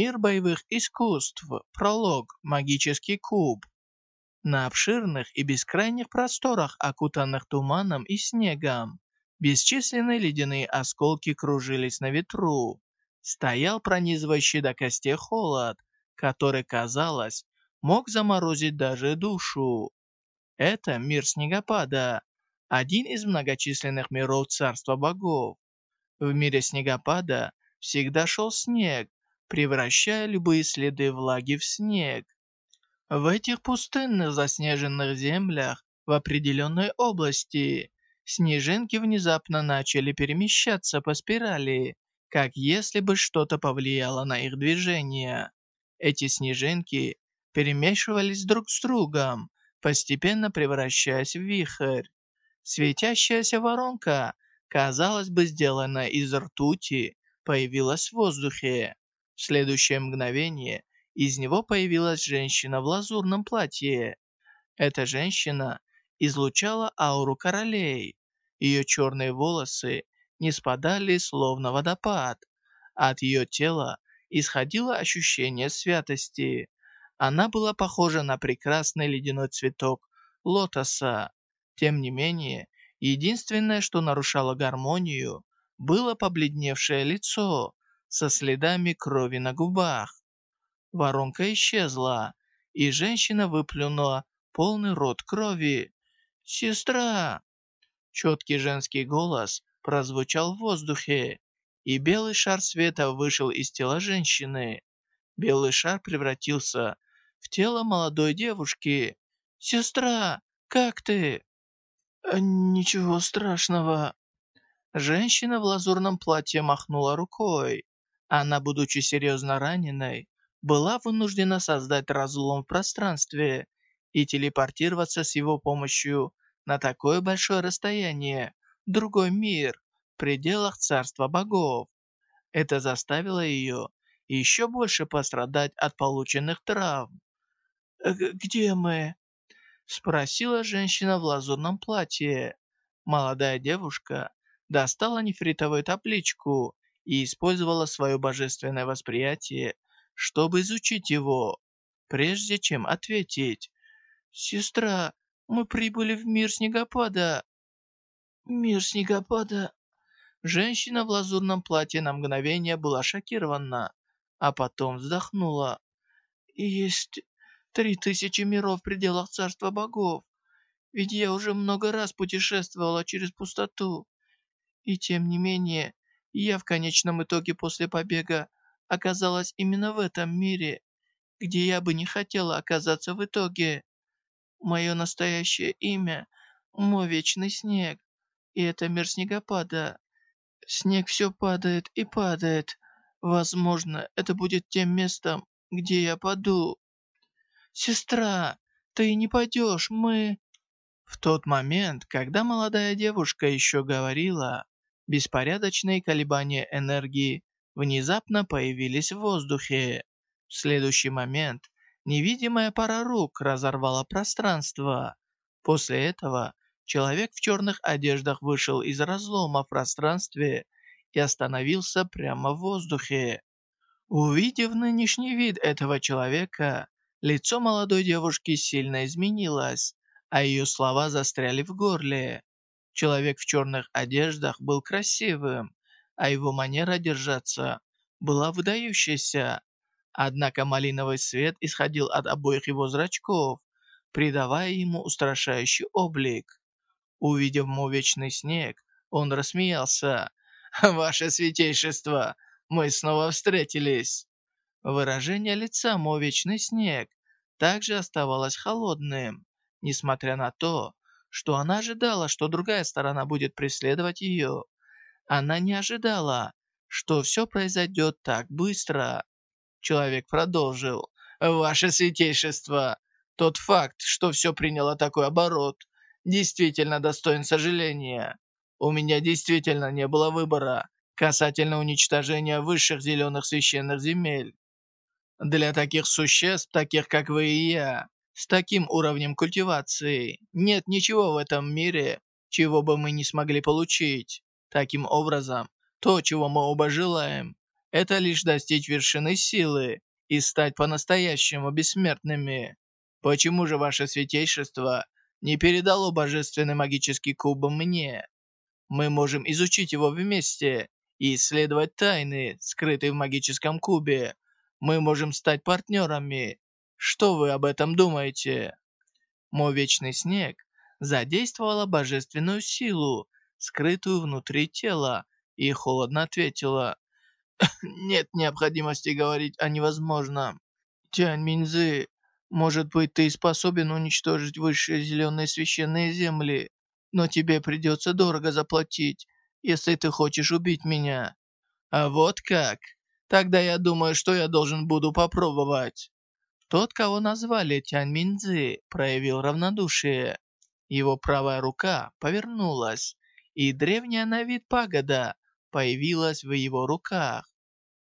Мир боевых искусств. Пролог. Магический куб. На обширных и бескрайних просторах, окутанных туманом и снегом, бесчисленные ледяные осколки кружились на ветру. Стоял пронизывающий до костей холод, который, казалось, мог заморозить даже душу. Это мир снегопада, один из многочисленных миров царства богов. В мире снегопада всегда шел снег, превращая любые следы влаги в снег. В этих пустынных заснеженных землях в определенной области снежинки внезапно начали перемещаться по спирали, как если бы что-то повлияло на их движение. Эти снежинки перемешивались друг с другом, постепенно превращаясь в вихрь. Светящаяся воронка, казалось бы, сделанная из ртути, появилась в воздухе. В следующее мгновение из него появилась женщина в лазурном платье. Эта женщина излучала ауру королей. Ее черные волосы не спадали, словно водопад. От ее тела исходило ощущение святости. Она была похожа на прекрасный ледяной цветок лотоса. Тем не менее, единственное, что нарушало гармонию, было побледневшее лицо, со следами крови на губах. Воронка исчезла, и женщина выплюнула полный рот крови. «Сестра!» Четкий женский голос прозвучал в воздухе, и белый шар света вышел из тела женщины. Белый шар превратился в тело молодой девушки. «Сестра, как ты?» «Ничего страшного». Женщина в лазурном платье махнула рукой. Она, будучи серьезно раненой, была вынуждена создать разлом в пространстве и телепортироваться с его помощью на такое большое расстояние, в другой мир, в пределах царства богов. Это заставило ее еще больше пострадать от полученных травм. «Где мы?» – спросила женщина в лазурном платье. Молодая девушка достала нефритовую табличку и использовала свое божественное восприятие, чтобы изучить его, прежде чем ответить. «Сестра, мы прибыли в мир снегопада». «Мир снегопада?» Женщина в лазурном платье на мгновение была шокирована, а потом вздохнула. «Есть три тысячи миров в пределах царства богов, ведь я уже много раз путешествовала через пустоту. И тем не менее, я в конечном итоге после побега оказалась именно в этом мире, где я бы не хотела оказаться в итоге. Мое настоящее имя — мой вечный снег, и это мир снегопада. Снег все падает и падает. Возможно, это будет тем местом, где я паду. Сестра, ты не пойдешь, мы... В тот момент, когда молодая девушка еще говорила, Беспорядочные колебания энергии внезапно появились в воздухе. В следующий момент невидимая пара рук разорвала пространство. После этого человек в черных одеждах вышел из разлома в пространстве и остановился прямо в воздухе. Увидев нынешний вид этого человека, лицо молодой девушки сильно изменилось, а ее слова застряли в горле. Человек в черных одеждах был красивым, а его манера держаться была выдающейся. Однако малиновый свет исходил от обоих его зрачков, придавая ему устрашающий облик. Увидев мой вечный снег, он рассмеялся. «Ваше святейшество, мы снова встретились!» Выражение лица мой вечный снег также оставалось холодным, несмотря на то, что она ожидала, что другая сторона будет преследовать ее. Она не ожидала, что все произойдет так быстро. Человек продолжил. «Ваше святейшество, тот факт, что все приняло такой оборот, действительно достоин сожаления. У меня действительно не было выбора касательно уничтожения высших зеленых священных земель. Для таких существ, таких как вы и я, с таким уровнем культивации нет ничего в этом мире, чего бы мы не смогли получить. Таким образом, то, чего мы оба желаем, это лишь достичь вершины силы и стать по-настоящему бессмертными. Почему же ваше святейшество не передало божественный магический куб мне? Мы можем изучить его вместе и исследовать тайны, скрытые в магическом кубе. Мы можем стать партнерами. Что вы об этом думаете? Мой вечный снег задействовала божественную силу, скрытую внутри тела, и холодно ответила. «Нет необходимости говорить о невозможном. Тянь Минзы, может быть, ты способен уничтожить высшие зеленые священные земли, но тебе придется дорого заплатить, если ты хочешь убить меня. А вот как? Тогда я думаю, что я должен буду попробовать. Тот, кого назвали Тянь Минзы, проявил равнодушие. Его правая рука повернулась, и древняя на вид пагода появилась в его руках.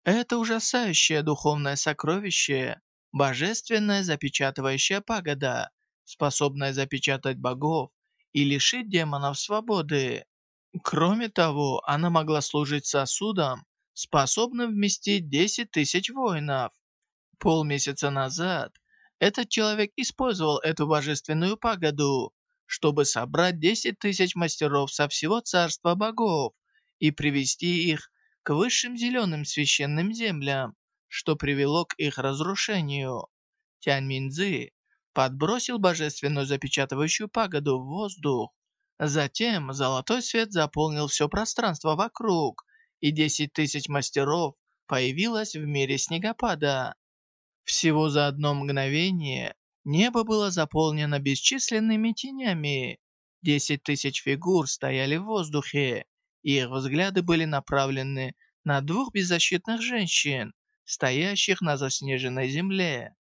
Это ужасающее духовное сокровище, божественная запечатывающая пагода, способная запечатать богов и лишить демонов свободы. Кроме того, она могла служить сосудом, способным вместить 10 тысяч воинов. Полмесяца назад этот человек использовал эту божественную пагоду, чтобы собрать 10 тысяч мастеров со всего царства богов и привести их к высшим зеленым священным землям, что привело к их разрушению. Тянь Минзы подбросил божественную запечатывающую пагоду в воздух. Затем золотой свет заполнил все пространство вокруг, и 10 тысяч мастеров появилось в мире снегопада. Всего за одно мгновение небо было заполнено бесчисленными тенями. Десять тысяч фигур стояли в воздухе, и их взгляды были направлены на двух беззащитных женщин, стоящих на заснеженной земле.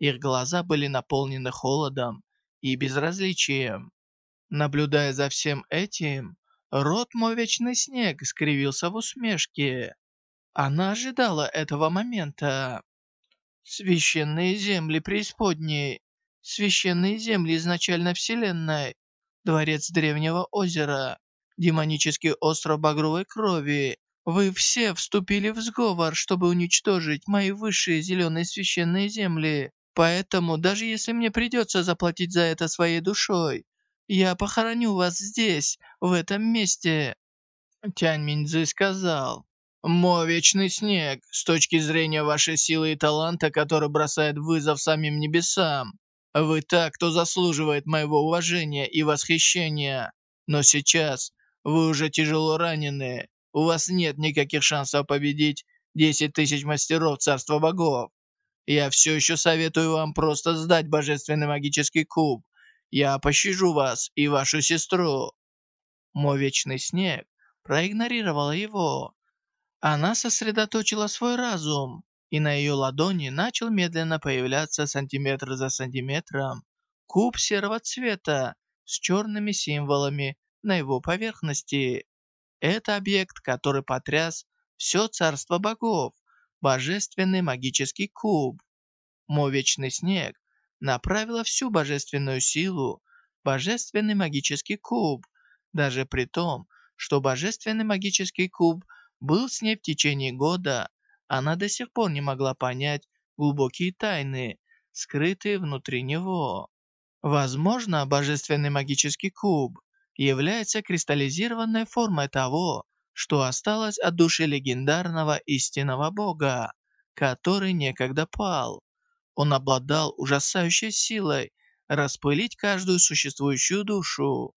Их глаза были наполнены холодом и безразличием. Наблюдая за всем этим, рот мой вечный снег скривился в усмешке. Она ожидала этого момента. Священные земли преисподней, священные земли изначально Вселенной, дворец древнего озера, демонический остров багровой крови. Вы все вступили в сговор, чтобы уничтожить мои высшие зеленые священные земли. Поэтому, даже если мне придется заплатить за это своей душой, я похороню вас здесь, в этом месте. Тянь Минзы сказал. Мой вечный снег, с точки зрения вашей силы и таланта, который бросает вызов самим небесам. Вы так, кто заслуживает моего уважения и восхищения. Но сейчас вы уже тяжело ранены. У вас нет никаких шансов победить 10 тысяч мастеров Царства Богов. Я все еще советую вам просто сдать божественный магический куб. Я пощажу вас и вашу сестру. Мой вечный снег проигнорировала его. Она сосредоточила свой разум, и на ее ладони начал медленно появляться сантиметр за сантиметром куб серого цвета с черными символами на его поверхности. Это объект, который потряс все царство богов, божественный магический куб. Мой вечный снег направила всю божественную силу, божественный магический куб, даже при том, что божественный магический куб был с ней в течение года, она до сих пор не могла понять глубокие тайны, скрытые внутри него. Возможно, божественный магический куб является кристаллизированной формой того, что осталось от души легендарного истинного бога, который некогда пал. Он обладал ужасающей силой распылить каждую существующую душу.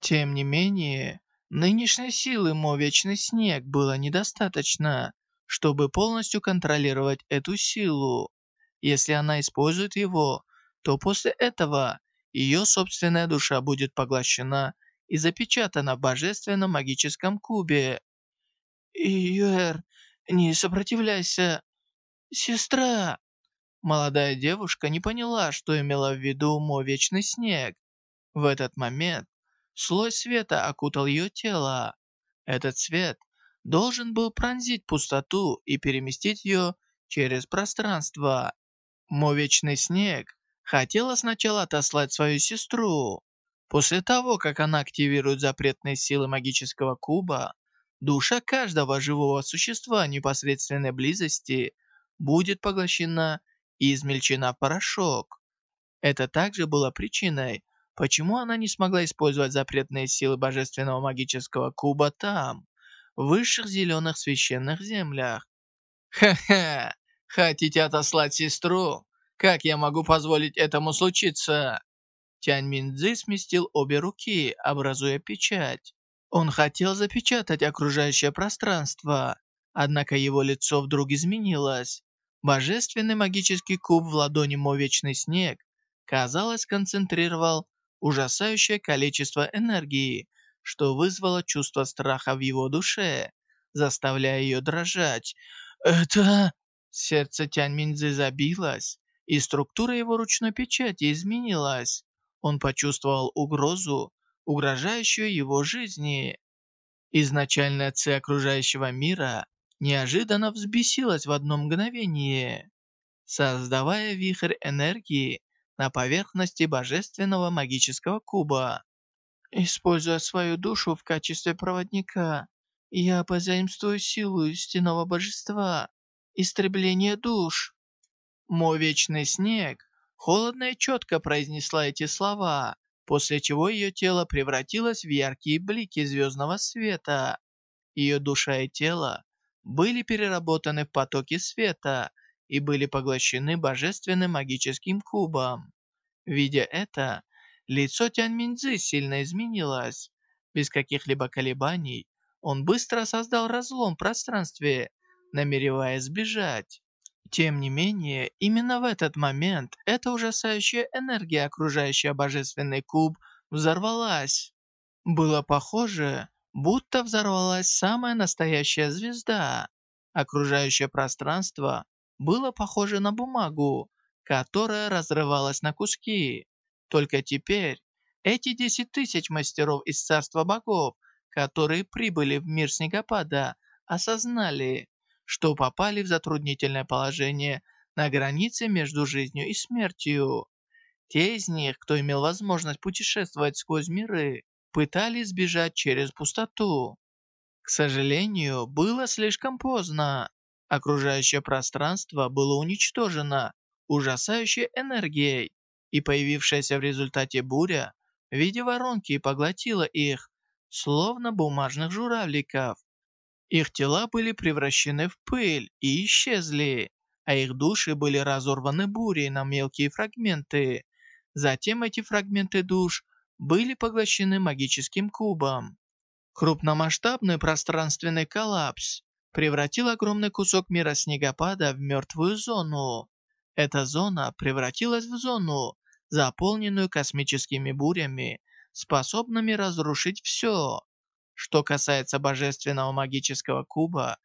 Тем не менее, Нынешней силы мой вечный снег было недостаточно, чтобы полностью контролировать эту силу. Если она использует его, то после этого ее собственная душа будет поглощена и запечатана в божественном магическом кубе. «Юэр, не сопротивляйся! Сестра!» Молодая девушка не поняла, что имела в виду мой вечный снег. В этот момент Слой света окутал ее тело. Этот свет должен был пронзить пустоту и переместить ее через пространство. Мой вечный снег хотела сначала отослать свою сестру. После того, как она активирует запретные силы магического куба, душа каждого живого существа непосредственной близости будет поглощена и измельчена в порошок. Это также было причиной, почему она не смогла использовать запретные силы божественного магического куба там, в высших зеленых священных землях. «Ха-ха! Хотите отослать сестру? Как я могу позволить этому случиться?» Тянь Миндзи сместил обе руки, образуя печать. Он хотел запечатать окружающее пространство, однако его лицо вдруг изменилось. Божественный магический куб в ладони Мо Вечный Снег, казалось, концентрировал ужасающее количество энергии, что вызвало чувство страха в его душе, заставляя ее дрожать. «Это...» Сердце Тянь Минзы забилось, и структура его ручной печати изменилась. Он почувствовал угрозу, угрожающую его жизни. Изначальная цель окружающего мира неожиданно взбесилась в одно мгновение, создавая вихрь энергии на поверхности божественного магического куба. Используя свою душу в качестве проводника, я позаимствую силу истинного божества, истребление душ. Мой вечный снег холодно и четко произнесла эти слова, после чего ее тело превратилось в яркие блики звездного света. Ее душа и тело были переработаны в потоки света и были поглощены божественным магическим кубом. Видя это, лицо Тянь Минзы сильно изменилось. Без каких-либо колебаний он быстро создал разлом в пространстве, намереваясь сбежать. Тем не менее, именно в этот момент эта ужасающая энергия, окружающая божественный куб, взорвалась. Было похоже, будто взорвалась самая настоящая звезда. Окружающее пространство было похоже на бумагу, которая разрывалась на куски. Только теперь эти десять тысяч мастеров из царства богов, которые прибыли в мир снегопада, осознали, что попали в затруднительное положение на границе между жизнью и смертью. Те из них, кто имел возможность путешествовать сквозь миры, пытались бежать через пустоту. К сожалению, было слишком поздно. Окружающее пространство было уничтожено ужасающей энергией, и появившаяся в результате буря в виде воронки поглотила их, словно бумажных журавликов. Их тела были превращены в пыль и исчезли, а их души были разорваны бурей на мелкие фрагменты. Затем эти фрагменты душ были поглощены магическим кубом. Крупномасштабный пространственный коллапс превратил огромный кусок мира снегопада в мертвую зону. Эта зона превратилась в зону, заполненную космическими бурями, способными разрушить все. Что касается божественного магического куба,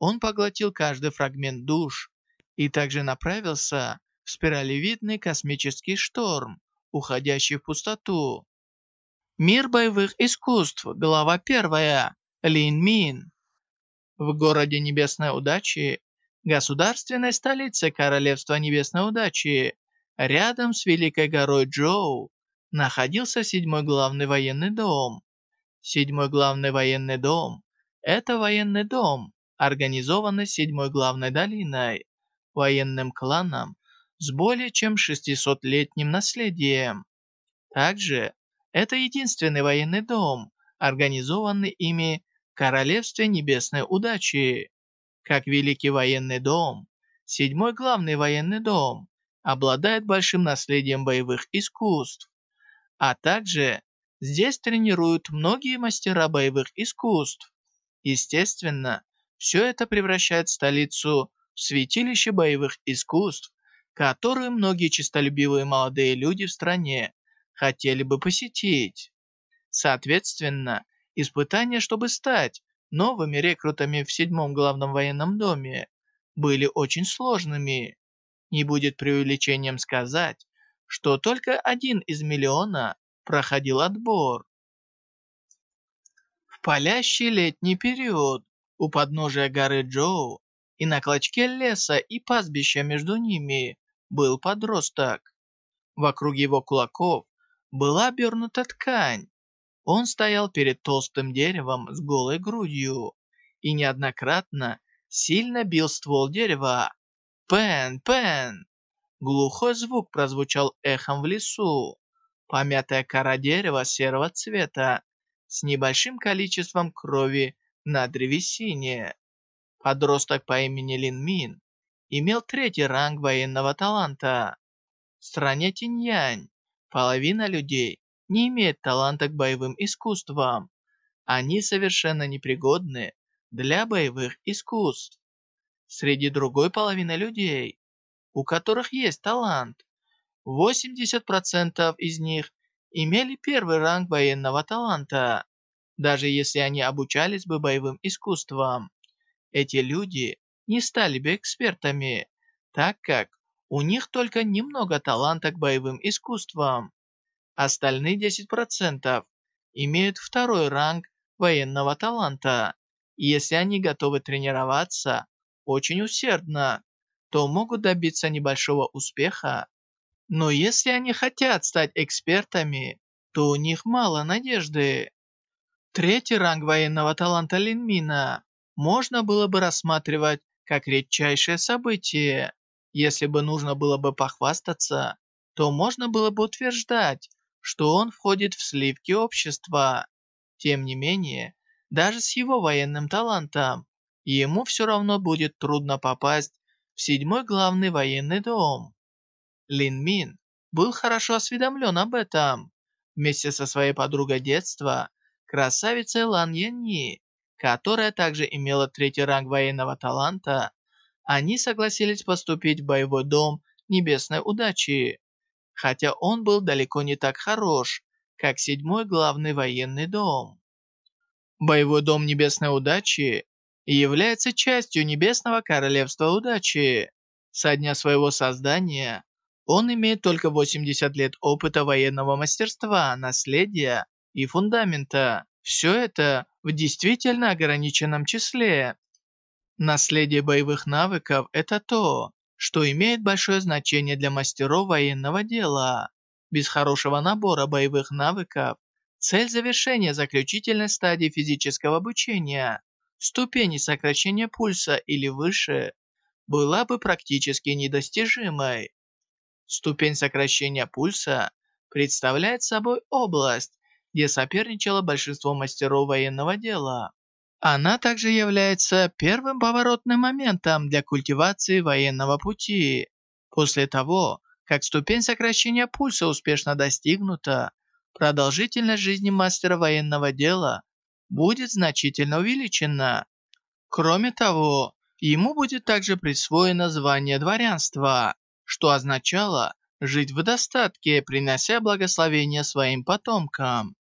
он поглотил каждый фрагмент душ и также направился в спиралевидный космический шторм, уходящий в пустоту. Мир боевых искусств, глава первая, Лин Мин. В городе Небесной Удачи, государственной столице Королевства Небесной Удачи, рядом с Великой горой Джоу, находился седьмой главный военный дом. Седьмой главный военный дом – это военный дом, организованный седьмой главной долиной, военным кланом с более чем 600-летним наследием. Также это единственный военный дом, организованный ими Королевстве Небесной Удачи. Как Великий Военный Дом, седьмой главный военный дом обладает большим наследием боевых искусств. А также здесь тренируют многие мастера боевых искусств. Естественно, все это превращает столицу в святилище боевых искусств, которое многие честолюбивые молодые люди в стране хотели бы посетить. Соответственно, испытания, чтобы стать новыми рекрутами в седьмом главном военном доме, были очень сложными. Не будет преувеличением сказать, что только один из миллиона проходил отбор. В палящий летний период у подножия горы Джоу и на клочке леса и пастбища между ними был подросток. Вокруг его кулаков была обернута ткань. Он стоял перед толстым деревом с голой грудью. и неоднократно сильно бил ствол дерева. Пен, пен! Глухой звук прозвучал эхом в лесу. Помятая кора дерева серого цвета с небольшим количеством крови на древесине. Подросток по имени Лин Мин имел третий ранг военного таланта. В стране Тиньянь половина людей не имеет таланта к боевым искусствам. Они совершенно непригодны для боевых искусств. Среди другой половины людей, у которых есть талант, 80% из них имели первый ранг военного таланта, даже если они обучались бы боевым искусствам. Эти люди не стали бы экспертами, так как у них только немного таланта к боевым искусствам. Остальные 10% имеют второй ранг военного таланта. И если они готовы тренироваться очень усердно, то могут добиться небольшого успеха. Но если они хотят стать экспертами, то у них мало надежды. Третий ранг военного таланта Линмина можно было бы рассматривать как редчайшее событие. Если бы нужно было бы похвастаться, то можно было бы утверждать, что он входит в сливки общества. Тем не менее, даже с его военным талантом, ему все равно будет трудно попасть в седьмой главный военный дом. Лин Мин был хорошо осведомлен об этом. Вместе со своей подругой детства, красавицей Лан Янни, которая также имела третий ранг военного таланта, они согласились поступить в боевой дом Небесной Удачи, хотя он был далеко не так хорош, как седьмой главный военный дом. Боевой дом Небесной Удачи является частью Небесного Королевства Удачи. Со дня своего создания он имеет только 80 лет опыта военного мастерства, наследия и фундамента. Все это в действительно ограниченном числе. Наследие боевых навыков – это то, что имеет большое значение для мастеров военного дела. Без хорошего набора боевых навыков Цель завершения заключительной стадии физического обучения, ступени сокращения пульса или выше, была бы практически недостижимой. Ступень сокращения пульса представляет собой область, где соперничало большинство мастеров военного дела. Она также является первым поворотным моментом для культивации военного пути. После того, как ступень сокращения пульса успешно достигнута, продолжительность жизни мастера военного дела будет значительно увеличена. Кроме того, ему будет также присвоено звание дворянства, что означало жить в достатке, принося благословение своим потомкам.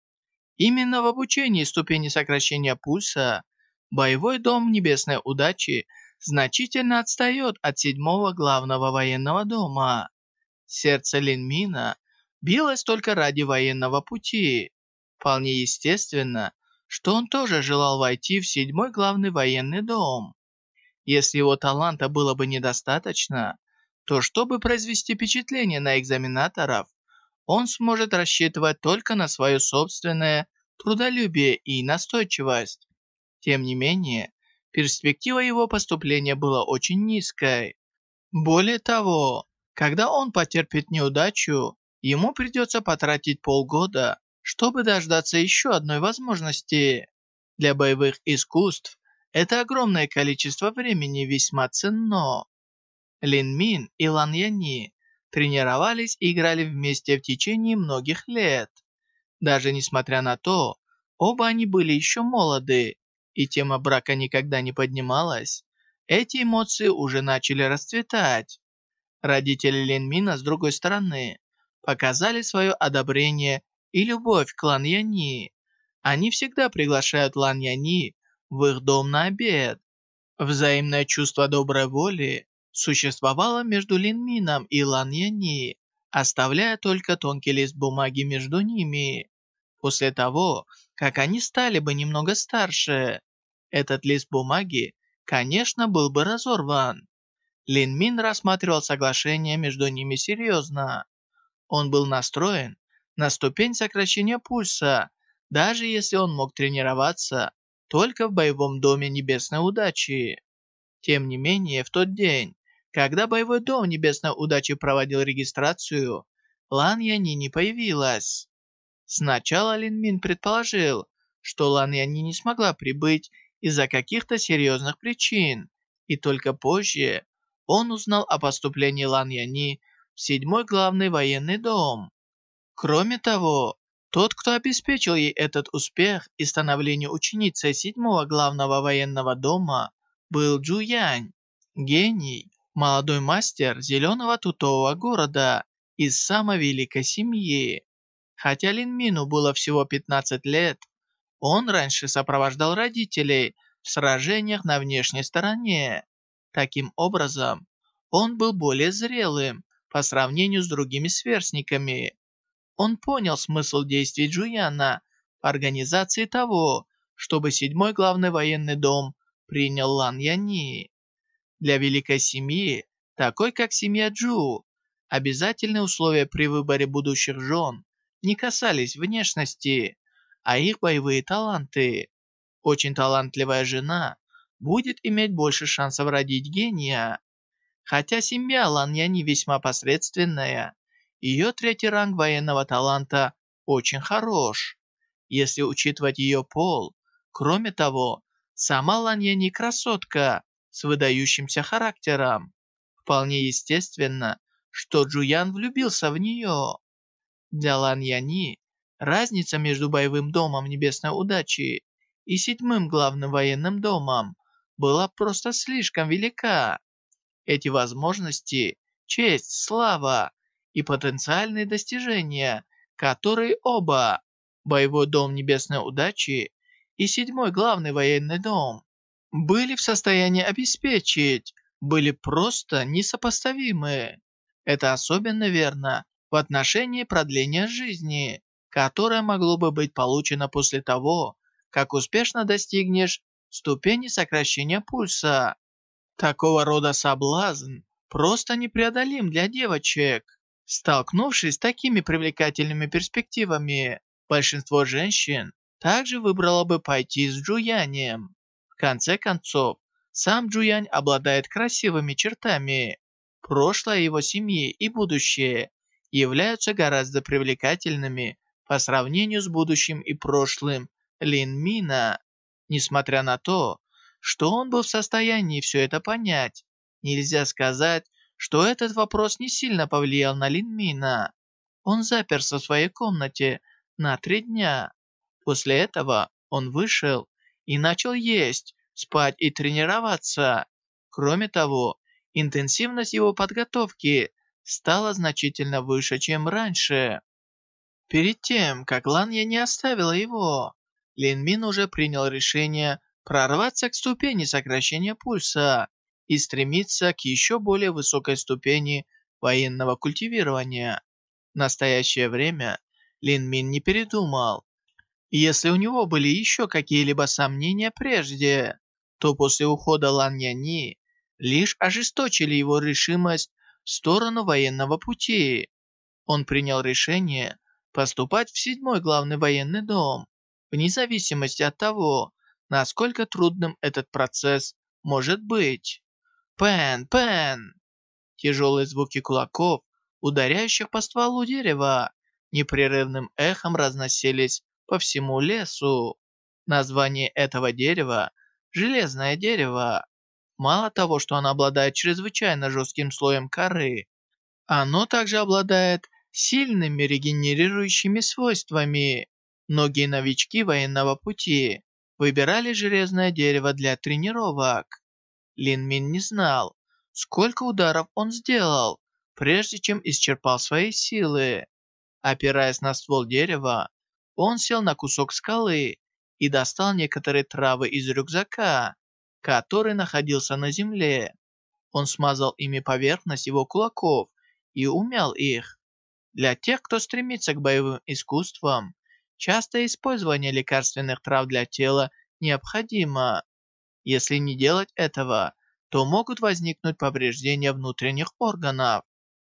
Именно в обучении ступени сокращения пульса боевой дом небесной удачи значительно отстает от седьмого главного военного дома. Сердце Линмина билась только ради военного пути. Вполне естественно, что он тоже желал войти в седьмой главный военный дом. Если его таланта было бы недостаточно, то чтобы произвести впечатление на экзаменаторов, он сможет рассчитывать только на свое собственное трудолюбие и настойчивость. Тем не менее, перспектива его поступления была очень низкой. Более того, когда он потерпит неудачу, ему придется потратить полгода, чтобы дождаться еще одной возможности. Для боевых искусств это огромное количество времени весьма ценно. Лин Мин и Лан Яни тренировались и играли вместе в течение многих лет. Даже несмотря на то, оба они были еще молоды, и тема брака никогда не поднималась, эти эмоции уже начали расцветать. Родители Лин Мина, с другой стороны, показали свое одобрение и любовь к Лан Яни. Они всегда приглашают Лан Яни в их дом на обед. Взаимное чувство доброй воли существовало между Лин Мином и Лан Яни, оставляя только тонкий лист бумаги между ними. После того, как они стали бы немного старше, этот лист бумаги, конечно, был бы разорван. Лин Мин рассматривал соглашение между ними серьезно. Он был настроен на ступень сокращения пульса, даже если он мог тренироваться только в боевом доме Небесной Удачи. Тем не менее, в тот день, когда боевой дом Небесной Удачи проводил регистрацию, Лан Яни не появилась. Сначала Лин Мин предположил, что Лан Яни не смогла прибыть из-за каких-то серьезных причин, и только позже он узнал о поступлении Лан Яни в седьмой главный военный дом. Кроме того, тот, кто обеспечил ей этот успех и становление ученицей седьмого главного военного дома, был Джу Янь, гений, молодой мастер зеленого тутового города из самой великой семьи. Хотя Лин Мину было всего 15 лет, он раньше сопровождал родителей в сражениях на внешней стороне. Таким образом, он был более зрелым по сравнению с другими сверстниками. Он понял смысл действий Джуяна в организации того, чтобы седьмой главный военный дом принял Лан Яни. Для великой семьи, такой как семья Джу, обязательные условия при выборе будущих жен не касались внешности, а их боевые таланты. Очень талантливая жена будет иметь больше шансов родить гения. Хотя семья Лан Яни весьма посредственная, ее третий ранг военного таланта очень хорош. Если учитывать ее пол, кроме того, сама Лан Яни красотка с выдающимся характером. Вполне естественно, что Джуян влюбился в нее. Для Лан Яни разница между боевым домом Небесной Удачи и седьмым главным военным домом была просто слишком велика. Эти возможности, честь, слава и потенциальные достижения, которые оба, боевой дом Небесной Удачи и седьмой главный военный дом, были в состоянии обеспечить, были просто несопоставимы. Это особенно верно в отношении продления жизни, которое могло бы быть получено после того, как успешно достигнешь ступени сокращения пульса. Такого рода соблазн просто непреодолим для девочек. Столкнувшись с такими привлекательными перспективами, большинство женщин также выбрало бы пойти с Джуянем. В конце концов, сам Джуянь обладает красивыми чертами. Прошлое его семьи и будущее являются гораздо привлекательными по сравнению с будущим и прошлым Лин Мина. Несмотря на то, что он был в состоянии все это понять, нельзя сказать, что этот вопрос не сильно повлиял на Лин Мина. Он заперся в своей комнате на три дня. После этого он вышел и начал есть, спать и тренироваться. Кроме того, интенсивность его подготовки стала значительно выше, чем раньше. Перед тем, как Лан Я не оставила его, Лин Мин уже принял решение прорваться к ступени сокращения пульса и стремиться к еще более высокой ступени военного культивирования. В настоящее время Лин Мин не передумал. Если у него были еще какие-либо сомнения прежде, то после ухода Лан Яни лишь ожесточили его решимость в сторону военного пути. Он принял решение поступать в седьмой главный военный дом, вне зависимости от того, насколько трудным этот процесс может быть. Пен, пен! Тяжелые звуки кулаков, ударяющих по стволу дерева, непрерывным эхом разносились по всему лесу. Название этого дерева – железное дерево. Мало того, что оно обладает чрезвычайно жестким слоем коры, оно также обладает сильными регенерирующими свойствами. Многие новички военного пути выбирали железное дерево для тренировок. Лин Мин не знал, сколько ударов он сделал, прежде чем исчерпал свои силы. Опираясь на ствол дерева, он сел на кусок скалы и достал некоторые травы из рюкзака, который находился на земле. Он смазал ими поверхность его кулаков и умял их. Для тех, кто стремится к боевым искусствам, частое использование лекарственных трав для тела необходимо. Если не делать этого, то могут возникнуть повреждения внутренних органов.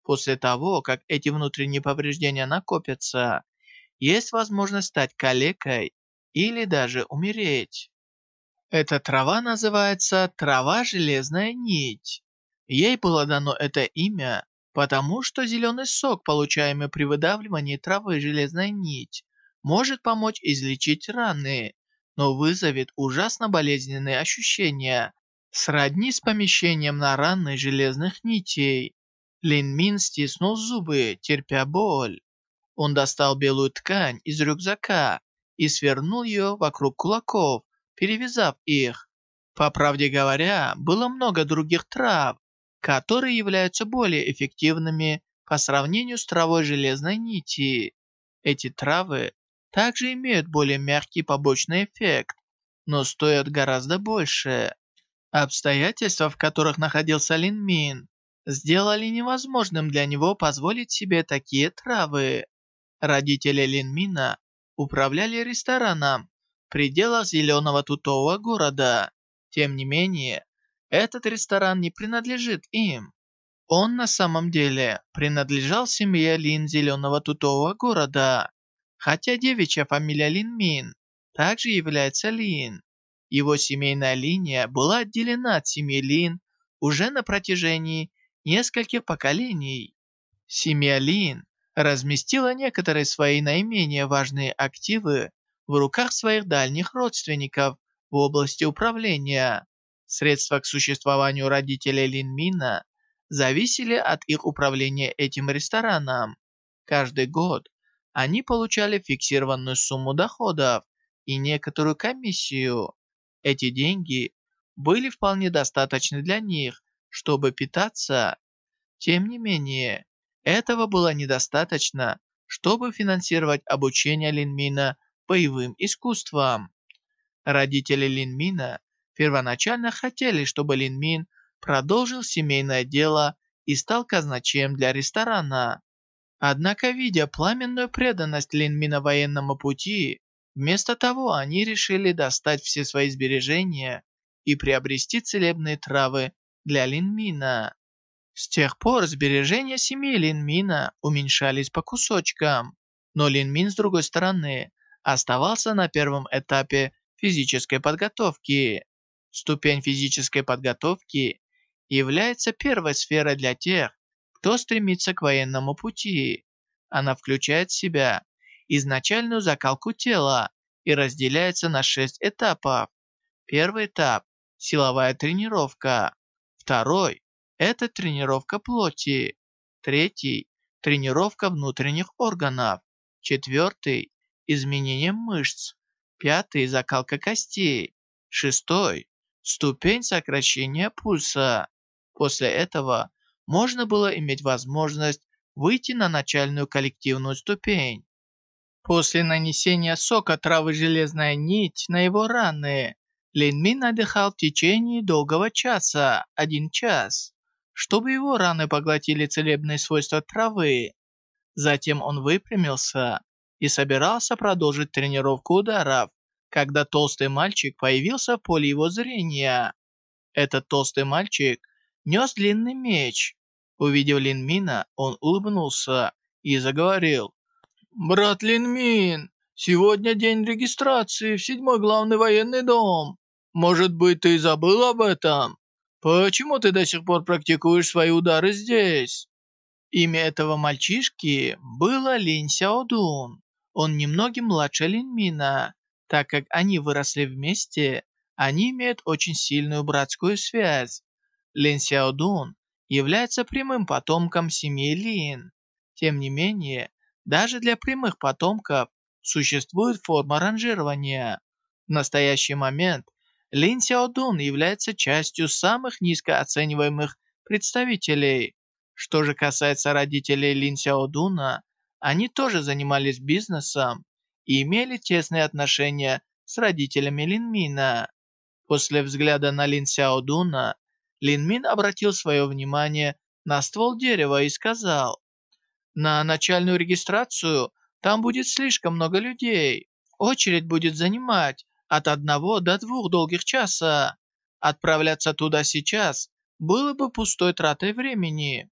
После того, как эти внутренние повреждения накопятся, есть возможность стать калекой или даже умереть. Эта трава называется трава железная нить. Ей было дано это имя, потому что зеленый сок, получаемый при выдавливании травы железная нить, может помочь излечить раны, но вызовет ужасно болезненные ощущения, сродни с помещением на раны железных нитей. Лин Мин стиснул зубы, терпя боль. Он достал белую ткань из рюкзака и свернул ее вокруг кулаков, перевязав их. По правде говоря, было много других трав, которые являются более эффективными по сравнению с травой железной нити. Эти травы также имеют более мягкий побочный эффект, но стоят гораздо больше. Обстоятельства, в которых находился Лин Мин, сделали невозможным для него позволить себе такие травы. Родители Лин Мина управляли рестораном в пределах зеленого тутового города. Тем не менее, этот ресторан не принадлежит им. Он на самом деле принадлежал семье Лин зеленого тутового города. Хотя девичья фамилия Лин Мин также является Лин. Его семейная линия была отделена от семьи Лин уже на протяжении нескольких поколений. Семья Лин разместила некоторые свои наименее важные активы в руках своих дальних родственников в области управления. Средства к существованию родителей Лин Мина зависели от их управления этим рестораном. Каждый год они получали фиксированную сумму доходов и некоторую комиссию. Эти деньги были вполне достаточны для них, чтобы питаться. Тем не менее, этого было недостаточно, чтобы финансировать обучение Линмина боевым искусствам. Родители Линмина первоначально хотели, чтобы Линмин продолжил семейное дело и стал казначеем для ресторана. Однако, видя пламенную преданность Линмина военному пути, вместо того они решили достать все свои сбережения и приобрести целебные травы для Линмина. С тех пор сбережения семьи Линмина уменьшались по кусочкам, но Линмин, с другой стороны, оставался на первом этапе физической подготовки. Ступень физической подготовки является первой сферой для тех, кто стремится к военному пути. Она включает в себя изначальную закалку тела и разделяется на шесть этапов. Первый этап – силовая тренировка. Второй – это тренировка плоти. Третий – тренировка внутренних органов. Четвертый – изменение мышц. Пятый – закалка костей. Шестой ступень сокращения пульса. После этого можно было иметь возможность выйти на начальную коллективную ступень. После нанесения сока травы «Железная нить» на его раны, Лин Мин отдыхал в течение долгого часа, один час, чтобы его раны поглотили целебные свойства травы. Затем он выпрямился и собирался продолжить тренировку ударов когда толстый мальчик появился в поле его зрения. Этот толстый мальчик нес длинный меч. Увидев Лин Мина, он улыбнулся и заговорил. «Брат Лин Мин, сегодня день регистрации в седьмой главный военный дом. Может быть, ты забыл об этом? Почему ты до сих пор практикуешь свои удары здесь?» Имя этого мальчишки было Лин Сяодун. Он немногим младше Лин Мина так как они выросли вместе, они имеют очень сильную братскую связь. Лин Сяодун является прямым потомком семьи Лин. Тем не менее, даже для прямых потомков существует форма ранжирования. В настоящий момент Лин Сяодун является частью самых низко оцениваемых представителей. Что же касается родителей Лин Сяодуна, они тоже занимались бизнесом и имели тесные отношения с родителями Линмина. После взгляда на Лин Сяодуна, Линмин обратил свое внимание на ствол дерева и сказал, «На начальную регистрацию там будет слишком много людей. Очередь будет занимать от одного до двух долгих часа. Отправляться туда сейчас было бы пустой тратой времени».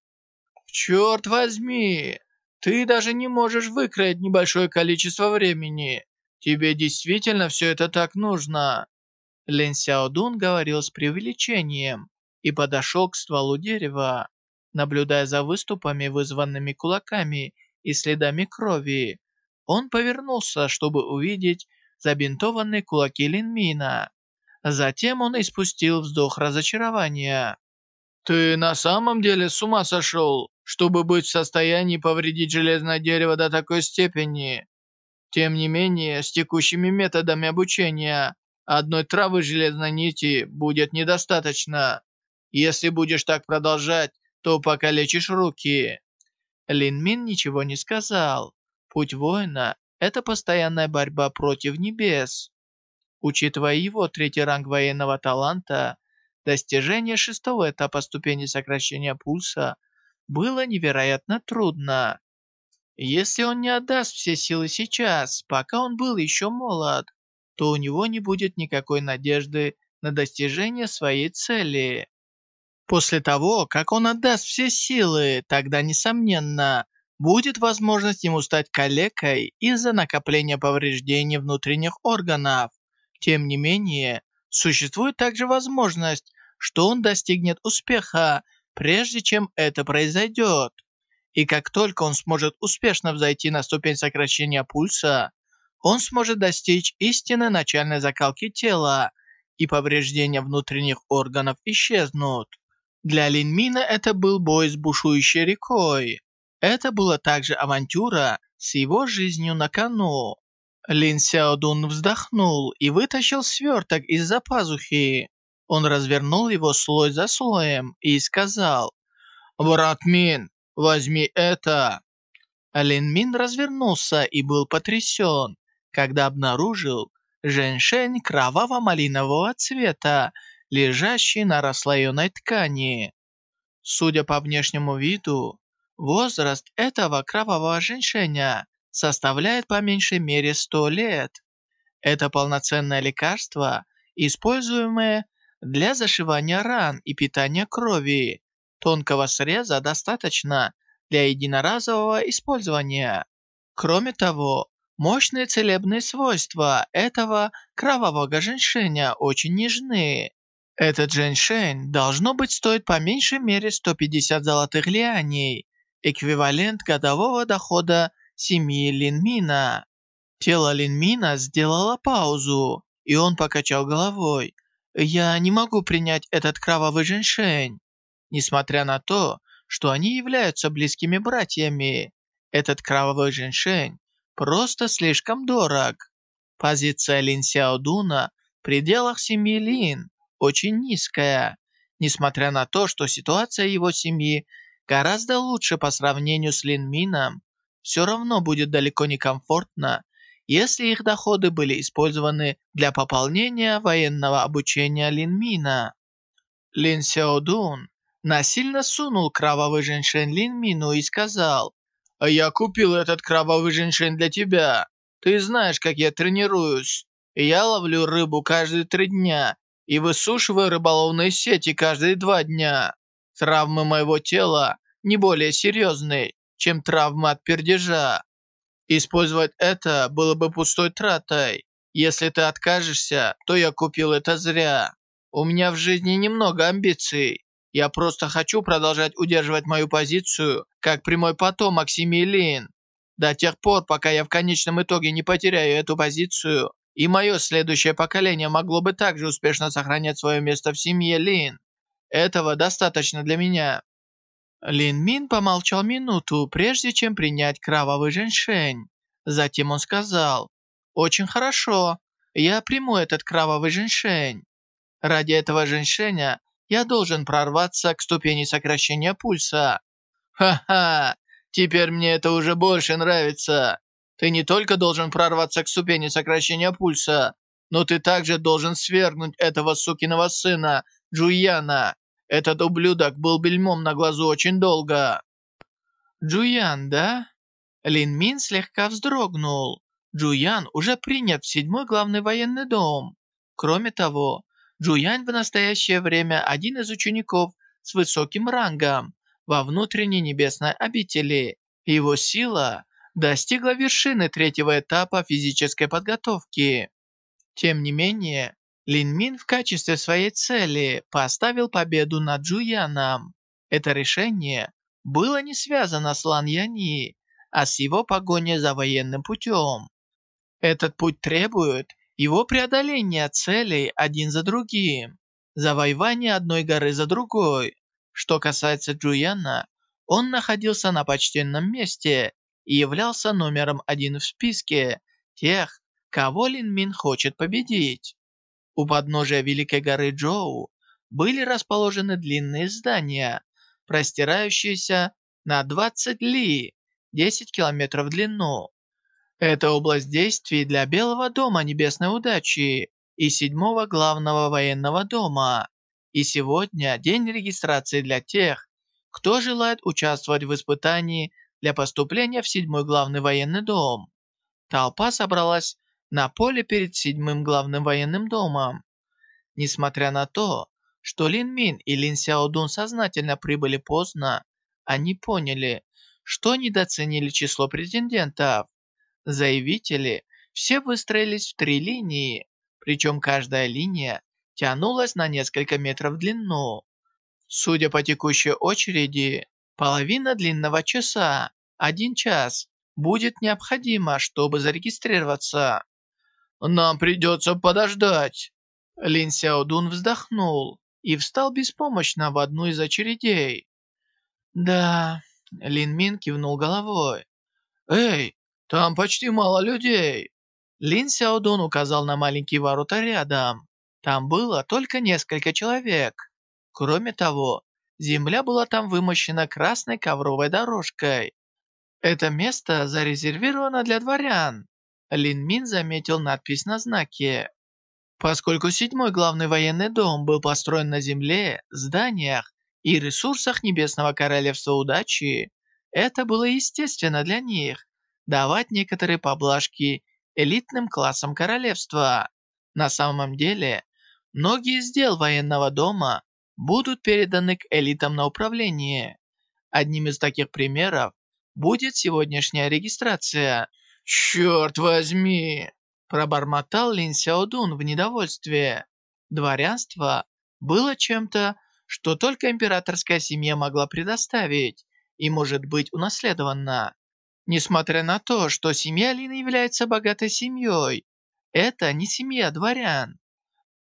«Черт возьми! Ты даже не можешь выкроить небольшое количество времени. Тебе действительно все это так нужно. Лин Сяодун говорил с преувеличением и подошел к стволу дерева. Наблюдая за выступами, вызванными кулаками и следами крови, он повернулся, чтобы увидеть забинтованные кулаки Линмина. Затем он испустил вздох разочарования. «Ты на самом деле с ума сошел, чтобы быть в состоянии повредить железное дерево до такой степени? Тем не менее, с текущими методами обучения одной травы железной нити будет недостаточно. Если будешь так продолжать, то покалечишь руки». Лин Мин ничего не сказал. Путь воина – это постоянная борьба против небес. Учитывая его третий ранг военного таланта, достижение шестого этапа ступени сокращения пульса было невероятно трудно. Если он не отдаст все силы сейчас, пока он был еще молод, то у него не будет никакой надежды на достижение своей цели. После того, как он отдаст все силы, тогда, несомненно, будет возможность ему стать калекой из-за накопления повреждений внутренних органов. Тем не менее, существует также возможность, что он достигнет успеха, прежде чем это произойдет. И как только он сможет успешно взойти на ступень сокращения пульса, он сможет достичь истинной начальной закалки тела, и повреждения внутренних органов исчезнут. Для Линмина это был бой с бушующей рекой. Это была также авантюра с его жизнью на кону. Лин Сяодун вздохнул и вытащил сверток из-за пазухи. Он развернул его слой за слоем и сказал, «Брат Мин, возьми это!» Лин Мин развернулся и был потрясен, когда обнаружил женьшень кроваво-малинового цвета, лежащий на расслоенной ткани. Судя по внешнему виду, возраст этого кровавого женьшеня составляет по меньшей мере 100 лет. Это полноценное лекарство, используемое для зашивания ран и питания крови. Тонкого среза достаточно для единоразового использования. Кроме того, мощные целебные свойства этого кровавого женьшеня очень нежны. Этот женьшень должно быть стоит по меньшей мере 150 золотых лианей, эквивалент годового дохода семьи Линмина. Тело Линмина сделало паузу, и он покачал головой. «Я не могу принять этот кровавый женьшень». Несмотря на то, что они являются близкими братьями, этот кровавый женьшень просто слишком дорог. Позиция Лин Сяодуна в пределах семьи Лин очень низкая, несмотря на то, что ситуация его семьи гораздо лучше по сравнению с Лин Мином, все равно будет далеко не комфортно, если их доходы были использованы для пополнения военного обучения Лин Мина. Лин Сяодун насильно сунул кровавый женьшень Лин Мину и сказал, «Я купил этот кровавый женьшень для тебя. Ты знаешь, как я тренируюсь. Я ловлю рыбу каждые три дня и высушиваю рыболовные сети каждые два дня. Травмы моего тела не более серьезные, чем травмы от пердежа. Использовать это было бы пустой тратой. Если ты откажешься, то я купил это зря. У меня в жизни немного амбиций. Я просто хочу продолжать удерживать мою позицию, как прямой потомок семьи Лин. До тех пор, пока я в конечном итоге не потеряю эту позицию, и мое следующее поколение могло бы также успешно сохранять свое место в семье Лин. Этого достаточно для меня». Лин Мин помолчал минуту, прежде чем принять кровавый женьшень. Затем он сказал, «Очень хорошо, я приму этот кровавый женьшень. Ради этого женьшеня я должен прорваться к ступени сокращения пульса». «Ха-ха, теперь мне это уже больше нравится. Ты не только должен прорваться к ступени сокращения пульса, но ты также должен свергнуть этого сукиного сына, Джуяна. Этот ублюдок был бельмом на глазу очень долго». «Джуян, да?» Лин Мин слегка вздрогнул. Джуян уже принят в седьмой главный военный дом. Кроме того, Джуян в настоящее время один из учеников с высоким рангом во внутренней небесной обители. Его сила достигла вершины третьего этапа физической подготовки. Тем не менее, Лин Мин в качестве своей цели поставил победу над Джуяном. Это решение было не связано с Лан Яни, а с его погоней за военным путем. Этот путь требует его преодоления целей один за другим, завоевания одной горы за другой. Что касается Джуяна, он находился на почтенном месте и являлся номером один в списке тех, кого Лин Мин хочет победить. У подножия Великой горы Джоу были расположены длинные здания, простирающиеся на 20 ли, 10 километров в длину. Это область действий для Белого дома Небесной Удачи и седьмого главного военного дома. И сегодня день регистрации для тех, кто желает участвовать в испытании для поступления в седьмой главный военный дом. Толпа собралась на поле перед седьмым главным военным домом. Несмотря на то, что Лин Мин и Лин Сяодун сознательно прибыли поздно, они поняли, что недооценили число претендентов. Заявители все выстроились в три линии, причем каждая линия тянулась на несколько метров в длину. Судя по текущей очереди, половина длинного часа, один час, будет необходимо, чтобы зарегистрироваться. Нам придется подождать. Лин Сяодун вздохнул и встал беспомощно в одну из очередей. Да, Лин Мин кивнул головой. Эй, там почти мало людей. Лин Сяодун указал на маленькие ворота рядом. Там было только несколько человек. Кроме того, земля была там вымощена красной ковровой дорожкой. Это место зарезервировано для дворян. Лин Мин заметил надпись на знаке. Поскольку седьмой главный военный дом был построен на земле, зданиях и ресурсах Небесного Королевства Удачи, это было естественно для них давать некоторые поблажки элитным классам королевства. На самом деле, многие из дел военного дома будут переданы к элитам на управление. Одним из таких примеров будет сегодняшняя регистрация – «Черт возьми!» – пробормотал Лин Сяодун в недовольстве. Дворянство было чем-то, что только императорская семья могла предоставить и может быть унаследовано. Несмотря на то, что семья Лины является богатой семьей, это не семья дворян.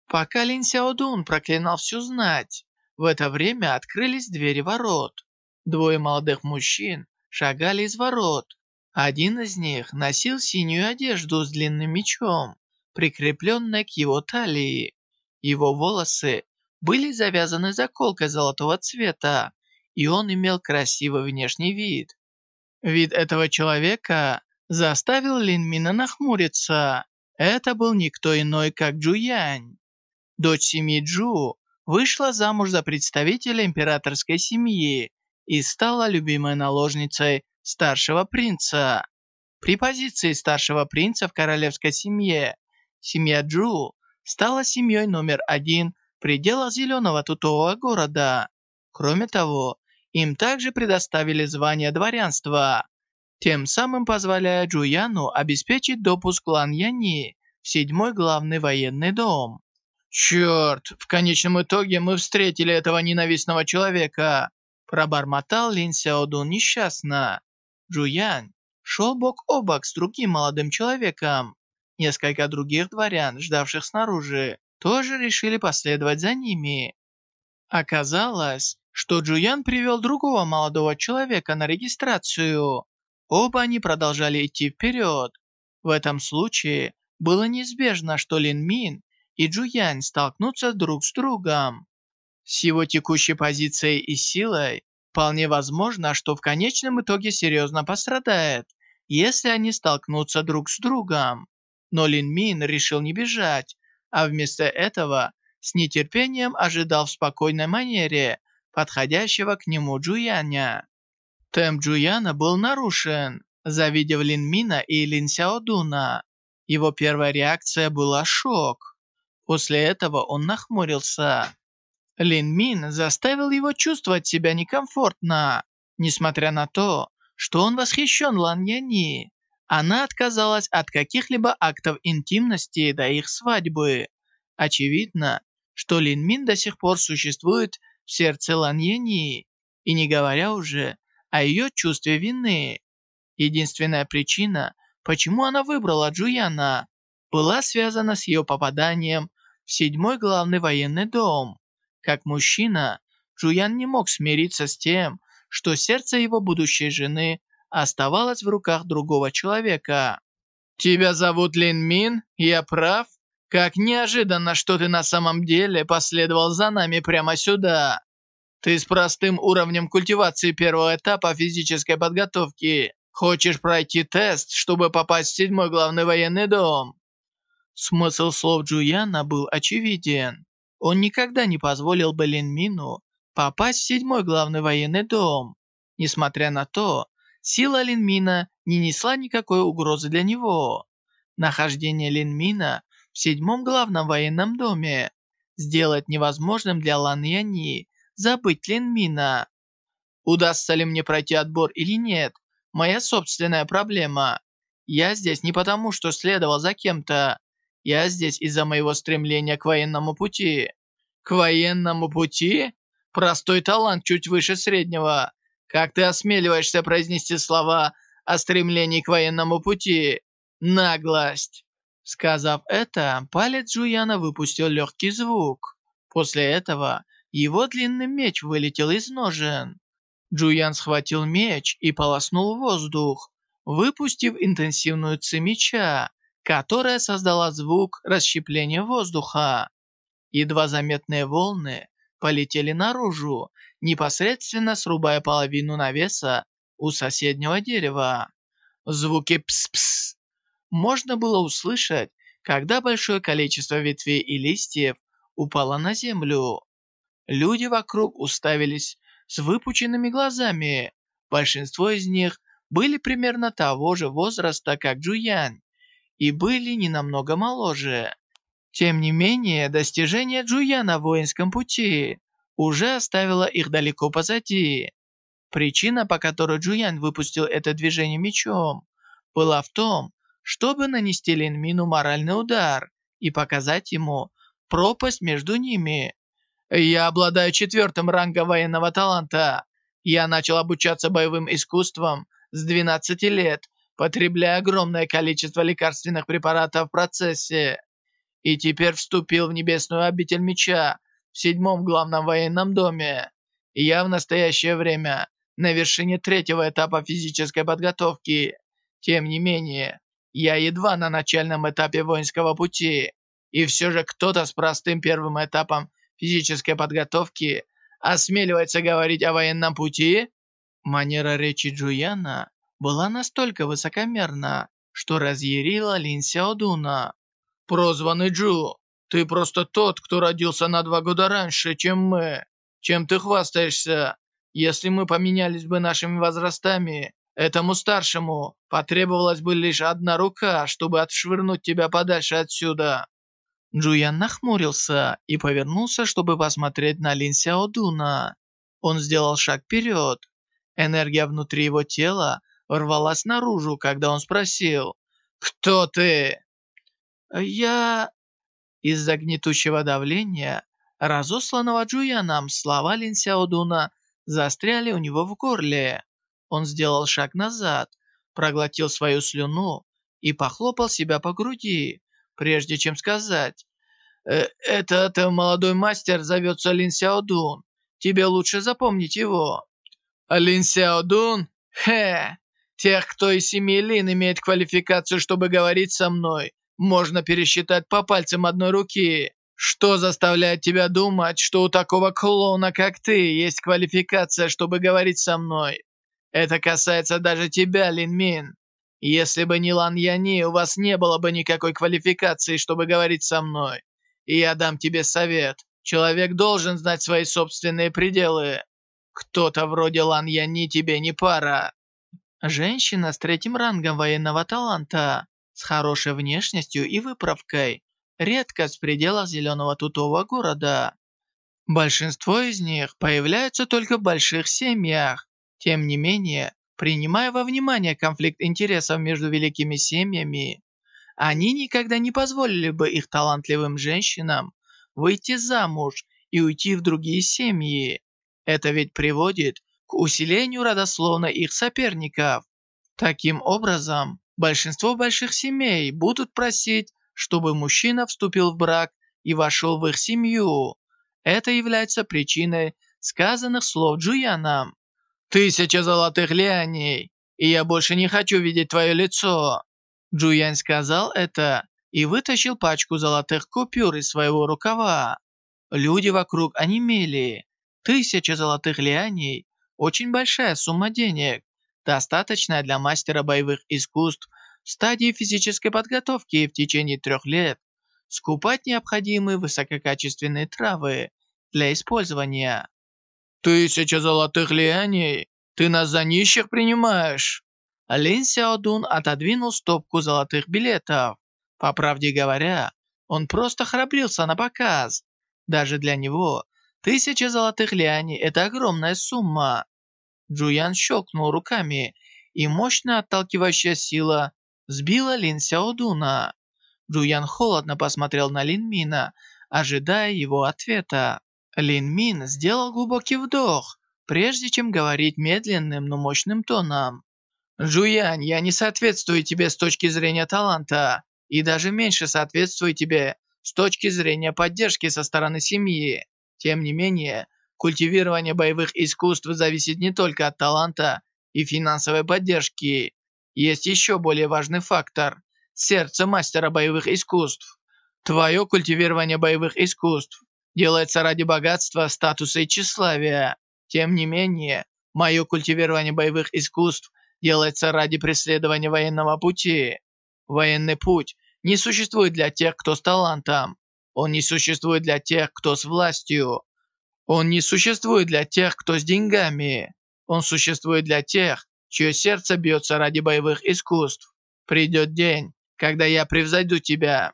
Пока Лин Сяодун проклинал всю знать, в это время открылись двери ворот. Двое молодых мужчин шагали из ворот, один из них носил синюю одежду с длинным мечом, прикрепленной к его талии. Его волосы были завязаны заколкой золотого цвета, и он имел красивый внешний вид. Вид этого человека заставил Линмина нахмуриться. Это был никто иной, как Джуянь. Дочь семьи Джу вышла замуж за представителя императорской семьи и стала любимой наложницей старшего принца. При позиции старшего принца в королевской семье, семья Джу стала семьей номер один в пределах зеленого тутового города. Кроме того, им также предоставили звание дворянства, тем самым позволяя Джуяну обеспечить допуск клан Яни в седьмой главный военный дом. «Черт, в конечном итоге мы встретили этого ненавистного человека!» Пробормотал Лин Сяодун несчастно. Джуян шел бок о бок с другим молодым человеком. Несколько других дворян, ждавших снаружи, тоже решили последовать за ними. Оказалось, что Джуян привел другого молодого человека на регистрацию. Оба они продолжали идти вперед. В этом случае было неизбежно, что Лин Мин и Джуян столкнутся друг с другом. С его текущей позицией и силой Вполне возможно, что в конечном итоге серьезно пострадает, если они столкнутся друг с другом. Но Лин Мин решил не бежать, а вместо этого с нетерпением ожидал в спокойной манере подходящего к нему Джуяня. Темп Джуяна был нарушен, завидев Лин Мина и Лин Сяодуна. Его первая реакция была шок. После этого он нахмурился. Лин Мин заставил его чувствовать себя некомфортно. Несмотря на то, что он восхищен Лан Яни, она отказалась от каких-либо актов интимности до их свадьбы. Очевидно, что Лин Мин до сих пор существует в сердце Лан Яни, и не говоря уже о ее чувстве вины. Единственная причина, почему она выбрала Джуяна, была связана с ее попаданием в седьмой главный военный дом. Как мужчина, Джуян не мог смириться с тем, что сердце его будущей жены оставалось в руках другого человека. «Тебя зовут Лин Мин? Я прав? Как неожиданно, что ты на самом деле последовал за нами прямо сюда. Ты с простым уровнем культивации первого этапа физической подготовки. Хочешь пройти тест, чтобы попасть в седьмой главный военный дом?» Смысл слов Джуяна был очевиден. Он никогда не позволил бы Лин Мину попасть в седьмой главный военный дом. Несмотря на то, сила Лин Мина не несла никакой угрозы для него. Нахождение Лин Мина в седьмом главном военном доме сделает невозможным для Лан Яни забыть Лин Мина. Удастся ли мне пройти отбор или нет, моя собственная проблема. Я здесь не потому, что следовал за кем-то. Я здесь из-за моего стремления к военному пути. К военному пути? Простой талант чуть выше среднего. Как ты осмеливаешься произнести слова о стремлении к военному пути? Наглость. Сказав это, палец Джуяна выпустил легкий звук. После этого его длинный меч вылетел из ножен. Джуян схватил меч и полоснул воздух, выпустив интенсивную ци меча, которая создала звук расщепления воздуха. Едва заметные волны полетели наружу, непосредственно срубая половину навеса у соседнего дерева. Звуки пс-пс можно было услышать, когда большое количество ветвей и листьев упало на землю. Люди вокруг уставились с выпученными глазами. Большинство из них были примерно того же возраста, как Джуянь, и были не намного моложе. Тем не менее, достижение Джуя на воинском пути уже оставило их далеко позади. Причина, по которой Джуян выпустил это движение мечом, была в том, чтобы нанести Линмину моральный удар и показать ему пропасть между ними. Я обладаю четвертым рангом военного таланта. Я начал обучаться боевым искусствам с 12 лет, потребляя огромное количество лекарственных препаратов в процессе. И теперь вступил в небесную обитель меча в седьмом главном военном доме. Я в настоящее время на вершине третьего этапа физической подготовки. Тем не менее, я едва на начальном этапе воинского пути, и все же кто-то с простым первым этапом физической подготовки осмеливается говорить о военном пути? Манера речи Джуяна была настолько высокомерна, что разъярила Лин Сяодуна. «Прозванный Джу, ты просто тот, кто родился на два года раньше, чем мы. Чем ты хвастаешься? Если мы поменялись бы нашими возрастами, Этому старшему потребовалась бы лишь одна рука, чтобы отшвырнуть тебя подальше отсюда». Джуян нахмурился и повернулся, чтобы посмотреть на Лин Сяодуна. Он сделал шаг вперед. Энергия внутри его тела ворвалась наружу, когда он спросил «Кто ты?» «Я...» Из-за гнетущего давления, разосланного Джуяном, слова Лин Сяодуна застряли у него в горле. Он сделал шаг назад, проглотил свою слюну и похлопал себя по груди, прежде чем сказать «Э, «Этот молодой мастер зовется Лин Сяодун. Тебе лучше запомнить его». «Лин Сяодун? Хе! Тех, кто из семи Лин имеет квалификацию, чтобы говорить со мной, можно пересчитать по пальцам одной руки. Что заставляет тебя думать, что у такого клоуна, как ты, есть квалификация, чтобы говорить со мной? Это касается даже тебя, Лин Мин. Если бы не Лан Яни, у вас не было бы никакой квалификации, чтобы говорить со мной. И я дам тебе совет. Человек должен знать свои собственные пределы. Кто-то вроде Лан Яни тебе не пара. Женщина с третьим рангом военного таланта, с хорошей внешностью и выправкой, редкость в пределах зеленого тутового города. Большинство из них появляются только в больших семьях, тем не менее, принимая во внимание конфликт интересов между великими семьями, они никогда не позволили бы их талантливым женщинам выйти замуж и уйти в другие семьи. Это ведь приводит к усилению родословно их соперников. Таким образом, большинство больших семей будут просить, чтобы мужчина вступил в брак и вошел в их семью. Это является причиной сказанных слов Джуяном. «Тысяча золотых лианей, и я больше не хочу видеть твое лицо!» Джуян сказал это и вытащил пачку золотых купюр из своего рукава. Люди вокруг онемели. Тысяча золотых лианей – очень большая сумма денег, достаточная для мастера боевых искусств в стадии физической подготовки в течение трех лет скупать необходимые высококачественные травы для использования. «Тысяча золотых лианей? Ты нас за нищих принимаешь?» Лин Сяодун отодвинул стопку золотых билетов. По правде говоря, он просто храбрился на показ. Даже для него тысяча золотых лианей – это огромная сумма. Джуян щелкнул руками, и мощная отталкивающая сила сбила Лин Сяодуна. Джуян холодно посмотрел на Лин Мина, ожидая его ответа. Лин Мин сделал глубокий вдох, прежде чем говорить медленным, но мощным тоном. «Жуянь, я не соответствую тебе с точки зрения таланта, и даже меньше соответствую тебе с точки зрения поддержки со стороны семьи. Тем не менее, культивирование боевых искусств зависит не только от таланта и финансовой поддержки. Есть еще более важный фактор – сердце мастера боевых искусств. Твое культивирование боевых искусств делается ради богатства, статуса и тщеславия. Тем не менее, мое культивирование боевых искусств делается ради преследования военного пути. Военный путь не существует для тех, кто с талантом. Он не существует для тех, кто с властью. Он не существует для тех, кто с деньгами. Он существует для тех, чье сердце бьется ради боевых искусств. Придет день, когда я превзойду тебя».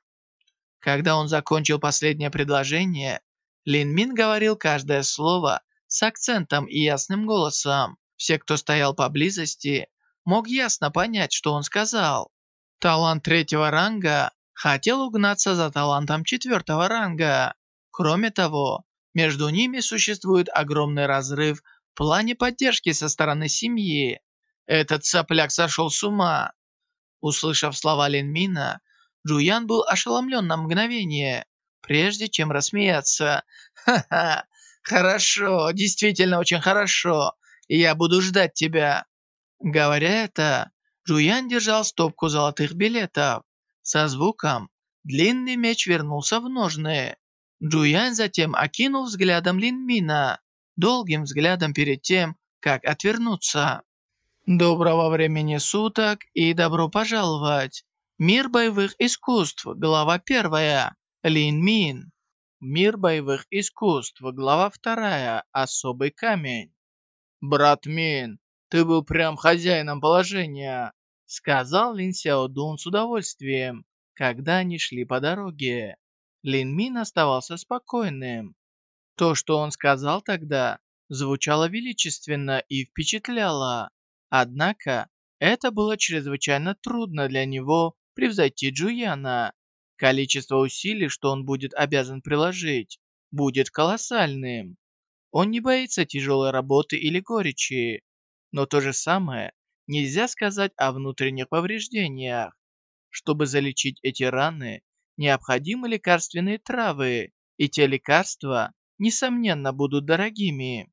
Когда он закончил последнее предложение, Лин Мин говорил каждое слово с акцентом и ясным голосом. Все, кто стоял поблизости, мог ясно понять, что он сказал. Талант третьего ранга хотел угнаться за талантом четвертого ранга. Кроме того, между ними существует огромный разрыв в плане поддержки со стороны семьи. Этот сопляк сошел с ума. Услышав слова Линмина, Джуян был ошеломлен на мгновение, прежде чем рассмеяться. «Ха-ха! Хорошо, действительно очень хорошо. Я буду ждать тебя». Говоря это, Жуян держал стопку золотых билетов. Со звуком длинный меч вернулся в ножны. Джуян затем окинул взглядом Линмина, долгим взглядом перед тем, как отвернуться. Доброго времени суток и добро пожаловать! Мир боевых искусств, глава первая, Лин Мин. Мир боевых искусств, глава вторая, особый камень. Брат Мин, ты был прям хозяином положения», сказал Лин Сяодун с удовольствием, когда они шли по дороге. Лин Мин оставался спокойным. То, что он сказал тогда, звучало величественно и впечатляло. Однако, это было чрезвычайно трудно для него превзойти Джуяна. Количество усилий, что он будет обязан приложить, будет колоссальным. Он не боится тяжелой работы или горечи, но то же самое нельзя сказать о внутренних повреждениях. Чтобы залечить эти раны, необходимы лекарственные травы, и те лекарства, несомненно, будут дорогими.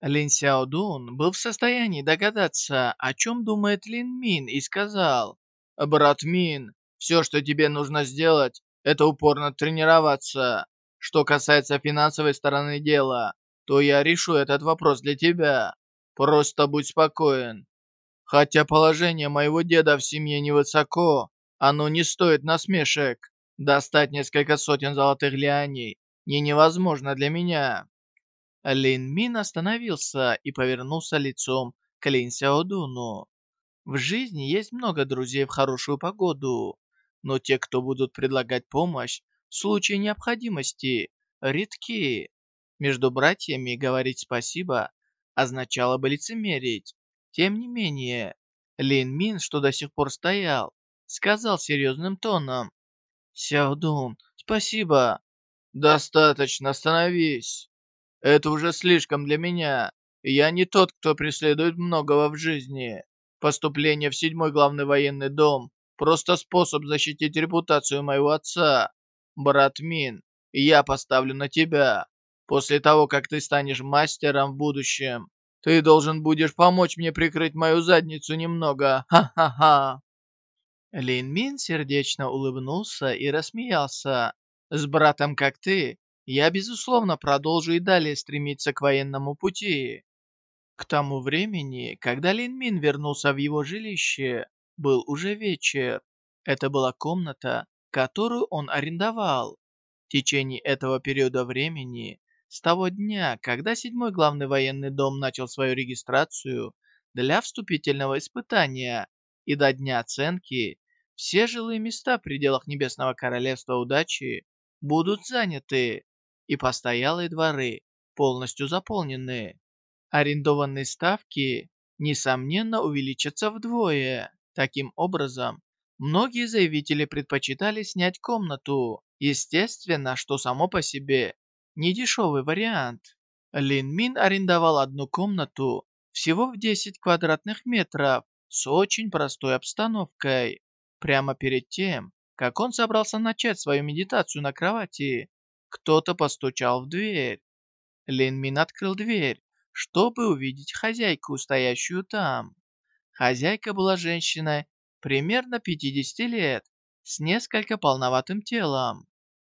Лин Сяодун был в состоянии догадаться, о чем думает Лин Мин, и сказал, «Брат Мин, все, что тебе нужно сделать, это упорно тренироваться. Что касается финансовой стороны дела, то я решу этот вопрос для тебя. Просто будь спокоен. Хотя положение моего деда в семье невысоко, оно не стоит насмешек. Достать несколько сотен золотых лианей не невозможно для меня». Лин Мин остановился и повернулся лицом к Лин Сяодуну. В жизни есть много друзей в хорошую погоду, но те, кто будут предлагать помощь в случае необходимости, редки. Между братьями говорить спасибо означало бы лицемерить. Тем не менее, Лин Мин, что до сих пор стоял, сказал серьезным тоном. «Сяодун, спасибо». «Достаточно, остановись. Это уже слишком для меня. Я не тот, кто преследует многого в жизни. Поступление в седьмой главный военный дом – просто способ защитить репутацию моего отца. Брат Мин, я поставлю на тебя. После того, как ты станешь мастером в будущем, ты должен будешь помочь мне прикрыть мою задницу немного. Ха-ха-ха. Лин Мин сердечно улыбнулся и рассмеялся. «С братом, как ты, я, безусловно, продолжу и далее стремиться к военному пути». К тому времени, когда Лин Мин вернулся в его жилище, был уже вечер. Это была комната, которую он арендовал. В течение этого периода времени, с того дня, когда седьмой главный военный дом начал свою регистрацию для вступительного испытания и до дня оценки, все жилые места в пределах Небесного Королевства Удачи будут заняты, и постоялые дворы полностью заполнены. Арендованные ставки, несомненно, увеличатся вдвое. Таким образом, многие заявители предпочитали снять комнату. Естественно, что само по себе недешевый вариант. Лин Мин арендовал одну комнату всего в 10 квадратных метров с очень простой обстановкой. Прямо перед тем, как он собрался начать свою медитацию на кровати, кто-то постучал в дверь. Лин Мин открыл дверь, чтобы увидеть хозяйку, стоящую там. Хозяйка была женщиной примерно 50 лет, с несколько полноватым телом.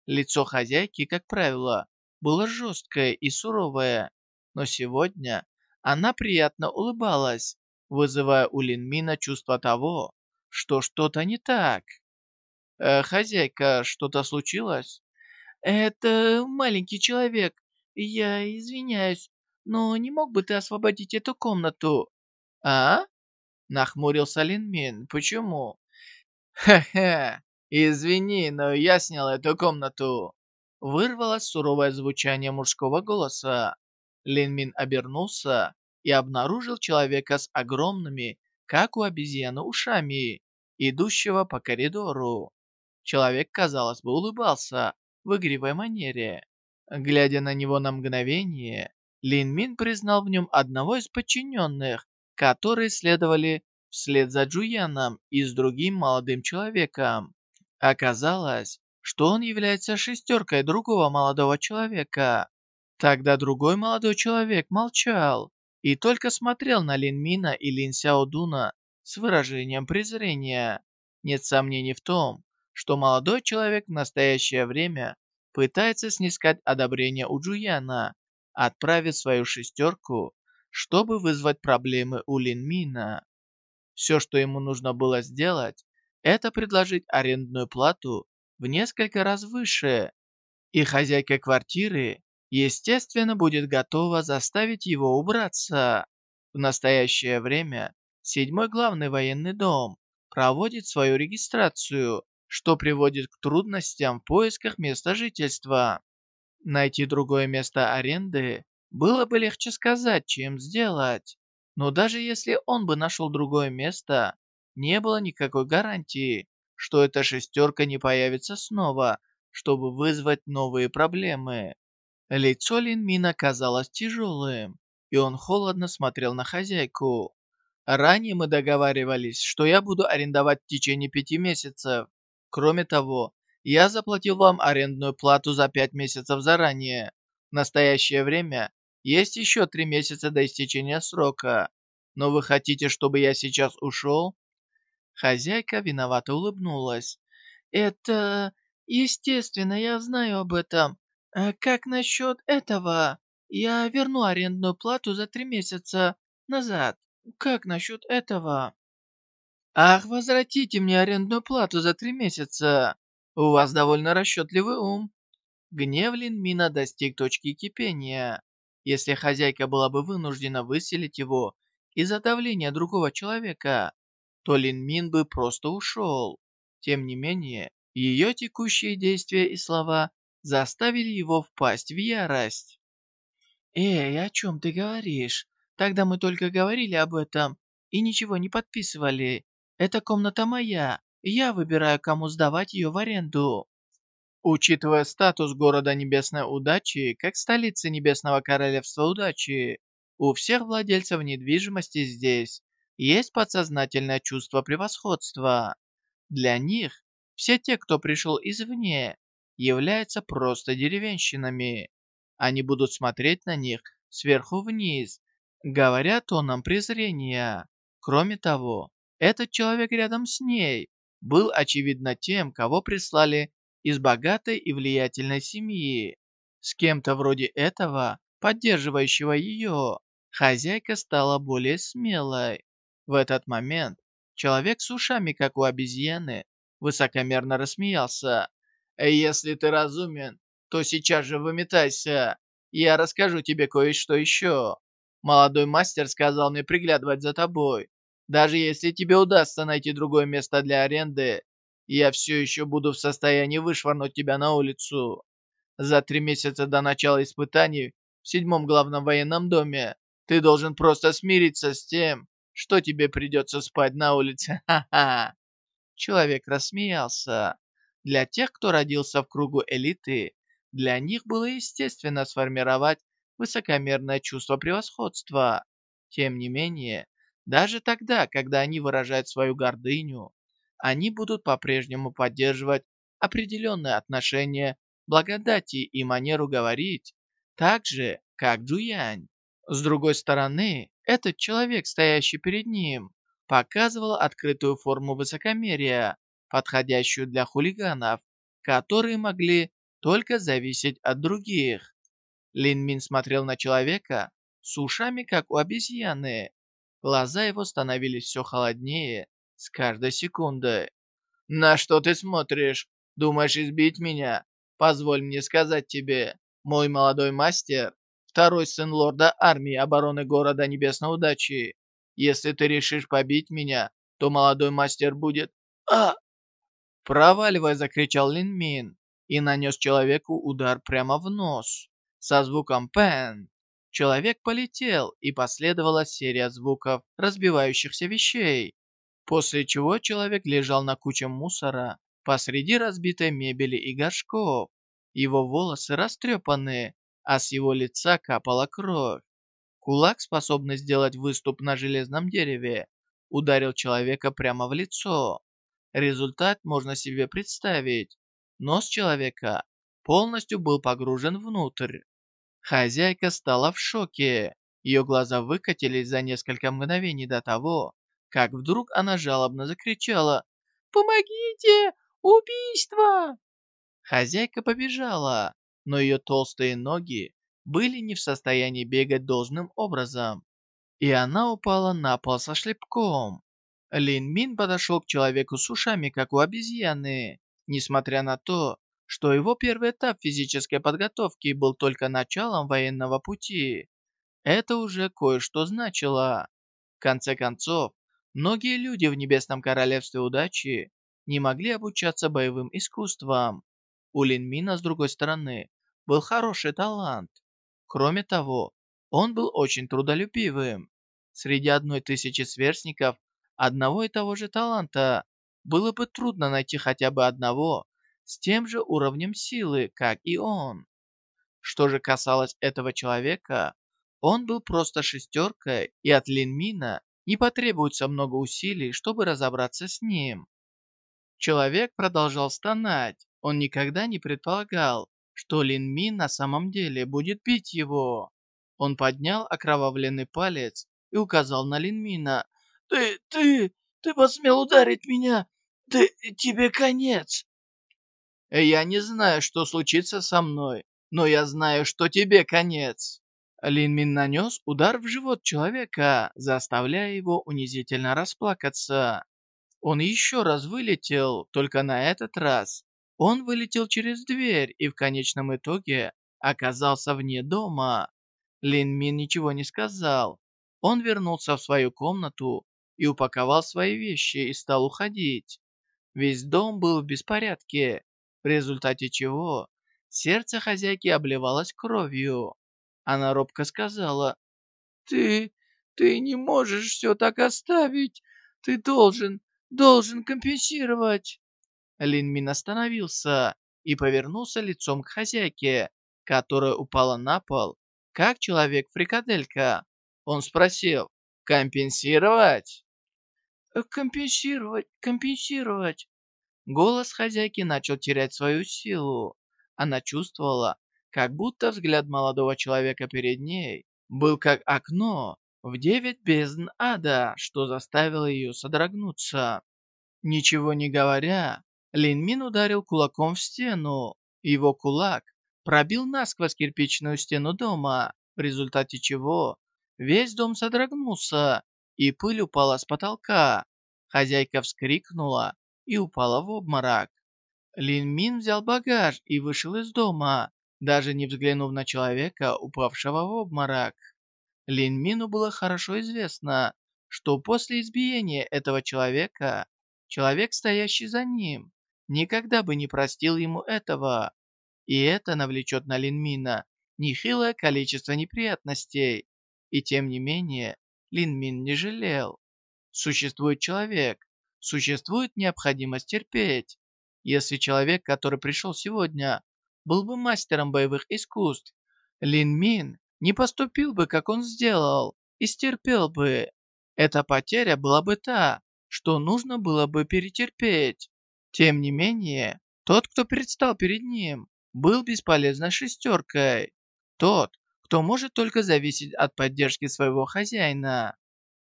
Лицо хозяйки, как правило, было жесткое и суровое, но сегодня она приятно улыбалась, вызывая у Линмина чувство того, что что-то не так. «Э, «Хозяйка, что-то случилось?» «Это маленький человек. Я извиняюсь, но не мог бы ты освободить эту комнату?» «А?» Нахмурился Линмин. «Почему?» «Хе-хе, извини, но я снял эту комнату». Вырвалось суровое звучание мужского голоса. Линмин обернулся и обнаружил человека с огромными как у обезьяны ушами, идущего по коридору. Человек, казалось бы, улыбался в игривой манере. Глядя на него на мгновение, Лин Мин признал в нем одного из подчиненных, которые следовали вслед за Джуяном и с другим молодым человеком. Оказалось, что он является шестеркой другого молодого человека. Тогда другой молодой человек молчал, и только смотрел на Лин Мина и Лин Сяодуна с выражением презрения. Нет сомнений в том, что молодой человек в настоящее время пытается снискать одобрение у Джуяна, отправив свою шестерку, чтобы вызвать проблемы у Лин Мина. Все, что ему нужно было сделать, это предложить арендную плату в несколько раз выше, и хозяйка квартиры естественно, будет готова заставить его убраться. В настоящее время седьмой главный военный дом проводит свою регистрацию, что приводит к трудностям в поисках места жительства. Найти другое место аренды было бы легче сказать, чем сделать. Но даже если он бы нашел другое место, не было никакой гарантии, что эта шестерка не появится снова, чтобы вызвать новые проблемы. Лицо Линмина казалось тяжелым, и он холодно смотрел на хозяйку. «Ранее мы договаривались, что я буду арендовать в течение пяти месяцев. Кроме того, я заплатил вам арендную плату за пять месяцев заранее. В настоящее время есть еще три месяца до истечения срока. Но вы хотите, чтобы я сейчас ушел?» Хозяйка виновато улыбнулась. «Это... естественно, я знаю об этом. А как насчет этого? Я верну арендную плату за три месяца назад. Как насчет этого? Ах, возвратите мне арендную плату за три месяца. У вас довольно расчетливый ум. Гнев Линмина достиг точки кипения. Если хозяйка была бы вынуждена выселить его из-за давления другого человека, то Линмин бы просто ушел. Тем не менее, ее текущие действия и слова заставили его впасть в ярость. «Эй, о чем ты говоришь? Тогда мы только говорили об этом и ничего не подписывали. Эта комната моя, я выбираю, кому сдавать ее в аренду. Учитывая статус города Небесной Удачи как столицы Небесного Королевства Удачи, у всех владельцев недвижимости здесь есть подсознательное чувство превосходства. Для них все те, кто пришел извне, являются просто деревенщинами. Они будут смотреть на них сверху вниз, говоря тоном презрения. Кроме того, этот человек рядом с ней был очевидно тем, кого прислали из богатой и влиятельной семьи. С кем-то вроде этого, поддерживающего ее, хозяйка стала более смелой. В этот момент человек с ушами, как у обезьяны, высокомерно рассмеялся. «Если ты разумен, то сейчас же выметайся. Я расскажу тебе кое-что еще. Молодой мастер сказал мне приглядывать за тобой. Даже если тебе удастся найти другое место для аренды, я все еще буду в состоянии вышвырнуть тебя на улицу. За три месяца до начала испытаний в седьмом главном военном доме ты должен просто смириться с тем, что тебе придется спать на улице. Ха-ха. Человек рассмеялся. Для тех, кто родился в кругу элиты, для них было естественно сформировать высокомерное чувство превосходства. Тем не менее, даже тогда, когда они выражают свою гордыню, они будут по-прежнему поддерживать определенные отношения благодати и манеру говорить, так же, как Джуянь. С другой стороны, этот человек, стоящий перед ним, показывал открытую форму высокомерия, подходящую для хулиганов, которые могли только зависеть от других. Лин Мин смотрел на человека с ушами, как у обезьяны, Глаза его становились все холоднее с каждой секундой. «На что ты смотришь? Думаешь избить меня? Позволь мне сказать тебе, мой молодой мастер, второй сын лорда армии обороны города Небесной Удачи. Если ты решишь побить меня, то молодой мастер будет... А!» «Проваливай!» — закричал Лин Мин и нанес человеку удар прямо в нос со звуком «пен». Человек полетел, и последовала серия звуков разбивающихся вещей, после чего человек лежал на куче мусора посреди разбитой мебели и горшков. Его волосы растрепаны, а с его лица капала кровь. Кулак, способный сделать выступ на железном дереве, ударил человека прямо в лицо. Результат можно себе представить. Нос человека полностью был погружен внутрь. Хозяйка стала в шоке. Ее глаза выкатились за несколько мгновений до того, как вдруг она жалобно закричала «Помогите! Убийство!» Хозяйка побежала, но ее толстые ноги были не в состоянии бегать должным образом, и она упала на пол со шлепком. Лин Мин подошел к человеку с ушами, как у обезьяны, несмотря на то, что его первый этап физической подготовки был только началом военного пути. Это уже кое-что значило. В конце концов, многие люди в Небесном Королевстве Удачи не могли обучаться боевым искусствам. У Линмина, с другой стороны, был хороший талант. Кроме того, он был очень трудолюбивым. Среди одной тысячи сверстников одного и того же таланта было бы трудно найти хотя бы одного, с тем же уровнем силы, как и он. Что же касалось этого человека, он был просто шестеркой, и от Линмина не потребуется много усилий, чтобы разобраться с ним. Человек продолжал стонать. Он никогда не предполагал, что Линмин на самом деле будет бить его. Он поднял окровавленный палец и указал на Линмина. «Ты, ты, ты посмел ударить меня! Ты, тебе конец!» Я не знаю, что случится со мной, но я знаю, что тебе конец. Лин Мин нанес удар в живот человека, заставляя его унизительно расплакаться. Он еще раз вылетел, только на этот раз он вылетел через дверь и в конечном итоге оказался вне дома. Лин Мин ничего не сказал. Он вернулся в свою комнату и упаковал свои вещи и стал уходить. Весь дом был в беспорядке, в результате чего сердце хозяйки обливалось кровью. Она робко сказала, «Ты, ты не можешь все так оставить. Ты должен, должен компенсировать. Лин Мин остановился и повернулся лицом к хозяйке, которая упала на пол, как человек-фрикаделька. Он спросил, компенсировать? «Э, «Компенсировать, компенсировать». Голос хозяйки начал терять свою силу. Она чувствовала, как будто взгляд молодого человека перед ней был как окно в девять бездн ада, что заставило ее содрогнуться. Ничего не говоря, Лин Мин ударил кулаком в стену. Его кулак пробил насквозь кирпичную стену дома, в результате чего весь дом содрогнулся, и пыль упала с потолка. Хозяйка вскрикнула и упала в обморок. Лин Мин взял багаж и вышел из дома, даже не взглянув на человека, упавшего в обморок. Лин Мину было хорошо известно, что после избиения этого человека, человек, стоящий за ним, никогда бы не простил ему этого. И это навлечет на Лин Мина нехилое количество неприятностей. И тем не менее, Лин Мин не жалел. Существует человек, существует необходимость терпеть. Если человек, который пришел сегодня, был бы мастером боевых искусств, Лин Мин не поступил бы, как он сделал, и стерпел бы. Эта потеря была бы та, что нужно было бы перетерпеть. Тем не менее, тот, кто предстал перед ним, был бесполезной шестеркой. Тот, кто может только зависеть от поддержки своего хозяина.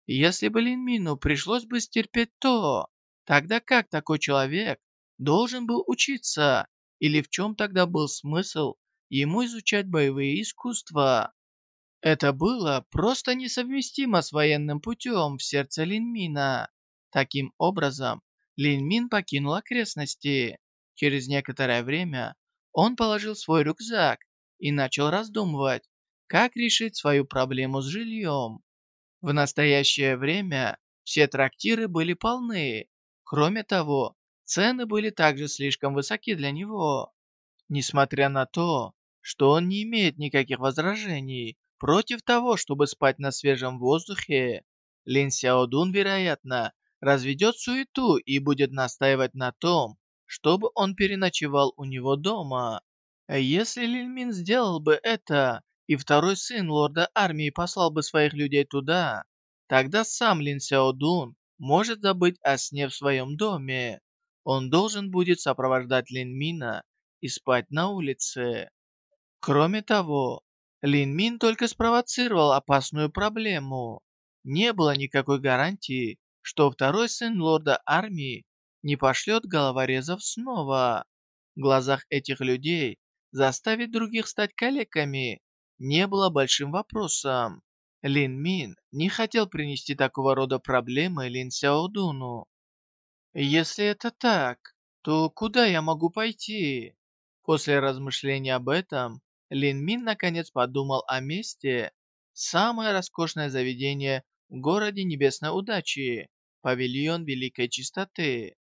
Если бы Лин Мину пришлось бы стерпеть то, тогда как такой человек должен был учиться? Или в чем тогда был смысл ему изучать боевые искусства? Это было просто несовместимо с военным путем в сердце Линмина. Таким образом, Линмин покинул окрестности. Через некоторое время он положил свой рюкзак и начал раздумывать, как решить свою проблему с жильем. В настоящее время все трактиры были полны. Кроме того, цены были также слишком высоки для него. Несмотря на то, что он не имеет никаких возражений Против того, чтобы спать на свежем воздухе, Лин Сяодун, вероятно, разведет суету и будет настаивать на том, чтобы он переночевал у него дома. Если Лин Мин сделал бы это, и второй сын лорда армии послал бы своих людей туда, тогда сам Лин Сяодун может забыть о сне в своем доме. Он должен будет сопровождать Лин Мина и спать на улице. Кроме того, Лин Мин только спровоцировал опасную проблему. Не было никакой гарантии, что второй сын лорда армии не пошлет головорезов снова. В глазах этих людей заставить других стать калеками не было большим вопросом. Лин Мин не хотел принести такого рода проблемы Лин Сяодуну. Если это так, то куда я могу пойти? После размышления об этом, Лин Мин наконец подумал о месте. Самое роскошное заведение в городе Небесной Удачи – павильон Великой Чистоты.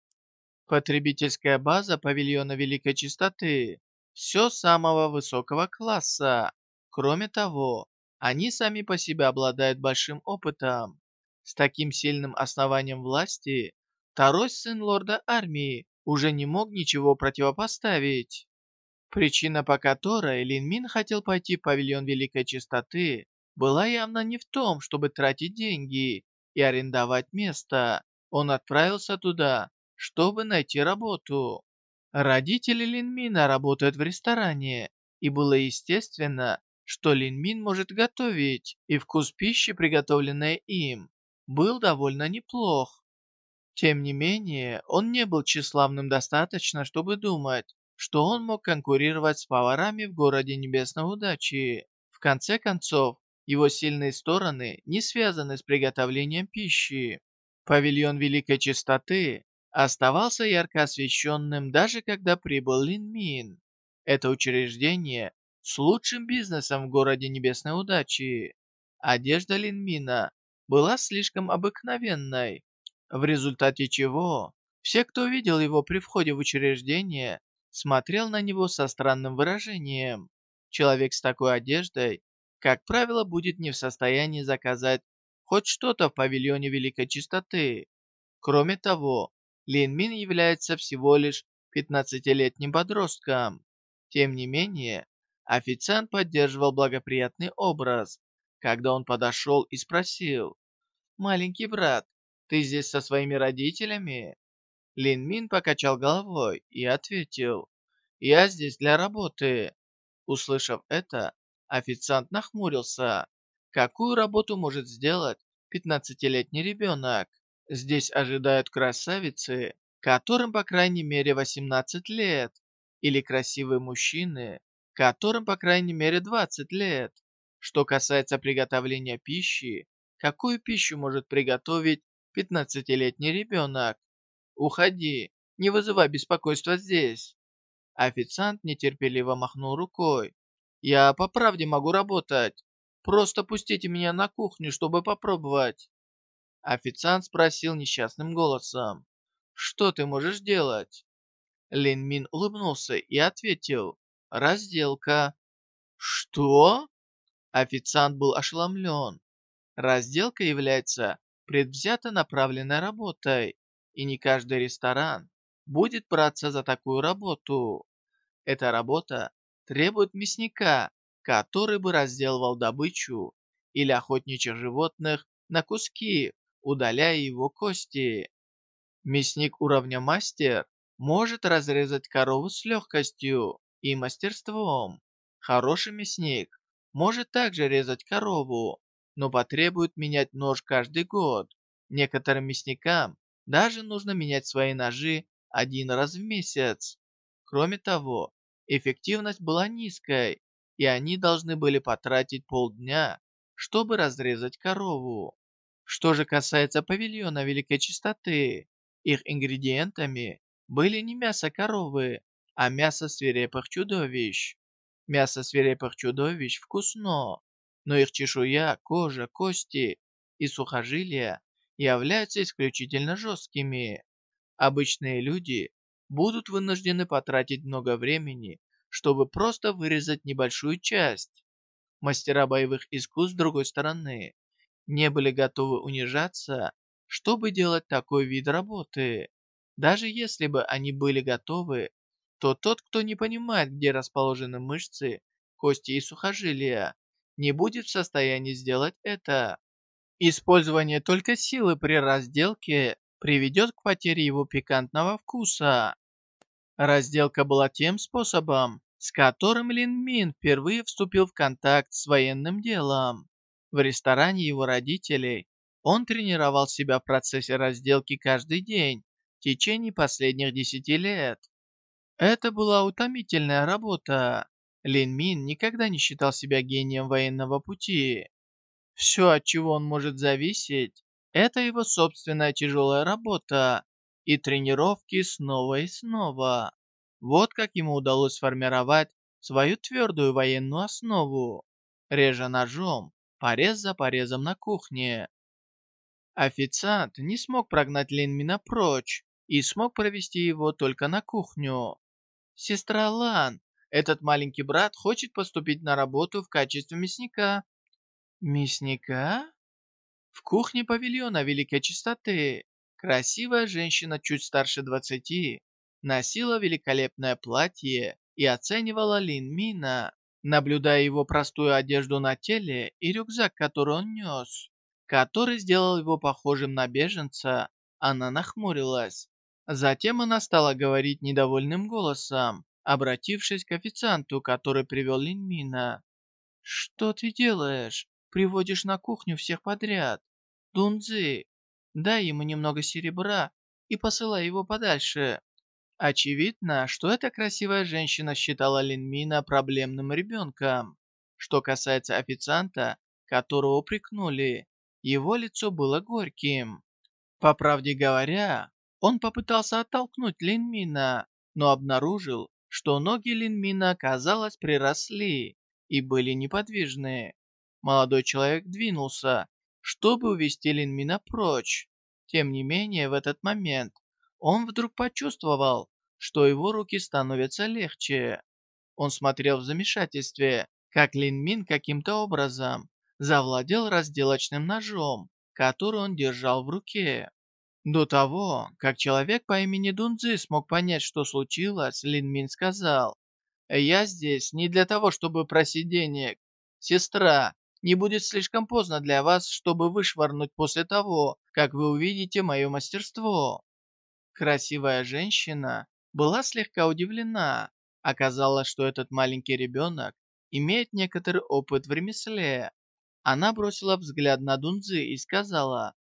Потребительская база павильона Великой Чистоты – все самого высокого класса. Кроме того, они сами по себе обладают большим опытом. С таким сильным основанием власти, второй сын лорда армии уже не мог ничего противопоставить. Причина, по которой Лин Мин хотел пойти в павильон Великой Чистоты, была явно не в том, чтобы тратить деньги и арендовать место. Он отправился туда, чтобы найти работу. Родители Лин Мина работают в ресторане, и было естественно, что Лин Мин может готовить, и вкус пищи, приготовленной им, был довольно неплох. Тем не менее, он не был тщеславным достаточно, чтобы думать, что он мог конкурировать с поварами в городе Небесной Удачи. В конце концов, его сильные стороны не связаны с приготовлением пищи. Павильон Великой Чистоты оставался ярко освещенным даже когда прибыл Лин Мин. Это учреждение с лучшим бизнесом в городе Небесной Удачи. Одежда Лин Мина была слишком обыкновенной, в результате чего все, кто видел его при входе в учреждение, смотрел на него со странным выражением. Человек с такой одеждой, как правило, будет не в состоянии заказать хоть что-то в павильоне Великой Чистоты. Кроме того, Лин Мин является всего лишь 15-летним подростком. Тем не менее, официант поддерживал благоприятный образ, когда он подошел и спросил, «Маленький брат, ты здесь со своими родителями?» Лин Мин покачал головой и ответил, «Я здесь для работы». Услышав это, официант нахмурился. Какую работу может сделать 15-летний ребенок? Здесь ожидают красавицы, которым по крайней мере 18 лет, или красивые мужчины, которым по крайней мере 20 лет. Что касается приготовления пищи, какую пищу может приготовить 15-летний ребенок? Уходи, не вызывай беспокойства здесь. Официант нетерпеливо махнул рукой. Я по правде могу работать. Просто пустите меня на кухню, чтобы попробовать. Официант спросил несчастным голосом. Что ты можешь делать? Лин Мин улыбнулся и ответил. Разделка. Что? Официант был ошеломлен. Разделка является предвзято направленной работой и не каждый ресторан будет браться за такую работу. Эта работа требует мясника, который бы разделывал добычу или охотничьих животных на куски, удаляя его кости. Мясник уровня мастер может разрезать корову с легкостью и мастерством. Хороший мясник может также резать корову, но потребует менять нож каждый год. Некоторым мясникам даже нужно менять свои ножи один раз в месяц. Кроме того, эффективность была низкой, и они должны были потратить полдня, чтобы разрезать корову. Что же касается павильона Великой Чистоты, их ингредиентами были не мясо коровы, а мясо свирепых чудовищ. Мясо свирепых чудовищ вкусно, но их чешуя, кожа, кости и сухожилия являются исключительно жесткими. Обычные люди будут вынуждены потратить много времени, чтобы просто вырезать небольшую часть. Мастера боевых искусств с другой стороны не были готовы унижаться, чтобы делать такой вид работы. Даже если бы они были готовы, то тот, кто не понимает, где расположены мышцы, кости и сухожилия, не будет в состоянии сделать это. Использование только силы при разделке приведет к потере его пикантного вкуса. Разделка была тем способом, с которым Лин Мин впервые вступил в контакт с военным делом. В ресторане его родителей он тренировал себя в процессе разделки каждый день в течение последних десяти лет. Это была утомительная работа. Лин Мин никогда не считал себя гением военного пути. Все, от чего он может зависеть, это его собственная тяжелая работа и тренировки снова и снова. Вот как ему удалось сформировать свою твердую военную основу, режа ножом, порез за порезом на кухне. Официант не смог прогнать Линмина прочь и смог провести его только на кухню. «Сестра Лан, этот маленький брат хочет поступить на работу в качестве мясника. Мясника? В кухне павильона Великой Чистоты красивая женщина чуть старше двадцати носила великолепное платье и оценивала Лин Мина, наблюдая его простую одежду на теле и рюкзак, который он нес, который сделал его похожим на беженца, она нахмурилась. Затем она стала говорить недовольным голосом, обратившись к официанту, который привел Линмина. «Что ты делаешь? Приводишь на кухню всех подряд. Дунзы, дай ему немного серебра и посылай его подальше». Очевидно, что эта красивая женщина считала Линмина проблемным ребенком. Что касается официанта, которого упрекнули, его лицо было горьким. По правде говоря, он попытался оттолкнуть Линмина, но обнаружил, что ноги Линмина, казалось, приросли и были неподвижны. Молодой человек двинулся, чтобы увести Линмина прочь. Тем не менее, в этот момент он вдруг почувствовал, что его руки становятся легче. Он смотрел в замешательстве, как Линмин каким-то образом завладел разделочным ножом, который он держал в руке. До того, как человек по имени Дунзы смог понять, что случилось, Лин Мин сказал, «Я здесь не для того, чтобы просить денег. Сестра, не будет слишком поздно для вас, чтобы вышвырнуть после того, как вы увидите мое мастерство». Красивая женщина была слегка удивлена. Оказалось, что этот маленький ребенок имеет некоторый опыт в ремесле. Она бросила взгляд на Дунзы и сказала,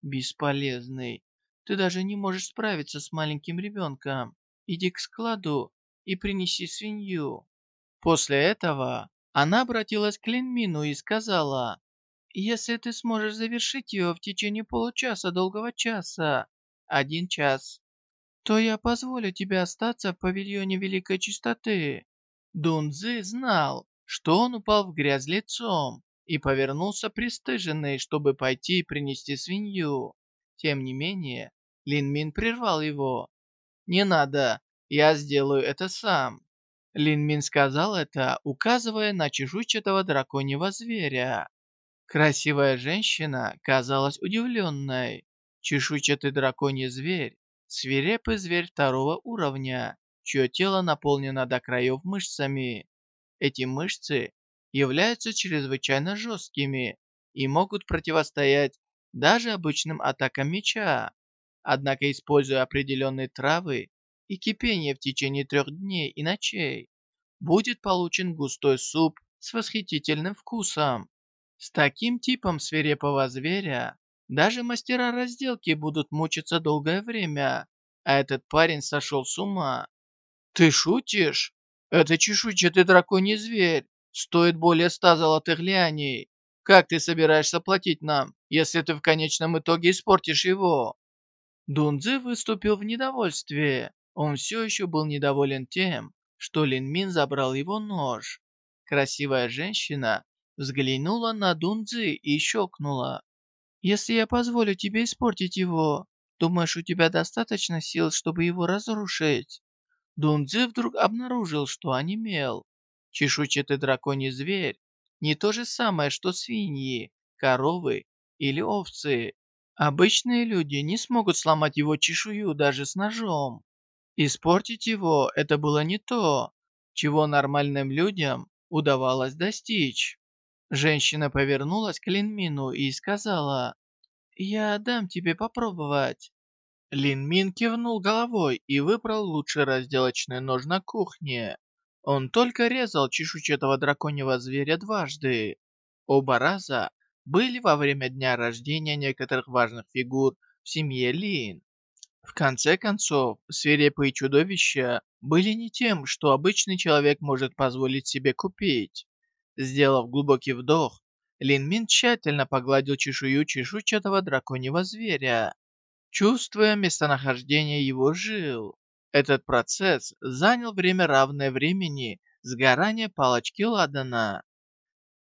«Бесполезный. Ты даже не можешь справиться с маленьким ребенком. Иди к складу и принеси свинью». После этого она обратилась к Линмину и сказала, «Если ты сможешь завершить ее в течение получаса долгого часа, один час, то я позволю тебе остаться в павильоне Великой Чистоты». Дунзы знал, что он упал в грязь лицом и повернулся пристыженный, чтобы пойти и принести свинью. Тем не менее, Лин Мин прервал его. «Не надо, я сделаю это сам». Лин Мин сказал это, указывая на чешуйчатого драконьего зверя. Красивая женщина казалась удивленной. Чешуйчатый драконий зверь – свирепый зверь второго уровня, чье тело наполнено до краев мышцами. Эти мышцы являются чрезвычайно жесткими и могут противостоять даже обычным атакам меча. Однако, используя определенные травы и кипение в течение трех дней и ночей, будет получен густой суп с восхитительным вкусом. С таким типом свирепого зверя даже мастера разделки будут мучиться долгое время, а этот парень сошел с ума. «Ты шутишь? Это чешуйчатый драконий зверь. Стоит более ста золотых лианей. Как ты собираешься платить нам, если ты в конечном итоге испортишь его?» Дунзы выступил в недовольстве. Он все еще был недоволен тем, что Лин Мин забрал его нож. Красивая женщина взглянула на Дунзы и щелкнула. «Если я позволю тебе испортить его, думаешь, у тебя достаточно сил, чтобы его разрушить?» Дунзы вдруг обнаружил, что онемел. Чешуйчатый драконий зверь не то же самое, что свиньи, коровы или овцы. Обычные люди не смогут сломать его чешую даже с ножом. Испортить его – это было не то, чего нормальным людям удавалось достичь. Женщина повернулась к Линмину и сказала, «Я дам тебе попробовать». Линмин кивнул головой и выбрал лучший разделочный нож на кухне. Он только резал чешуйчатого драконьего зверя дважды. Оба раза были во время дня рождения некоторых важных фигур в семье Лин. В конце концов, свирепые чудовища были не тем, что обычный человек может позволить себе купить. Сделав глубокий вдох, Лин Мин тщательно погладил чешую чешуйчатого драконьего зверя, чувствуя местонахождение его жил. Этот процесс занял время равное времени сгорания палочки Ладана.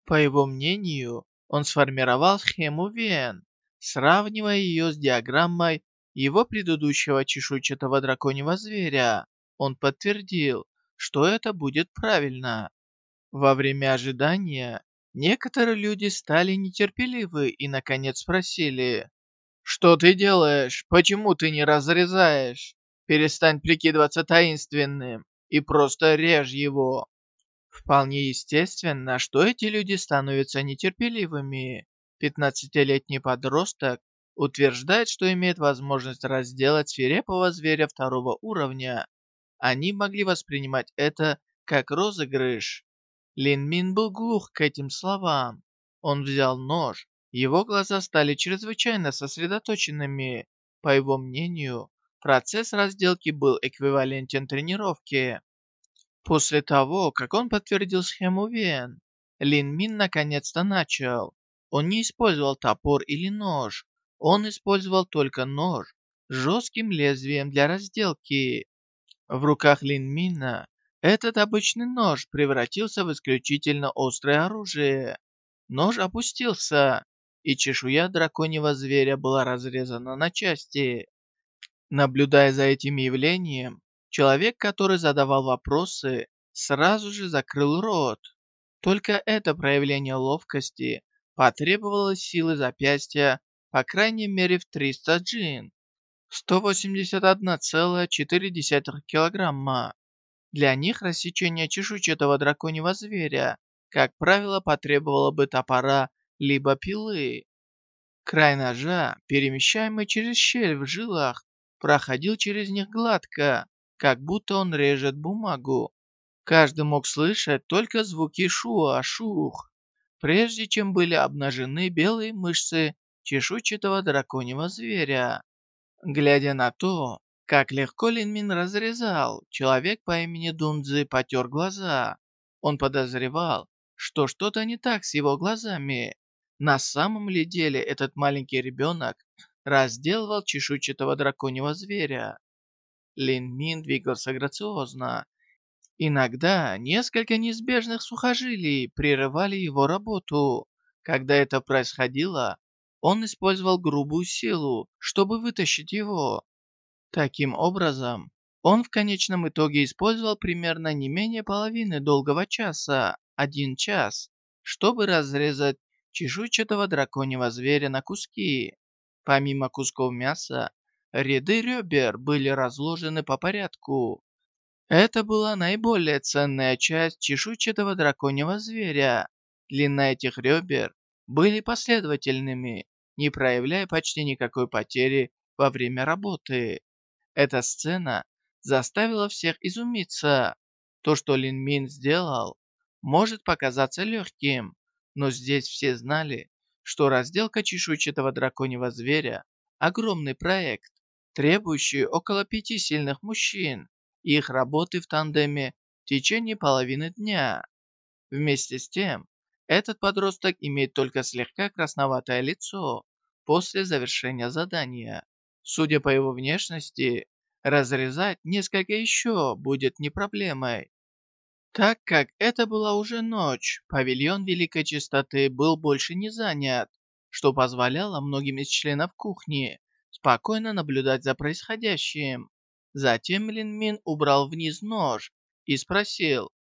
По его мнению, он сформировал схему Вен, сравнивая ее с диаграммой его предыдущего чешуйчатого драконьего зверя. Он подтвердил, что это будет правильно. Во время ожидания некоторые люди стали нетерпеливы и наконец спросили, «Что ты делаешь? Почему ты не разрезаешь? Перестань прикидываться таинственным и просто режь его!» Вполне естественно, что эти люди становятся нетерпеливыми. Пятнадцатилетний подросток утверждает, что имеет возможность разделать свирепого зверя второго уровня. Они могли воспринимать это как розыгрыш. Лин Мин был глух к этим словам. Он взял нож, его глаза стали чрезвычайно сосредоточенными. По его мнению, процесс разделки был эквивалентен тренировке. После того, как он подтвердил схему Вен, Лин Мин наконец-то начал. Он не использовал топор или нож. Он использовал только нож с жестким лезвием для разделки. В руках Лин Мина этот обычный нож превратился в исключительно острое оружие. Нож опустился, и чешуя драконьего зверя была разрезана на части. Наблюдая за этим явлением, Человек, который задавал вопросы, сразу же закрыл рот. Только это проявление ловкости потребовало силы запястья по крайней мере в 300 джин. 181,4 килограмма. Для них рассечение чешуйчатого драконьего зверя, как правило, потребовало бы топора либо пилы. Край ножа, перемещаемый через щель в жилах, проходил через них гладко, как будто он режет бумагу. Каждый мог слышать только звуки шуа-шух, прежде чем были обнажены белые мышцы чешуйчатого драконьего зверя. Глядя на то, как легко Линмин разрезал, человек по имени Дунзы потер глаза. Он подозревал, что что-то не так с его глазами. На самом ли деле этот маленький ребенок разделывал чешуйчатого драконьего зверя? Лин Мин двигался грациозно. Иногда несколько неизбежных сухожилий прерывали его работу. Когда это происходило, он использовал грубую силу, чтобы вытащить его. Таким образом, он в конечном итоге использовал примерно не менее половины долгого часа, один час, чтобы разрезать чешуйчатого драконьего зверя на куски. Помимо кусков мяса, ряды ребер были разложены по порядку. Это была наиболее ценная часть чешуйчатого драконьего зверя. Длина этих ребер были последовательными, не проявляя почти никакой потери во время работы. Эта сцена заставила всех изумиться. То, что Лин Мин сделал, может показаться легким, но здесь все знали, что разделка чешуйчатого драконьего зверя – огромный проект, требующий около пяти сильных мужчин и их работы в тандеме в течение половины дня. Вместе с тем, этот подросток имеет только слегка красноватое лицо после завершения задания. Судя по его внешности, разрезать несколько еще будет не проблемой. Так как это была уже ночь, павильон Великой Чистоты был больше не занят, что позволяло многим из членов кухни спокойно наблюдать за происходящим. Затем Лин Мин убрал вниз нож и спросил,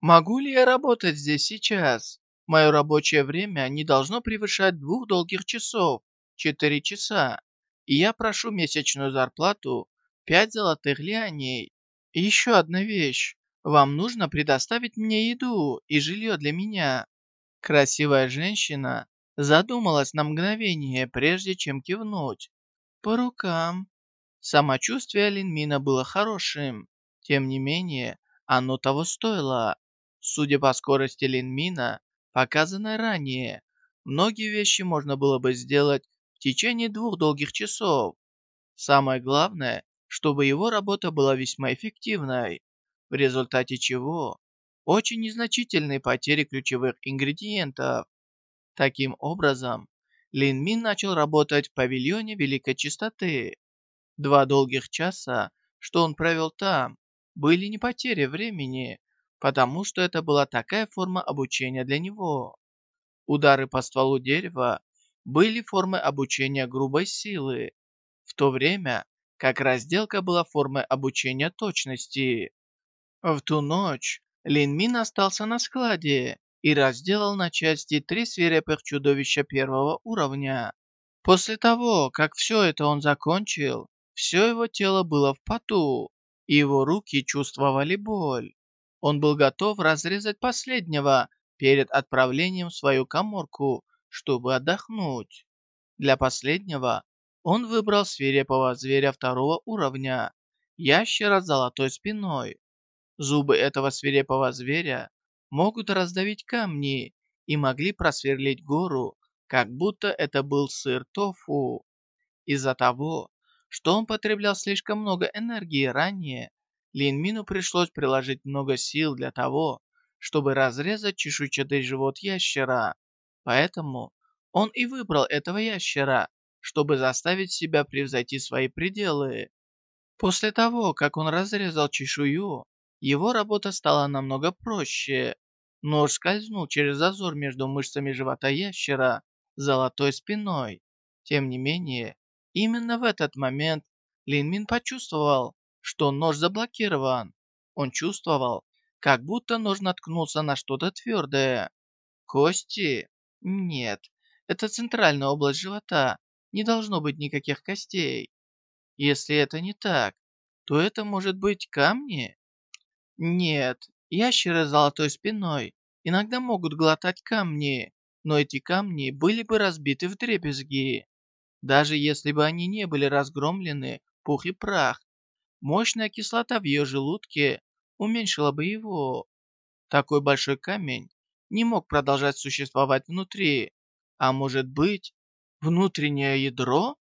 «Могу ли я работать здесь сейчас? Мое рабочее время не должно превышать двух долгих часов, четыре часа, и я прошу месячную зарплату пять золотых лианей. И еще одна вещь. Вам нужно предоставить мне еду и жилье для меня». Красивая женщина задумалась на мгновение, прежде чем кивнуть. «По рукам». Самочувствие Линмина было хорошим. Тем не менее, оно того стоило. Судя по скорости Линмина, показанной ранее, многие вещи можно было бы сделать в течение двух долгих часов. Самое главное, чтобы его работа была весьма эффективной в результате чего очень незначительные потери ключевых ингредиентов. Таким образом, Лин Мин начал работать в павильоне Великой Чистоты. Два долгих часа, что он провел там, были не потери времени, потому что это была такая форма обучения для него. Удары по стволу дерева были формой обучения грубой силы, в то время как разделка была формой обучения точности. В ту ночь Лин Мин остался на складе и разделал на части три свирепых чудовища первого уровня. После того, как все это он закончил, все его тело было в поту, и его руки чувствовали боль. Он был готов разрезать последнего перед отправлением в свою коморку, чтобы отдохнуть. Для последнего он выбрал свирепого зверя второго уровня, ящера с золотой спиной. Зубы этого свирепого зверя могут раздавить камни и могли просверлить гору, как будто это был сыр тофу. Из-за того, что он потреблял слишком много энергии ранее, Лин Мину пришлось приложить много сил для того, чтобы разрезать чешуйчатый живот ящера. Поэтому он и выбрал этого ящера, чтобы заставить себя превзойти свои пределы. После того, как он разрезал чешую, его работа стала намного проще. Нож скользнул через зазор между мышцами живота ящера золотой спиной. Тем не менее, именно в этот момент Лин Мин почувствовал, что нож заблокирован. Он чувствовал, как будто нож наткнулся на что-то твердое. Кости? Нет, это центральная область живота. Не должно быть никаких костей. Если это не так, то это может быть камни? Нет, ящеры с золотой спиной иногда могут глотать камни, но эти камни были бы разбиты в дребезги. Даже если бы они не были разгромлены пух и прах, мощная кислота в ее желудке уменьшила бы его. Такой большой камень не мог продолжать существовать внутри. А может быть, внутреннее ядро?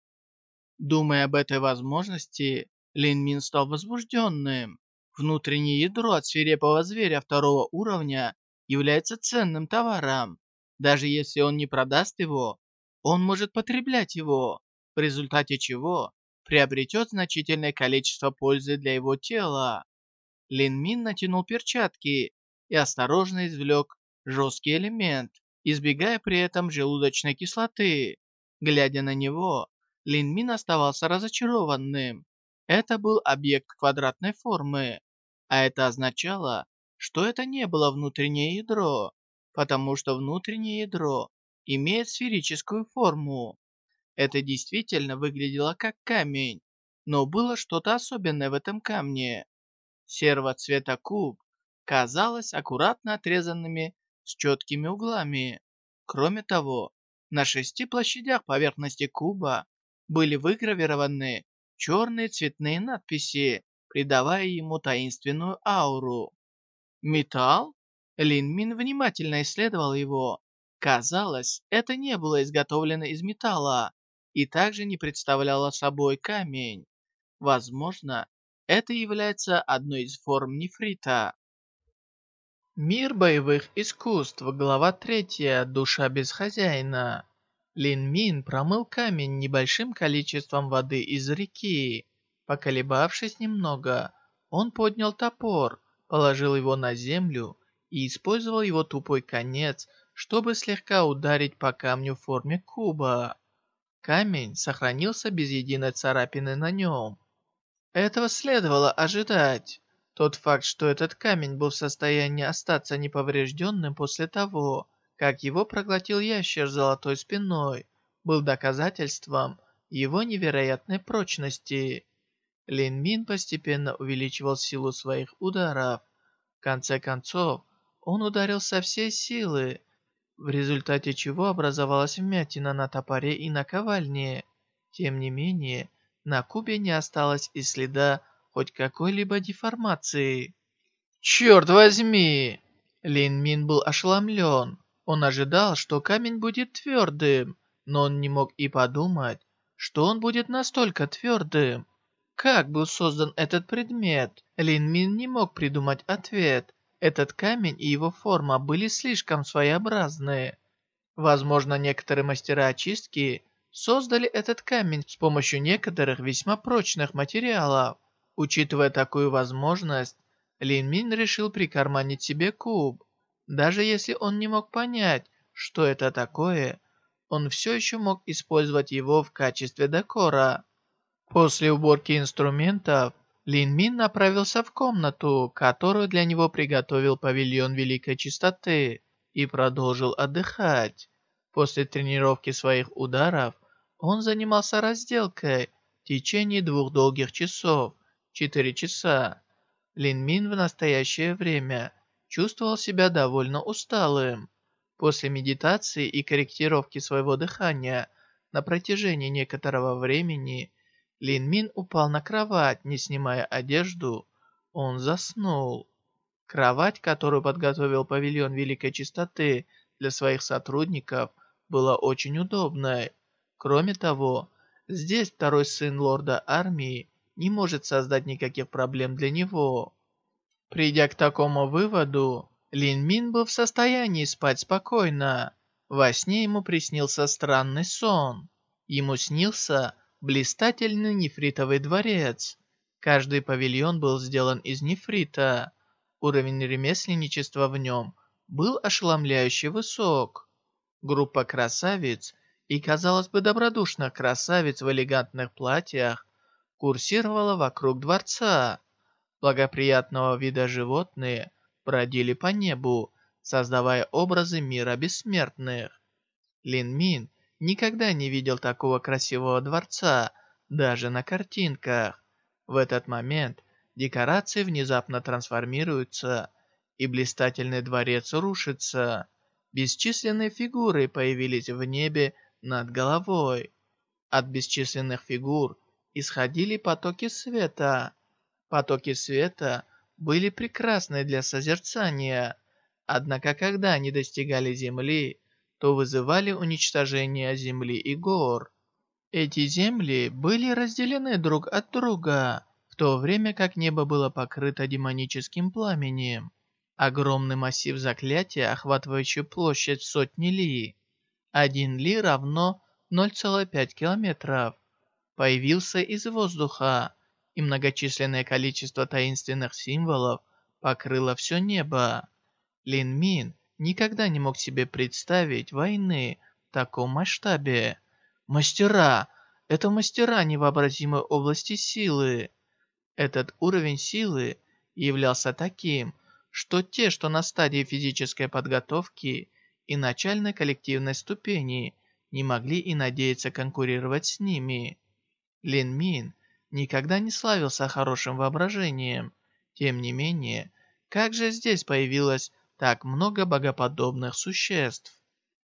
Думая об этой возможности, Лин Мин стал возбужденным. Внутреннее ядро от свирепого зверя второго уровня является ценным товаром. Даже если он не продаст его, он может потреблять его, в результате чего приобретет значительное количество пользы для его тела. Лин Мин натянул перчатки и осторожно извлек жесткий элемент, избегая при этом желудочной кислоты. Глядя на него, Лин Мин оставался разочарованным. Это был объект квадратной формы, а это означало, что это не было внутреннее ядро, потому что внутреннее ядро имеет сферическую форму. Это действительно выглядело как камень, но было что-то особенное в этом камне. Серого цвета куб казалось аккуратно отрезанными с четкими углами. Кроме того, на шести площадях поверхности куба были выгравированы черные цветные надписи, придавая ему таинственную ауру. Металл? Лин Мин внимательно исследовал его. Казалось, это не было изготовлено из металла и также не представляло собой камень. Возможно, это является одной из форм нефрита. Мир боевых искусств, глава 3, душа без хозяина. Лин Мин промыл камень небольшим количеством воды из реки. Поколебавшись немного, он поднял топор, положил его на землю и использовал его тупой конец, чтобы слегка ударить по камню в форме куба. Камень сохранился без единой царапины на нем. Этого следовало ожидать. Тот факт, что этот камень был в состоянии остаться неповрежденным после того, как его проглотил ящер с золотой спиной, был доказательством его невероятной прочности. Лин Мин постепенно увеличивал силу своих ударов. В конце концов, он ударил со всей силы, в результате чего образовалась вмятина на топоре и наковальне. Тем не менее, на кубе не осталось и следа хоть какой-либо деформации. «Черт возьми!» Лин Мин был ошеломлен. Он ожидал, что камень будет твердым, но он не мог и подумать, что он будет настолько твердым. Как был создан этот предмет? Лин Мин не мог придумать ответ. Этот камень и его форма были слишком своеобразные. Возможно, некоторые мастера очистки создали этот камень с помощью некоторых весьма прочных материалов. Учитывая такую возможность, Лин Мин решил прикарманить себе куб. Даже если он не мог понять, что это такое, он все еще мог использовать его в качестве декора. После уборки инструментов, Лин Мин направился в комнату, которую для него приготовил павильон Великой Чистоты, и продолжил отдыхать. После тренировки своих ударов, он занимался разделкой в течение двух долгих часов. 4 часа. Лин Мин в настоящее время чувствовал себя довольно усталым. После медитации и корректировки своего дыхания на протяжении некоторого времени Лин Мин упал на кровать, не снимая одежду. Он заснул. Кровать, которую подготовил павильон Великой Чистоты для своих сотрудников, была очень удобной. Кроме того, здесь второй сын лорда армии не может создать никаких проблем для него. Придя к такому выводу, Лин Мин был в состоянии спать спокойно. Во сне ему приснился странный сон. Ему снился блистательный нефритовый дворец. Каждый павильон был сделан из нефрита. Уровень ремесленничества в нем был ошеломляюще высок. Группа красавиц и, казалось бы, добродушных красавиц в элегантных платьях курсировала вокруг дворца. Благоприятного вида животные бродили по небу, создавая образы мира бессмертных. Лин Мин никогда не видел такого красивого дворца, даже на картинках. В этот момент декорации внезапно трансформируются, и блистательный дворец рушится. Бесчисленные фигуры появились в небе над головой. От бесчисленных фигур исходили потоки света. Потоки света были прекрасны для созерцания, однако когда они достигали земли, то вызывали уничтожение земли и гор. Эти земли были разделены друг от друга, в то время как небо было покрыто демоническим пламенем. Огромный массив заклятия, охватывающий площадь сотни ли. Один ли равно 0,5 километров. Появился из воздуха, и многочисленное количество таинственных символов покрыло все небо. Лин Мин никогда не мог себе представить войны в таком масштабе. Мастера! Это мастера невообразимой области силы. Этот уровень силы являлся таким, что те, что на стадии физической подготовки и начальной коллективной ступени, не могли и надеяться конкурировать с ними. Лин Мин никогда не славился хорошим воображением. Тем не менее, как же здесь появилось так много богоподобных существ?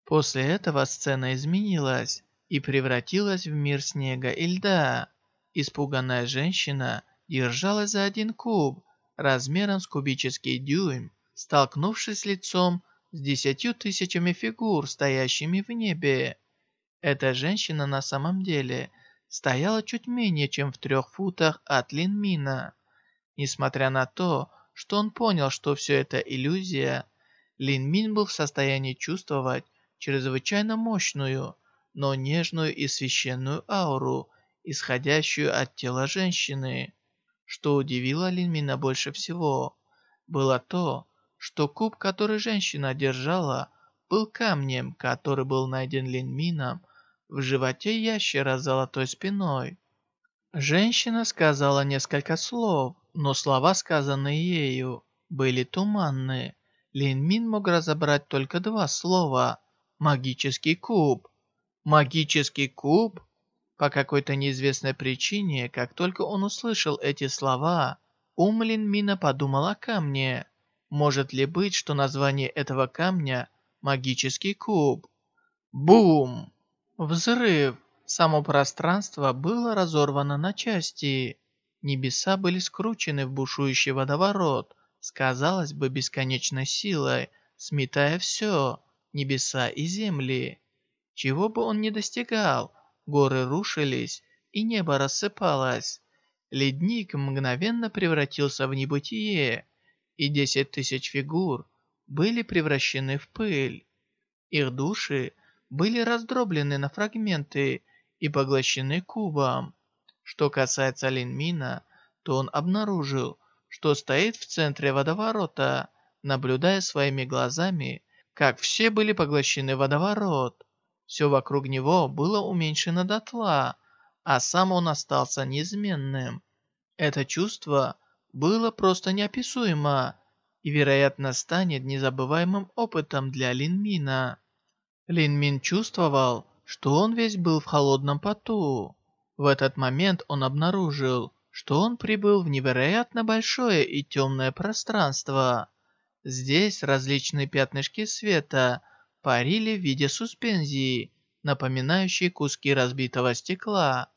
После этого сцена изменилась и превратилась в мир снега и льда. Испуганная женщина держалась за один куб, размером с кубический дюйм, столкнувшись лицом с десятью тысячами фигур, стоящими в небе. Эта женщина на самом деле стояла чуть менее чем в трех футах от Линмина. Несмотря на то, что он понял, что все это иллюзия, Линмин был в состоянии чувствовать чрезвычайно мощную, но нежную и священную ауру, исходящую от тела женщины. Что удивило Линмина больше всего, было то, что куб, который женщина держала, был камнем, который был найден Линмином в животе ящера с золотой спиной. Женщина сказала несколько слов, но слова, сказанные ею, были туманны. Линмин мог разобрать только два слова «магический куб». «Магический куб?» По какой-то неизвестной причине, как только он услышал эти слова, ум Линмина подумал о камне. Может ли быть, что название этого камня – магический куб? Бум! Взрыв! Само пространство было разорвано на части. Небеса были скручены в бушующий водоворот, с, бы, бесконечной силой, сметая все, небеса и земли. Чего бы он ни достигал – горы рушились, и небо рассыпалось. Ледник мгновенно превратился в небытие, и десять тысяч фигур были превращены в пыль. Их души были раздроблены на фрагменты и поглощены кубом. Что касается Линмина, то он обнаружил, что стоит в центре водоворота, наблюдая своими глазами, как все были поглощены водоворот. Все вокруг него было уменьшено дотла, а сам он остался неизменным. Это чувство было просто неописуемо и, вероятно, станет незабываемым опытом для Линмина. Линмин чувствовал, что он весь был в холодном поту. В этот момент он обнаружил, что он прибыл в невероятно большое и темное пространство. Здесь различные пятнышки света – парили в виде суспензии, напоминающей куски разбитого стекла.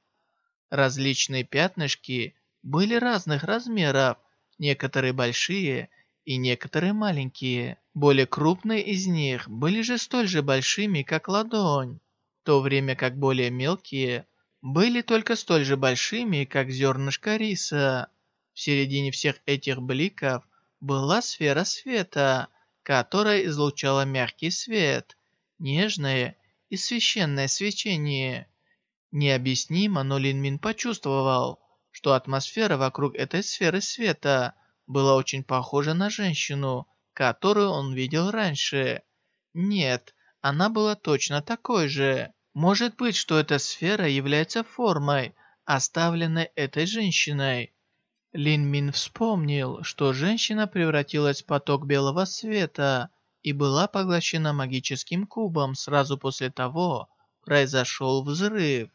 Различные пятнышки были разных размеров, некоторые большие и некоторые маленькие. Более крупные из них были же столь же большими, как ладонь, в то время как более мелкие были только столь же большими, как зернышко риса. В середине всех этих бликов была сфера света, которая излучала мягкий свет, нежное и священное свечение. Необъяснимо, но Лин Мин почувствовал, что атмосфера вокруг этой сферы света была очень похожа на женщину, которую он видел раньше. Нет, она была точно такой же. Может быть, что эта сфера является формой, оставленной этой женщиной. Лин Мин вспомнил, что женщина превратилась в поток белого света и была поглощена магическим кубом сразу после того, произошел взрыв.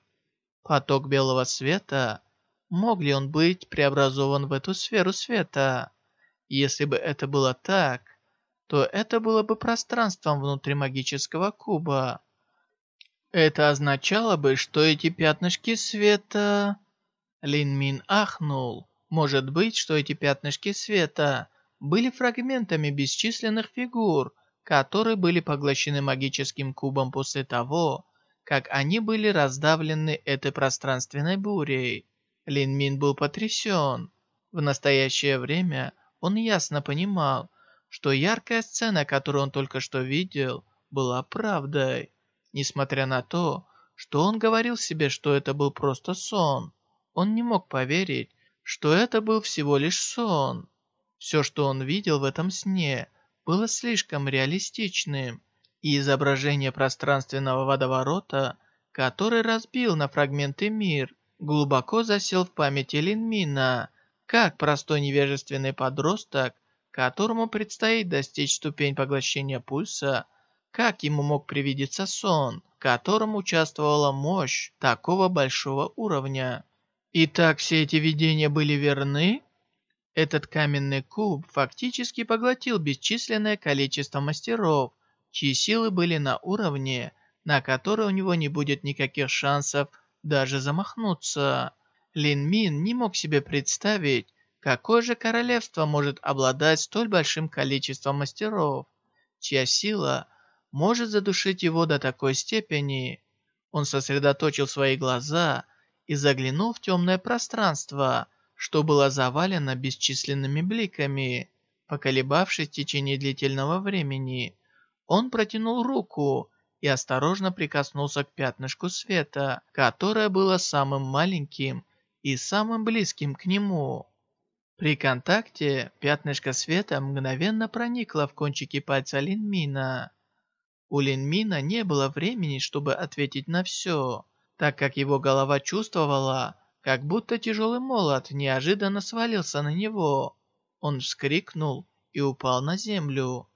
Поток белого света, мог ли он быть преобразован в эту сферу света? Если бы это было так, то это было бы пространством внутри магического куба. Это означало бы, что эти пятнышки света... Лин Мин ахнул. Может быть, что эти пятнышки света были фрагментами бесчисленных фигур, которые были поглощены магическим кубом после того, как они были раздавлены этой пространственной бурей. Лин Мин был потрясен. В настоящее время он ясно понимал, что яркая сцена, которую он только что видел, была правдой. Несмотря на то, что он говорил себе, что это был просто сон, он не мог поверить, что это был всего лишь сон. Все, что он видел в этом сне, было слишком реалистичным, и изображение пространственного водоворота, который разбил на фрагменты мир, глубоко засел в памяти Линмина, как простой невежественный подросток которому предстоит достичь ступень поглощения пульса, как ему мог привидеться сон, в котором участвовала мощь такого большого уровня? Итак, все эти видения были верны? Этот каменный куб фактически поглотил бесчисленное количество мастеров, чьи силы были на уровне, на который у него не будет никаких шансов даже замахнуться. Лин Мин не мог себе представить, Какое же королевство может обладать столь большим количеством мастеров, чья сила может задушить его до такой степени? Он сосредоточил свои глаза и заглянул в темное пространство, что было завалено бесчисленными бликами. Поколебавшись в течение длительного времени, он протянул руку и осторожно прикоснулся к пятнышку света, которое было самым маленьким и самым близким к нему. При контакте пятнышко света мгновенно проникло в кончики пальца Линмина. У Линмина не было времени, чтобы ответить на все, так как его голова чувствовала, как будто тяжелый молот неожиданно свалился на него. Он вскрикнул и упал на землю.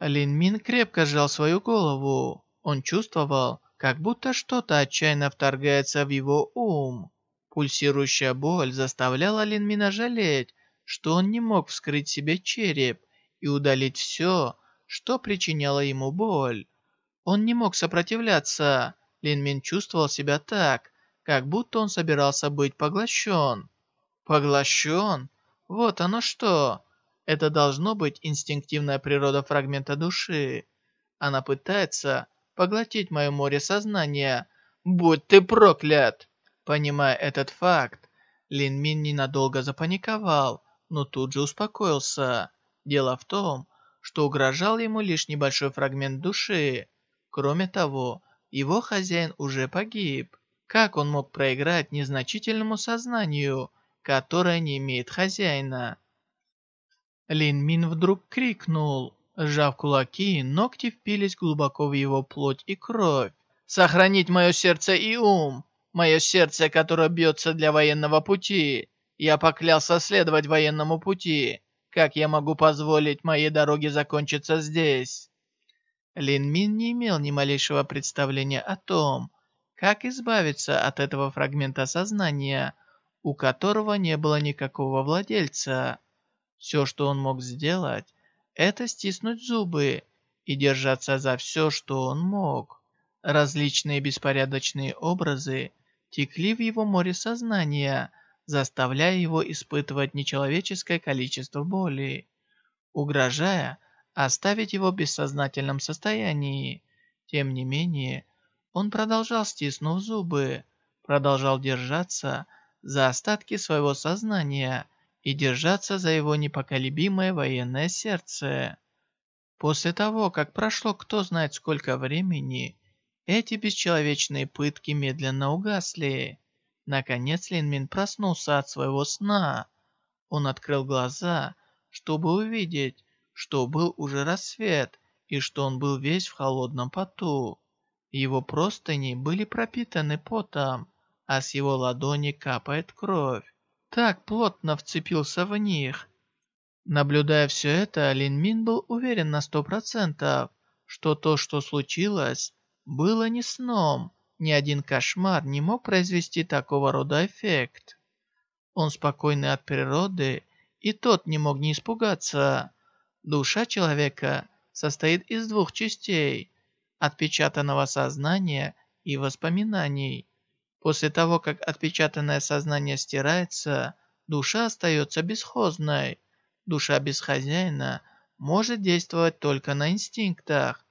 Линмин крепко сжал свою голову. Он чувствовал, как будто что-то отчаянно вторгается в его ум. Пульсирующая боль заставляла Линмина жалеть, что он не мог вскрыть себе череп и удалить все, что причиняло ему боль. Он не мог сопротивляться. Линмин чувствовал себя так, как будто он собирался быть поглощен. Поглощен? Вот оно что. Это должно быть инстинктивная природа фрагмента души. Она пытается поглотить мое море сознания. Будь ты проклят! Понимая этот факт, Лин Мин ненадолго запаниковал, но тут же успокоился. Дело в том, что угрожал ему лишь небольшой фрагмент души. Кроме того, его хозяин уже погиб. Как он мог проиграть незначительному сознанию, которое не имеет хозяина? Лин Мин вдруг крикнул. Сжав кулаки, ногти впились глубоко в его плоть и кровь. «Сохранить мое сердце и ум! Мое сердце, которое бьется для военного пути. Я поклялся следовать военному пути. Как я могу позволить моей дороге закончиться здесь?» Лин Мин не имел ни малейшего представления о том, как избавиться от этого фрагмента сознания, у которого не было никакого владельца. Все, что он мог сделать, это стиснуть зубы и держаться за все, что он мог. Различные беспорядочные образы текли в его море сознания, заставляя его испытывать нечеловеческое количество боли, угрожая оставить его в бессознательном состоянии. Тем не менее, он продолжал стиснув зубы, продолжал держаться за остатки своего сознания и держаться за его непоколебимое военное сердце. После того, как прошло кто знает сколько времени, эти бесчеловечные пытки медленно угасли. Наконец Линмин проснулся от своего сна. Он открыл глаза, чтобы увидеть, что был уже рассвет и что он был весь в холодном поту. Его простыни были пропитаны потом, а с его ладони капает кровь. Так плотно вцепился в них. Наблюдая все это, Лин Мин был уверен на сто процентов, что то, что случилось, было не сном, ни один кошмар не мог произвести такого рода эффект. Он спокойный от природы, и тот не мог не испугаться. Душа человека состоит из двух частей – отпечатанного сознания и воспоминаний. После того, как отпечатанное сознание стирается, душа остается бесхозной. Душа без хозяина может действовать только на инстинктах.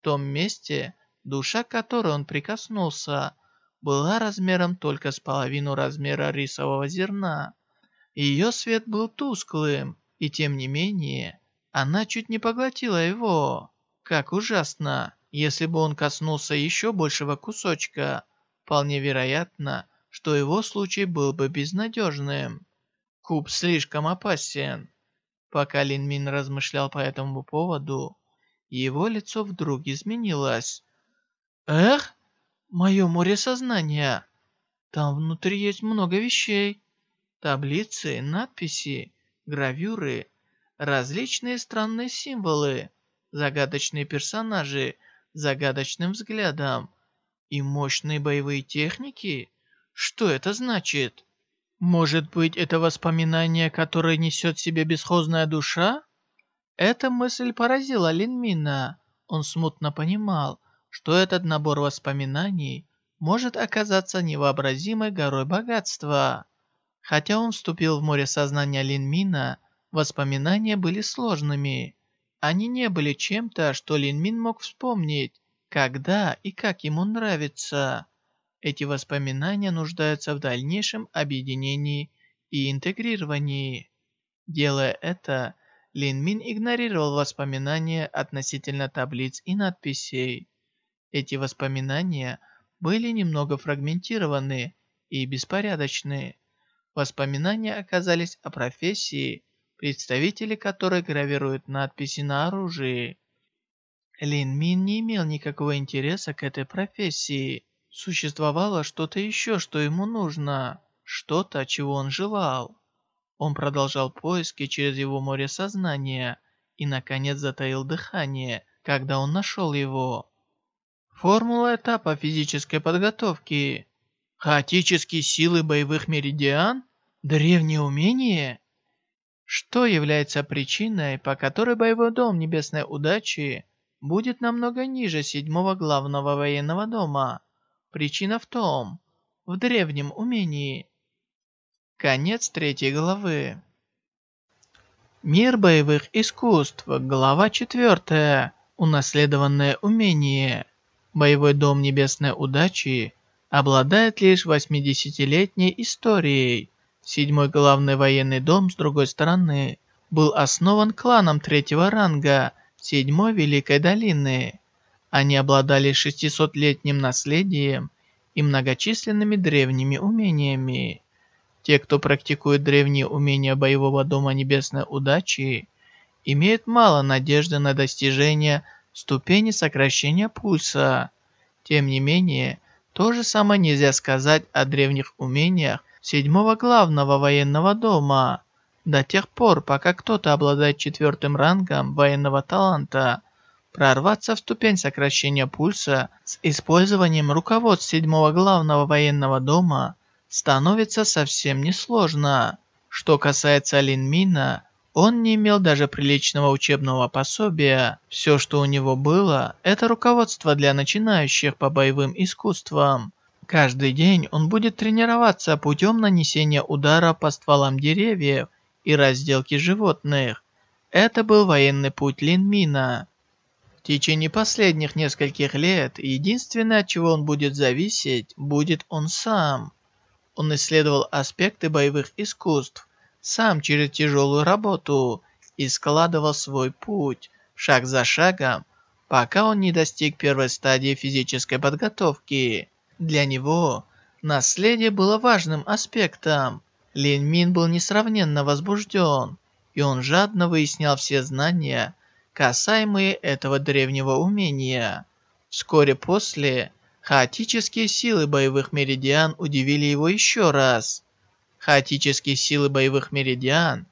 В том месте, душа, к которой он прикоснулся, была размером только с половину размера рисового зерна. Ее свет был тусклым, и тем не менее, она чуть не поглотила его. Как ужасно, если бы он коснулся еще большего кусочка. Вполне вероятно, что его случай был бы безнадежным. Куб слишком опасен. Пока Лин Мин размышлял по этому поводу, его лицо вдруг изменилось. Эх, мое море сознания. Там внутри есть много вещей. Таблицы, надписи, гравюры, различные странные символы, загадочные персонажи с загадочным взглядом и мощные боевые техники. Что это значит? Может быть, это воспоминание, которое несет в себе бесхозная душа? Эта мысль поразила Линмина. Он смутно понимал, что этот набор воспоминаний может оказаться невообразимой горой богатства. Хотя он вступил в море сознания Линмина, воспоминания были сложными. Они не были чем-то, что Линмин мог вспомнить, когда и как ему нравится. Эти воспоминания нуждаются в дальнейшем объединении и интегрировании. Делая это, Лин Мин игнорировал воспоминания относительно таблиц и надписей. Эти воспоминания были немного фрагментированы и беспорядочны. Воспоминания оказались о профессии, представители которой гравируют надписи на оружии. Лин Мин не имел никакого интереса к этой профессии. Существовало что-то еще, что ему нужно, что-то, чего он желал. Он продолжал поиски через его море сознания и, наконец, затаил дыхание, когда он нашел его. Формула этапа физической подготовки. Хаотические силы боевых меридиан? Древнее умение? Что является причиной, по которой боевой дом Небесной Удачи будет намного ниже седьмого главного военного дома? Причина в том, в древнем умении. Конец третьей главы. Мир боевых искусств. Глава четвертая. Унаследованное умение. Боевой дом Небесной Удачи обладает лишь 80-летней историей. Седьмой главный военный дом, с другой стороны, был основан кланом третьего ранга Седьмой Великой Долины. Они обладали 600-летним наследием и многочисленными древними умениями. Те, кто практикует древние умения боевого дома Небесной Удачи, имеют мало надежды на достижение ступени сокращения пульса. Тем не менее, то же самое нельзя сказать о древних умениях седьмого главного военного дома. До тех пор, пока кто-то обладает четвертым рангом военного таланта, прорваться в ступень сокращения пульса с использованием руководств седьмого главного военного дома становится совсем несложно. Что касается Лин Мина, он не имел даже приличного учебного пособия. Все, что у него было, это руководство для начинающих по боевым искусствам. Каждый день он будет тренироваться путем нанесения удара по стволам деревьев и разделки животных. Это был военный путь Лин Мина. В течение последних нескольких лет единственное, от чего он будет зависеть, будет он сам. Он исследовал аспекты боевых искусств, сам через тяжелую работу и складывал свой путь шаг за шагом, пока он не достиг первой стадии физической подготовки. Для него наследие было важным аспектом. Лин Мин был несравненно возбужден, и он жадно выяснял все знания, касаемые этого древнего умения. Вскоре после, хаотические силы боевых меридиан удивили его еще раз. Хаотические силы боевых меридиан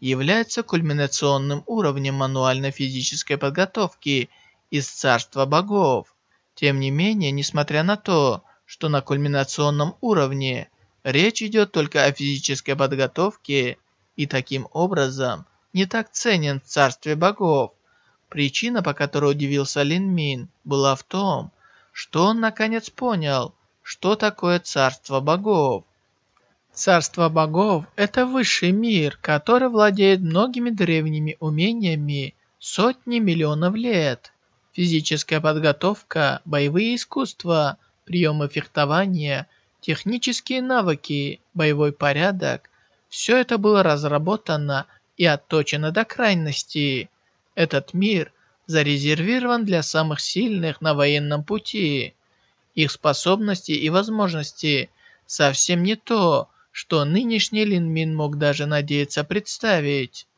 являются кульминационным уровнем мануальной физической подготовки из царства богов. Тем не менее, несмотря на то, что на кульминационном уровне речь идет только о физической подготовке и таким образом не так ценен в царстве богов. Причина, по которой удивился Лин Мин, была в том, что он наконец понял, что такое царство богов. Царство богов – это высший мир, который владеет многими древними умениями сотни миллионов лет. Физическая подготовка, боевые искусства, приемы фехтования, технические навыки, боевой порядок – все это было разработано и отточено до крайности. Этот мир зарезервирован для самых сильных на военном пути. Их способности и возможности совсем не то, что нынешний Лин Мин мог даже надеяться представить.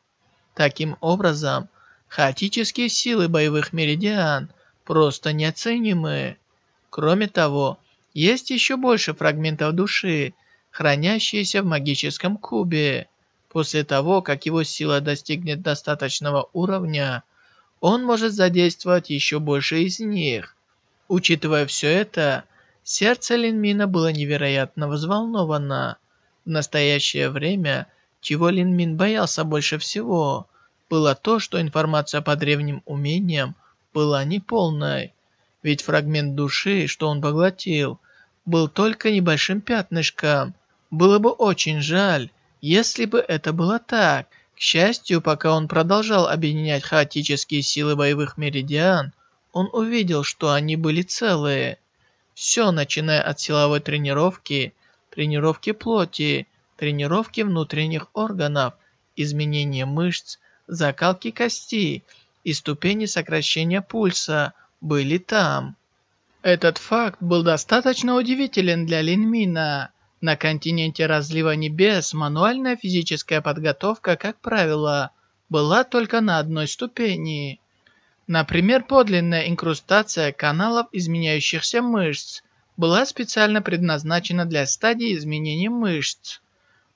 Таким образом, хаотические силы боевых меридиан просто неоценимы. Кроме того, есть еще больше фрагментов души, хранящиеся в магическом кубе. После того, как его сила достигнет достаточного уровня, он может задействовать еще больше из них. Учитывая все это, сердце Линмина было невероятно взволновано. В настоящее время, чего Лин Мин боялся больше всего, было то, что информация по древним умениям была неполной. Ведь фрагмент души, что он поглотил, был только небольшим пятнышком. Было бы очень жаль, если бы это было так. К счастью, пока он продолжал объединять хаотические силы боевых меридиан, он увидел, что они были целые. Все, начиная от силовой тренировки, тренировки плоти, тренировки внутренних органов, изменения мышц, закалки костей и ступени сокращения пульса были там. Этот факт был достаточно удивителен для Линмина. На континенте разлива небес мануальная физическая подготовка, как правило, была только на одной ступени. Например, подлинная инкрустация каналов изменяющихся мышц была специально предназначена для стадии изменения мышц.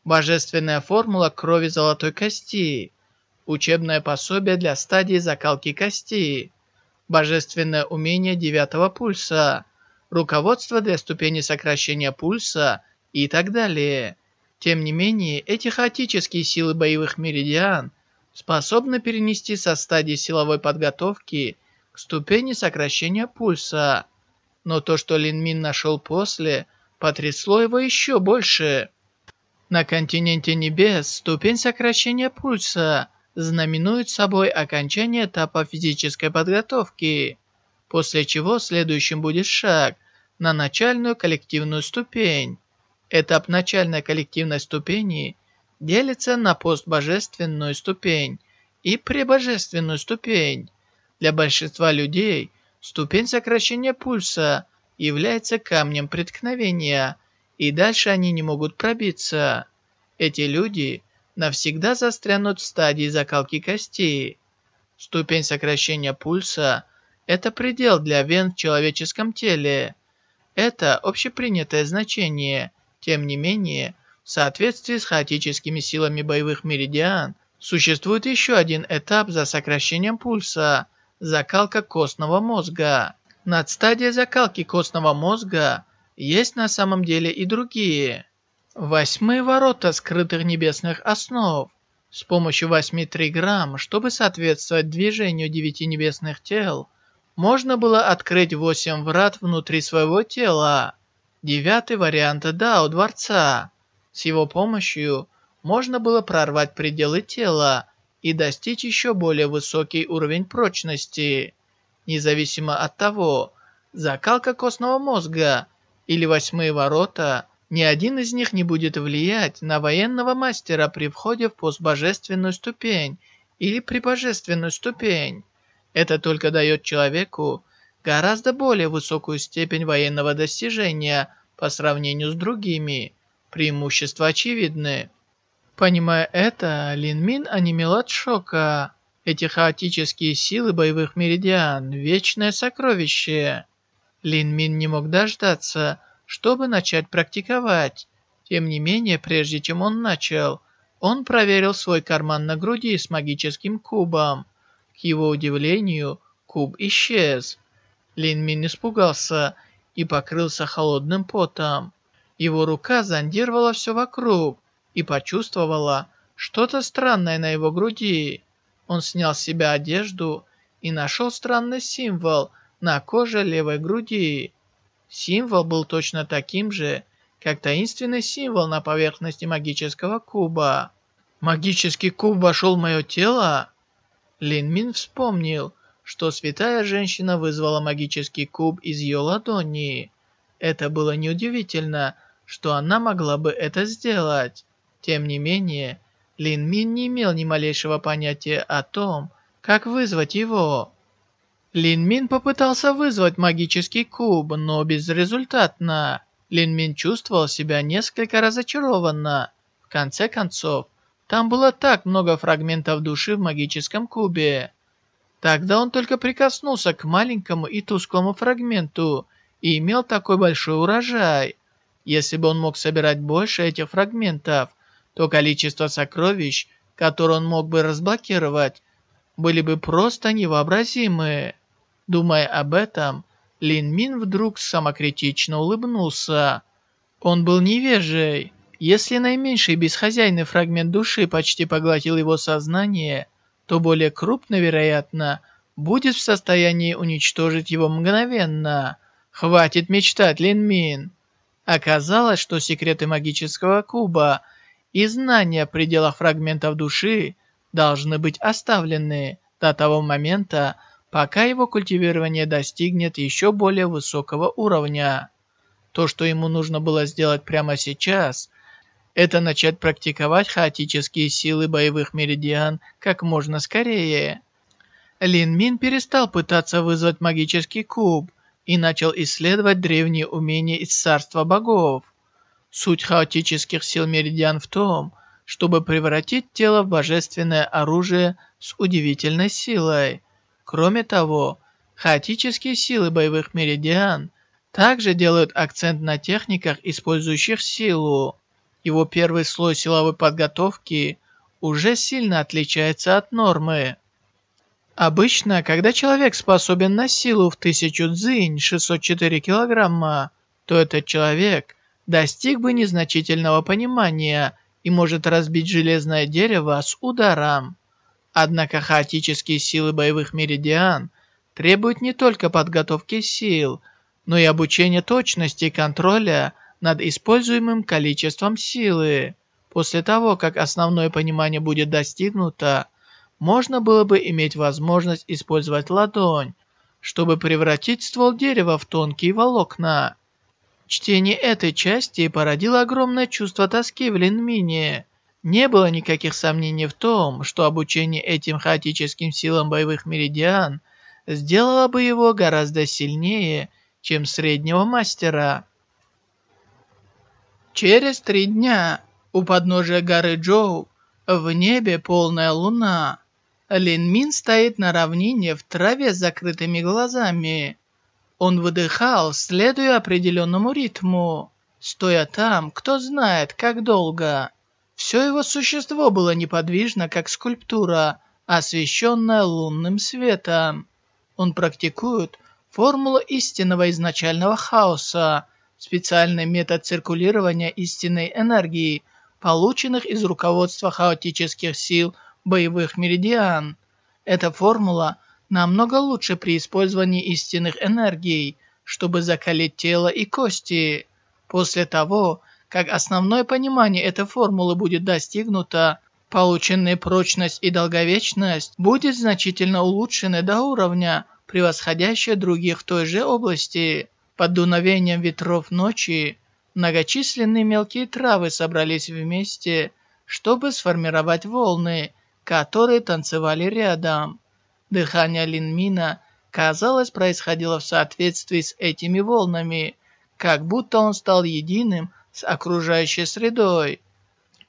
Божественная формула крови золотой кости. Учебное пособие для стадии закалки кости. Божественное умение девятого пульса. Руководство для ступени сокращения пульса и так далее. Тем не менее, эти хаотические силы боевых меридиан способны перенести со стадии силовой подготовки к ступени сокращения пульса. Но то, что Лин Мин нашел после, потрясло его еще больше. На континенте небес ступень сокращения пульса знаменует собой окончание этапа физической подготовки, после чего следующим будет шаг на начальную коллективную ступень. Этап начальной коллективной ступени делится на постбожественную ступень и пребожественную ступень. Для большинства людей Ступень сокращения пульса является камнем преткновения, и дальше они не могут пробиться. Эти люди навсегда застрянут в стадии закалки костей. Ступень сокращения пульса – это предел для вен в человеческом теле. Это общепринятое значение. Тем не менее, в соответствии с хаотическими силами боевых меридиан, существует еще один этап за сокращением пульса – закалка костного мозга. Над стадией закалки костного мозга есть на самом деле и другие. Восьмые ворота скрытых небесных основ. С помощью восьми триграмм, чтобы соответствовать движению девяти небесных тел, можно было открыть восемь врат внутри своего тела. Девятый вариант Дао Дворца. С его помощью можно было прорвать пределы тела и достичь еще более высокий уровень прочности. Независимо от того, закалка костного мозга или восьмые ворота, ни один из них не будет влиять на военного мастера при входе в постбожественную ступень или при божественную ступень. Это только дает человеку гораздо более высокую степень военного достижения по сравнению с другими. Преимущества очевидны. Понимая это, Лин Мин онемел от шока. Эти хаотические силы боевых меридиан – вечное сокровище. Лин Мин не мог дождаться, чтобы начать практиковать. Тем не менее, прежде чем он начал, он проверил свой карман на груди с магическим кубом. К его удивлению, куб исчез. Лин Мин испугался и покрылся холодным потом. Его рука зондировала все вокруг и почувствовала что-то странное на его груди. Он снял с себя одежду и нашел странный символ на коже левой груди. Символ был точно таким же, как таинственный символ на поверхности магического куба. «Магический куб вошел в мое тело?» Лин Мин вспомнил, что святая женщина вызвала магический куб из ее ладони. Это было неудивительно, что она могла бы это сделать. Тем не менее, Лин Мин не имел ни малейшего понятия о том, как вызвать его. Лин Мин попытался вызвать магический куб, но безрезультатно. Лин Мин чувствовал себя несколько разочарованно. В конце концов, там было так много фрагментов души в магическом кубе. Тогда он только прикоснулся к маленькому и тусклому фрагменту и имел такой большой урожай. Если бы он мог собирать больше этих фрагментов, то количество сокровищ, которые он мог бы разблокировать, были бы просто невообразимы. Думая об этом, Лин Мин вдруг самокритично улыбнулся. Он был невежей. Если наименьший бесхозяйный фрагмент души почти поглотил его сознание, то более крупный, вероятно, будет в состоянии уничтожить его мгновенно. Хватит мечтать, Лин Мин. Оказалось, что секреты магического куба – и знания о пределах фрагментов души должны быть оставлены до того момента, пока его культивирование достигнет еще более высокого уровня. То, что ему нужно было сделать прямо сейчас, это начать практиковать хаотические силы боевых меридиан как можно скорее. Лин Мин перестал пытаться вызвать магический куб и начал исследовать древние умения из царства богов. Суть хаотических сил Меридиан в том, чтобы превратить тело в божественное оружие с удивительной силой. Кроме того, хаотические силы боевых Меридиан также делают акцент на техниках, использующих силу. Его первый слой силовой подготовки уже сильно отличается от нормы. Обычно, когда человек способен на силу в 1000 дзинь, 604 килограмма, то этот человек достиг бы незначительного понимания и может разбить железное дерево с ударом. Однако хаотические силы боевых меридиан требуют не только подготовки сил, но и обучения точности контроля над используемым количеством силы. После того, как основное понимание будет достигнуто, можно было бы иметь возможность использовать ладонь, чтобы превратить ствол дерева в тонкие волокна. Чтение этой части породило огромное чувство тоски в Линмине. Не было никаких сомнений в том, что обучение этим хаотическим силам боевых меридиан сделало бы его гораздо сильнее, чем среднего мастера. Через три дня у подножия горы Джоу в небе полная луна. Лин Мин стоит на равнине в траве с закрытыми глазами. Он выдыхал, следуя определенному ритму. Стоя там, кто знает, как долго. Все его существо было неподвижно, как скульптура, освещенная лунным светом. Он практикует формулу истинного изначального хаоса, специальный метод циркулирования истинной энергии, полученных из руководства хаотических сил боевых меридиан. Эта формула намного лучше при использовании истинных энергий, чтобы закалить тело и кости. После того, как основное понимание этой формулы будет достигнуто, полученная прочность и долговечность будет значительно улучшены до уровня, превосходящего других в той же области. Под дуновением ветров ночи многочисленные мелкие травы собрались вместе, чтобы сформировать волны, которые танцевали рядом. Дыхание Линмина, казалось, происходило в соответствии с этими волнами, как будто он стал единым с окружающей средой.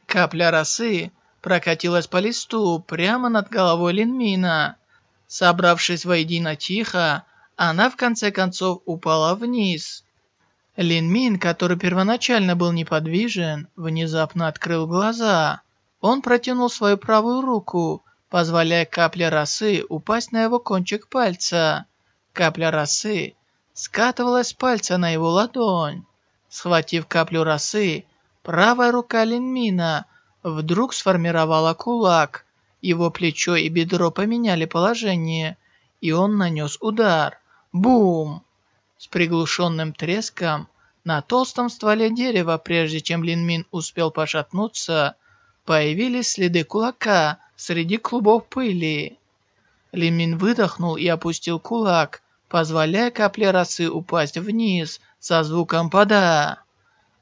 Капля росы прокатилась по листу прямо над головой Линмина. Собравшись воедино тихо, она в конце концов упала вниз. Линмин, который первоначально был неподвижен, внезапно открыл глаза. Он протянул свою правую руку позволяя капле росы упасть на его кончик пальца. Капля росы скатывалась с пальца на его ладонь. Схватив каплю росы, правая рука Линмина вдруг сформировала кулак. Его плечо и бедро поменяли положение, и он нанес удар. Бум! С приглушенным треском на толстом стволе дерева, прежде чем Линмин успел пошатнуться, появились следы кулака среди клубов пыли. Линмин выдохнул и опустил кулак, позволяя капле росы упасть вниз со звуком «пада».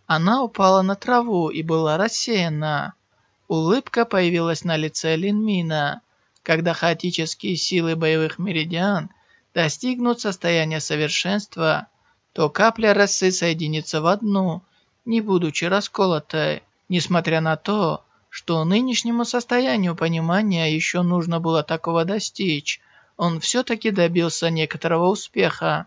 Она упала на траву и была рассеяна. Улыбка появилась на лице Линмина. Когда хаотические силы боевых меридиан достигнут состояния совершенства, то капля росы соединится в одну, не будучи расколотой. Несмотря на то, что нынешнему состоянию понимания еще нужно было такого достичь, он все-таки добился некоторого успеха.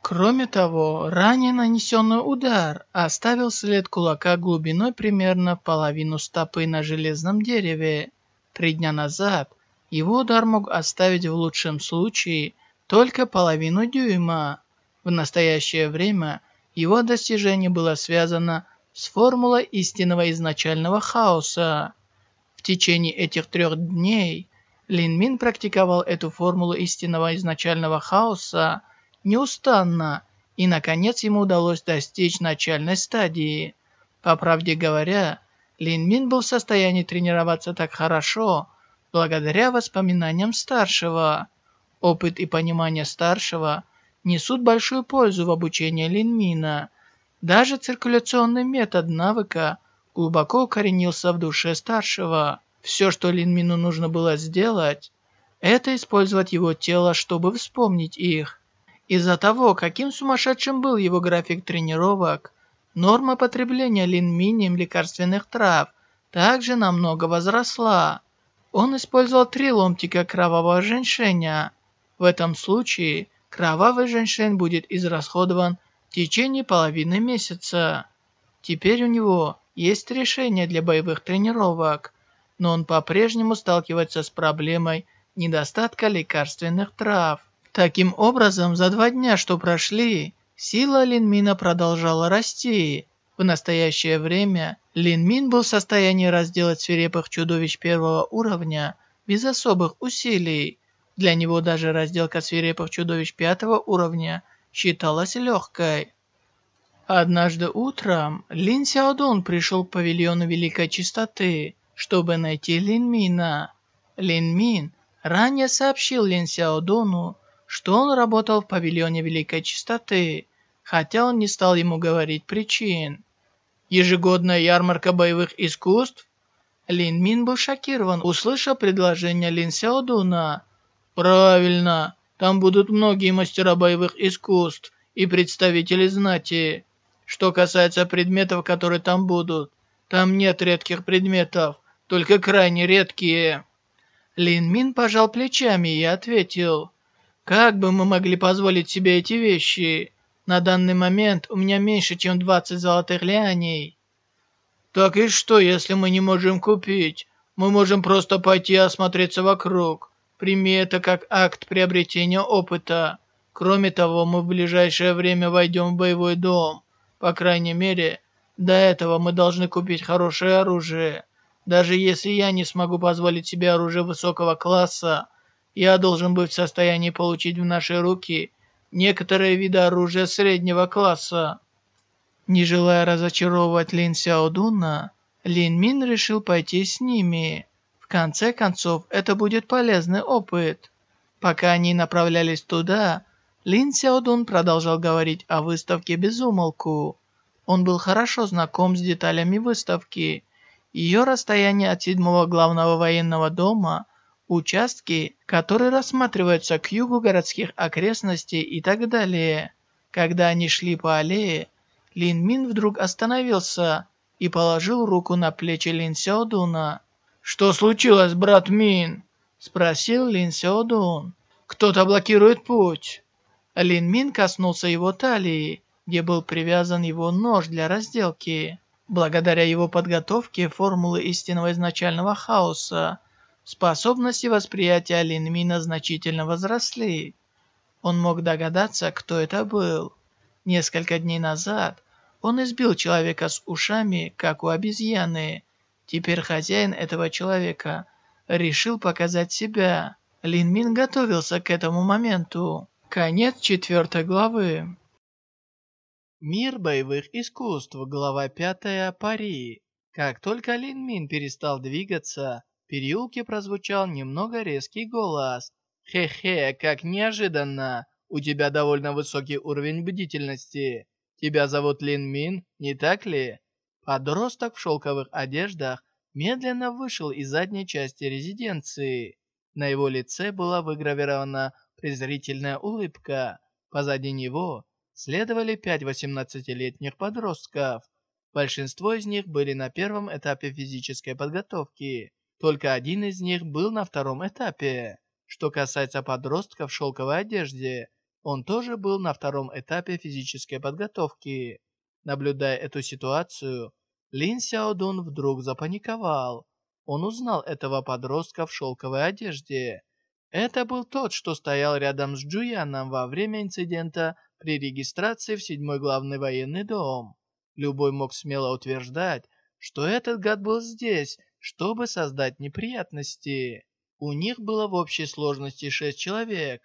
Кроме того, ранее нанесенный удар оставил след кулака глубиной примерно половину стопы на железном дереве. Три дня назад его удар мог оставить в лучшем случае только половину дюйма. В настоящее время его достижение было связано с формулой истинного изначального хаоса. В течение этих трех дней Лин Мин практиковал эту формулу истинного изначального хаоса неустанно, и наконец ему удалось достичь начальной стадии. По правде говоря, Лин Мин был в состоянии тренироваться так хорошо, благодаря воспоминаниям старшего. Опыт и понимание старшего несут большую пользу в обучении Лин Мина. Даже циркуляционный метод навыка глубоко укоренился в душе старшего. Все, что Линмину нужно было сделать, это использовать его тело, чтобы вспомнить их. Из-за того, каким сумасшедшим был его график тренировок, норма потребления Линминием лекарственных трав также намного возросла. Он использовал три ломтика кровавого женьшеня. В этом случае кровавый женьшень будет израсходован в течение половины месяца. Теперь у него есть решение для боевых тренировок но он по-прежнему сталкивается с проблемой недостатка лекарственных трав. Таким образом, за два дня, что прошли, сила Линмина продолжала расти. В настоящее время Линмин был в состоянии разделать свирепых чудовищ первого уровня без особых усилий. Для него даже разделка свирепых чудовищ пятого уровня считалась легкой. Однажды утром Лин Сяодун пришел к павильону Великой Чистоты чтобы найти Лин Мина. Лин Мин ранее сообщил Лин Сяодуну, что он работал в павильоне Великой Чистоты, хотя он не стал ему говорить причин. Ежегодная ярмарка боевых искусств? Лин Мин был шокирован, услышав предложение Лин Сяодуна. «Правильно, там будут многие мастера боевых искусств и представители знати. Что касается предметов, которые там будут, там нет редких предметов, только крайне редкие». Лин Мин пожал плечами и ответил, «Как бы мы могли позволить себе эти вещи? На данный момент у меня меньше, чем 20 золотых лианей». «Так и что, если мы не можем купить? Мы можем просто пойти осмотреться вокруг. Прими это как акт приобретения опыта. Кроме того, мы в ближайшее время войдем в боевой дом. По крайней мере, до этого мы должны купить хорошее оружие. Даже если я не смогу позволить себе оружие высокого класса, я должен быть в состоянии получить в наши руки некоторые виды оружия среднего класса. Не желая разочаровывать Лин Сяодуна, Лин Мин решил пойти с ними. Конце концов, это будет полезный опыт. Пока они направлялись туда, Лин Сяодун продолжал говорить о выставке без умолку. Он был хорошо знаком с деталями выставки ее расстояние от седьмого главного военного дома, участки, которые рассматриваются к югу городских окрестностей и так далее. Когда они шли по аллее, Лин Мин вдруг остановился и положил руку на плечи Лин Сяодуна. «Что случилось, брат Мин?» – спросил Лин Сяодун. «Кто-то блокирует путь». Лин Мин коснулся его талии, где был привязан его нож для разделки. Благодаря его подготовке формулы истинного изначального хаоса, способности восприятия Линмина значительно возросли. Он мог догадаться, кто это был. Несколько дней назад он избил человека с ушами, как у обезьяны. Теперь хозяин этого человека решил показать себя. Лин Мин готовился к этому моменту. Конец четвертой главы. Мир боевых искусств, глава пятая, пари. Как только Лин Мин перестал двигаться, в переулке прозвучал немного резкий голос. «Хе-хе, как неожиданно! У тебя довольно высокий уровень бдительности. Тебя зовут Лин Мин, не так ли?» Подросток в шелковых одеждах медленно вышел из задней части резиденции. На его лице была выгравирована презрительная улыбка. Позади него следовали пять 18-летних подростков. Большинство из них были на первом этапе физической подготовки. Только один из них был на втором этапе. Что касается подростков в шелковой одежде, он тоже был на втором этапе физической подготовки. Наблюдая эту ситуацию, Лин Сяодун вдруг запаниковал. Он узнал этого подростка в шелковой одежде. Это был тот, что стоял рядом с Джуяном во время инцидента при регистрации в седьмой главный военный дом. Любой мог смело утверждать, что этот гад был здесь, чтобы создать неприятности. У них было в общей сложности шесть человек.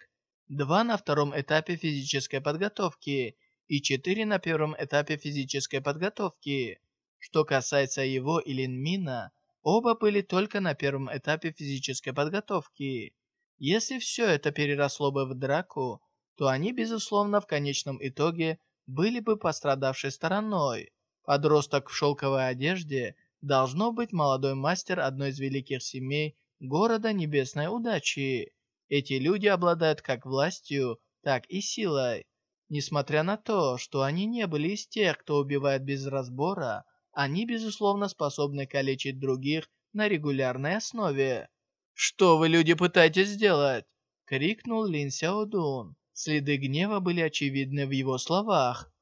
Два на втором этапе физической подготовки и четыре на первом этапе физической подготовки. Что касается его и Линмина, оба были только на первом этапе физической подготовки. Если все это переросло бы в драку, то они, безусловно, в конечном итоге были бы пострадавшей стороной. Подросток в шелковой одежде должно быть молодой мастер одной из великих семей города Небесной Удачи. Эти люди обладают как властью, так и силой. Несмотря на то, что они не были из тех, кто убивает без разбора, они, безусловно, способны калечить других на регулярной основе. «Что вы, люди, пытаетесь сделать?» — крикнул Лин Сяодун. Следы гнева были очевидны в его словах.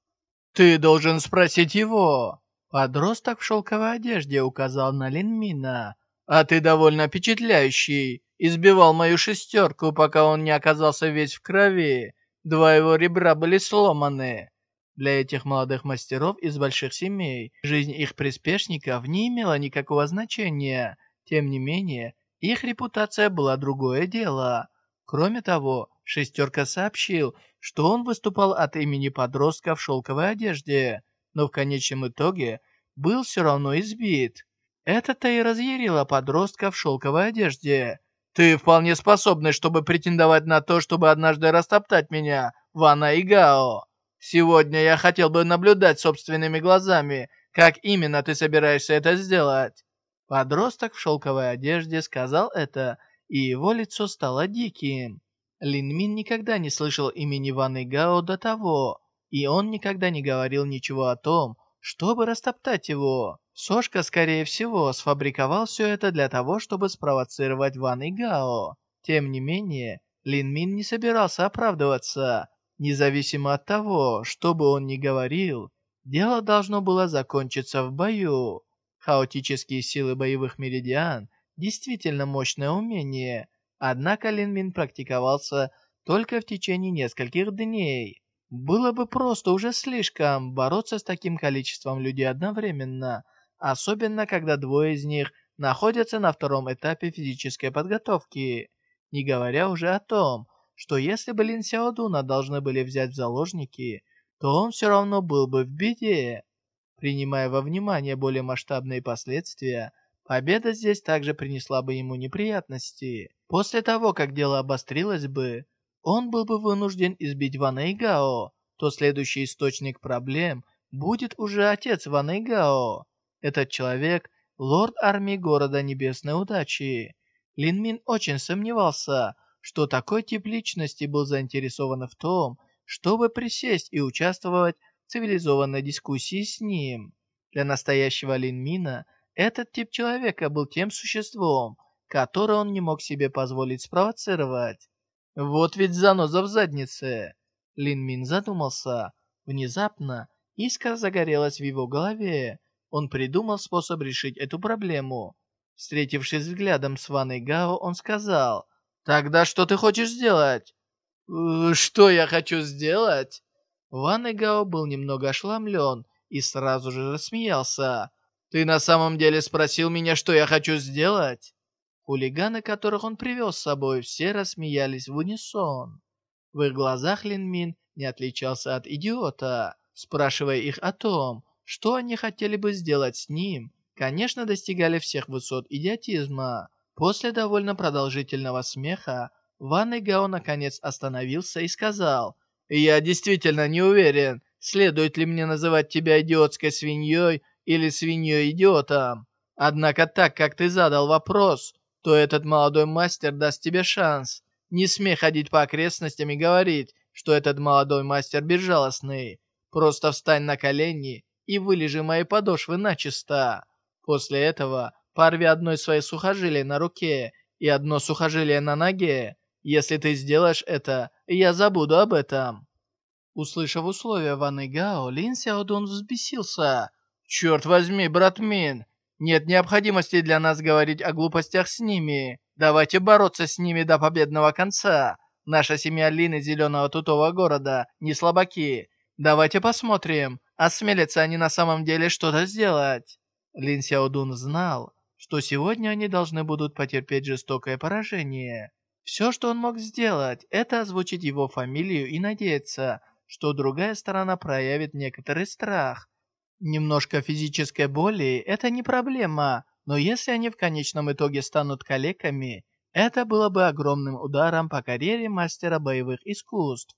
«Ты должен спросить его!» Подросток в шелковой одежде указал на Лин Мина. «А ты довольно впечатляющий. Избивал мою шестерку, пока он не оказался весь в крови. Два его ребра были сломаны. Для этих молодых мастеров из больших семей жизнь их приспешников не имела никакого значения. Тем не менее, их репутация была другое дело. Кроме того, Шестерка сообщил, что он выступал от имени подростка в шелковой одежде, но в конечном итоге был все равно избит. Это-то и разъярило подростка в шелковой одежде. «Ты вполне способный, чтобы претендовать на то, чтобы однажды растоптать меня, Вана Игао. Сегодня я хотел бы наблюдать собственными глазами, как именно ты собираешься это сделать». Подросток в шелковой одежде сказал это, и его лицо стало диким. Лин Мин никогда не слышал имени Ван Игао до того, и он никогда не говорил ничего о том, чтобы растоптать его. Сошка, скорее всего, сфабриковал все это для того, чтобы спровоцировать Ван Игао. Тем не менее, Лин Мин не собирался оправдываться. Независимо от того, что бы он ни говорил, дело должно было закончиться в бою. Хаотические силы боевых меридиан действительно мощное умение. Однако Лин Мин практиковался только в течение нескольких дней. Было бы просто уже слишком бороться с таким количеством людей одновременно, особенно когда двое из них находятся на втором этапе физической подготовки. Не говоря уже о том, что если бы Лин Сяодуна должны были взять в заложники, то он все равно был бы в беде. Принимая во внимание более масштабные последствия, победа здесь также принесла бы ему неприятности. После того, как дело обострилось бы, он был бы вынужден избить Вана Игао, то следующий источник проблем будет уже отец Вана Игао. Этот человек — лорд армии города Небесной Удачи. Лин Мин очень сомневался, что такой тип личности был заинтересован в том, чтобы присесть и участвовать в цивилизованной дискуссии с ним. Для настоящего Лин Мина этот тип человека был тем существом, которое он не мог себе позволить спровоцировать. Вот ведь заноза в заднице. Лин Мин задумался. Внезапно искра загорелась в его голове. Он придумал способ решить эту проблему. Встретившись взглядом с Ваной Гао, он сказал, «Тогда что ты хочешь сделать?» «Э, «Что я хочу сделать?» Ван Игао был немного ошеломлен и сразу же рассмеялся. «Ты на самом деле спросил меня, что я хочу сделать?» Хулиганы, которых он привел с собой, все рассмеялись в унисон. В их глазах Лин Мин не отличался от идиота, спрашивая их о том, что они хотели бы сделать с ним, конечно, достигали всех высот идиотизма. После довольно продолжительного смеха, Ван Игао наконец остановился и сказал, «Я действительно не уверен, следует ли мне называть тебя идиотской свиньей или свиньей-идиотом. Однако так, как ты задал вопрос, то этот молодой мастер даст тебе шанс. Не смей ходить по окрестностям и говорить, что этот молодой мастер безжалостный. Просто встань на колени и вылежи мои подошвы начисто. После этого порви одно из своих сухожилий на руке и одно сухожилие на ноге. Если ты сделаешь это, я забуду об этом». Услышав условия Ван Игао, Лин Сяодун взбесился. «Черт возьми, брат Мин, нет необходимости для нас говорить о глупостях с ними. Давайте бороться с ними до победного конца. Наша семья Лин из Зеленого Тутого города не слабаки. Давайте посмотрим, осмелятся они на самом деле что-то сделать. Лин Сяодун знал, что сегодня они должны будут потерпеть жестокое поражение. Все, что он мог сделать, это озвучить его фамилию и надеяться, что другая сторона проявит некоторый страх. Немножко физической боли – это не проблема, но если они в конечном итоге станут калеками, это было бы огромным ударом по карьере мастера боевых искусств.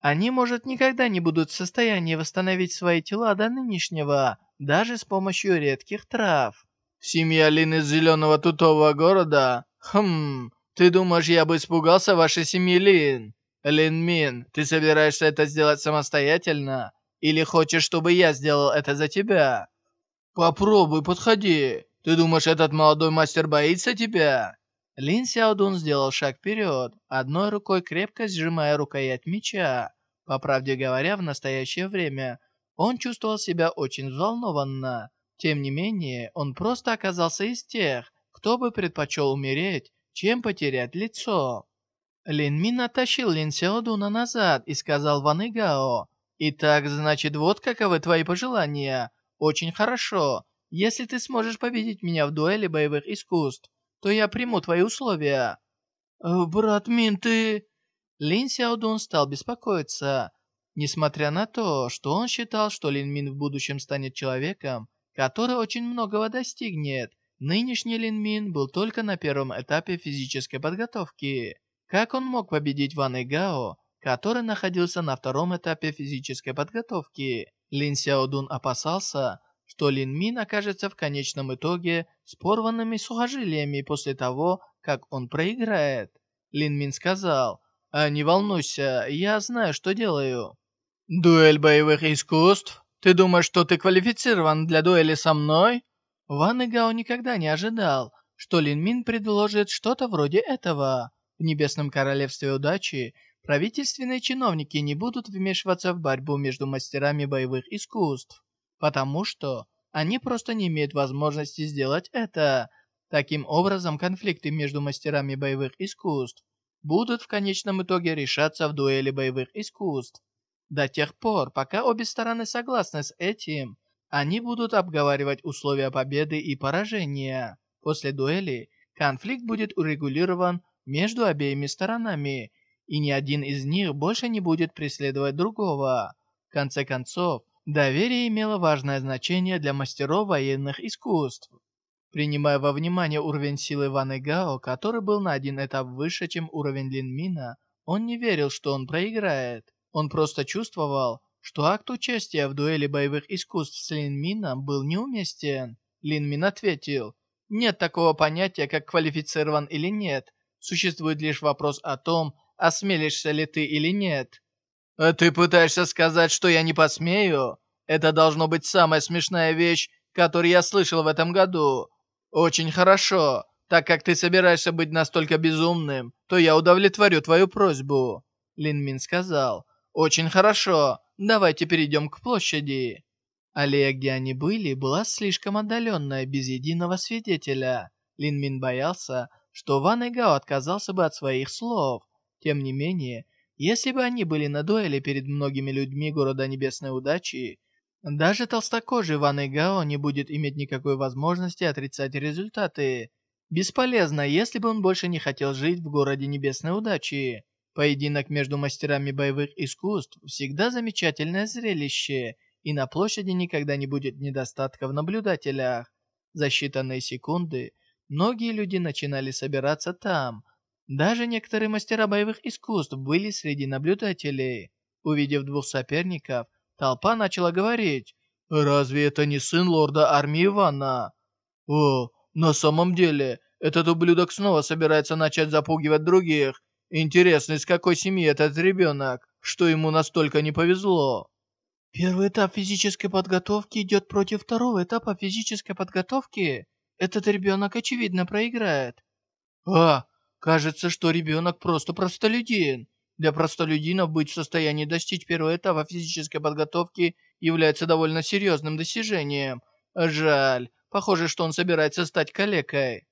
Они, может, никогда не будут в состоянии восстановить свои тела до нынешнего, даже с помощью редких трав. Семья Лин из Зеленого Тутового города? Хм, ты думаешь, я бы испугался вашей семьи Лин? Лин Мин, ты собираешься это сделать самостоятельно? Или хочешь, чтобы я сделал это за тебя? Попробуй, подходи. Ты думаешь, этот молодой мастер боится тебя? Лин Сяодун сделал шаг вперед, одной рукой крепко сжимая рукоять меча. По правде говоря, в настоящее время он чувствовал себя очень взволнованно. Тем не менее, он просто оказался из тех, кто бы предпочел умереть, чем потерять лицо. Лин Мин оттащил Лин Сяодуна назад и сказал Ван Игао, «Итак, значит, вот каковы твои пожелания. Очень хорошо. Если ты сможешь победить меня в дуэли боевых искусств, то я приму твои условия». «Э, «Брат Мин, ты...» Лин Сяодун стал беспокоиться. Несмотря на то, что он считал, что Лин Мин в будущем станет человеком, который очень многого достигнет, нынешний Лин Мин был только на первом этапе физической подготовки. Как он мог победить Ван Игао, который находился на втором этапе физической подготовки? Лин Сяодун опасался, что Лин Мин окажется в конечном итоге с порванными сухожилиями после того, как он проиграет. Лин Мин сказал, «А не волнуйся, я знаю, что делаю». «Дуэль боевых искусств? Ты думаешь, что ты квалифицирован для дуэли со мной?» Ван Игао никогда не ожидал, что Лин Мин предложит что-то вроде этого. В Небесном Королевстве Удачи правительственные чиновники не будут вмешиваться в борьбу между мастерами боевых искусств потому что они просто не имеют возможности сделать это. Таким образом, конфликты между мастерами боевых искусств будут в конечном итоге решаться в дуэли боевых искусств. До тех пор, пока обе стороны согласны с этим, они будут обговаривать условия победы и поражения. После дуэли конфликт будет урегулирован между обеими сторонами, и ни один из них больше не будет преследовать другого. В конце концов, Доверие имело важное значение для мастеров военных искусств. Принимая во внимание уровень силы Ван Игао, который был на один этап выше, чем уровень Лин Мина, он не верил, что он проиграет. Он просто чувствовал, что акт участия в дуэли боевых искусств с Лин Мином был неуместен. Лин Мин ответил, «Нет такого понятия, как квалифицирован или нет. Существует лишь вопрос о том, осмелишься ли ты или нет. А «Ты пытаешься сказать, что я не посмею? Это должно быть самая смешная вещь, которую я слышал в этом году. Очень хорошо. Так как ты собираешься быть настолько безумным, то я удовлетворю твою просьбу». Лин Мин сказал. «Очень хорошо. Давайте перейдем к площади». Аллея, где они были, была слишком отдаленная, без единого свидетеля. Лин Мин боялся, что Ван Игао отказался бы от своих слов. Тем не менее, Если бы они были на дуэли перед многими людьми города Небесной Удачи, даже толстокожий Ван Игао не будет иметь никакой возможности отрицать результаты. Бесполезно, если бы он больше не хотел жить в городе Небесной Удачи. Поединок между мастерами боевых искусств всегда замечательное зрелище, и на площади никогда не будет недостатка в наблюдателях. За считанные секунды многие люди начинали собираться там. Даже некоторые мастера боевых искусств были среди наблюдателей. Увидев двух соперников, толпа начала говорить. «Разве это не сын лорда армии Ивана?» «О, на самом деле, этот ублюдок снова собирается начать запугивать других. Интересно, из какой семьи этот ребенок, что ему настолько не повезло?» Первый этап физической подготовки идет против второго этапа физической подготовки. Этот ребенок, очевидно, проиграет. А, кажется, что ребенок просто простолюдин. Для простолюдина быть в состоянии достичь первого этапа физической подготовки является довольно серьезным достижением. Жаль, похоже, что он собирается стать калекой.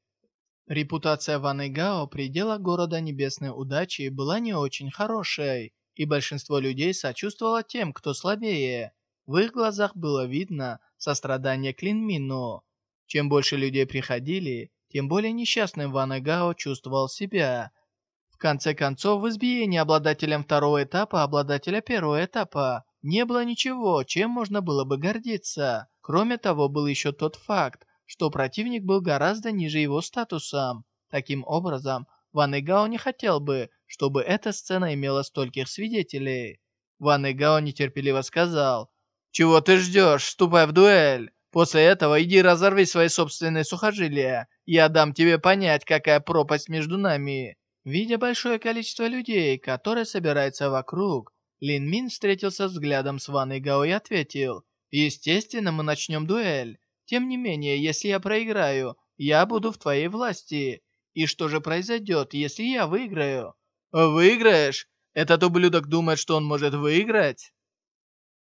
Репутация Ван Игао предела города Небесной Удачи была не очень хорошей и большинство людей сочувствовало тем, кто слабее. В их глазах было видно сострадание к Линмину. Чем больше людей приходили, тем более несчастным Ван Эгао чувствовал себя. В конце концов, в избиении обладателем второго этапа обладателя первого этапа не было ничего, чем можно было бы гордиться. Кроме того, был еще тот факт, что противник был гораздо ниже его статусом. Таким образом, Ван Игао не хотел бы, чтобы эта сцена имела стольких свидетелей. Ван Игао нетерпеливо сказал, «Чего ты ждешь? Вступай в дуэль! После этого иди разорви свои собственные сухожилия. Я дам тебе понять, какая пропасть между нами». Видя большое количество людей, которые собираются вокруг, Лин Мин встретился взглядом с Ван Игао и ответил, «Естественно, мы начнем дуэль. Тем не менее, если я проиграю, я буду в твоей власти. И что же произойдет, если я выиграю?» «Выиграешь? Этот ублюдок думает, что он может выиграть?»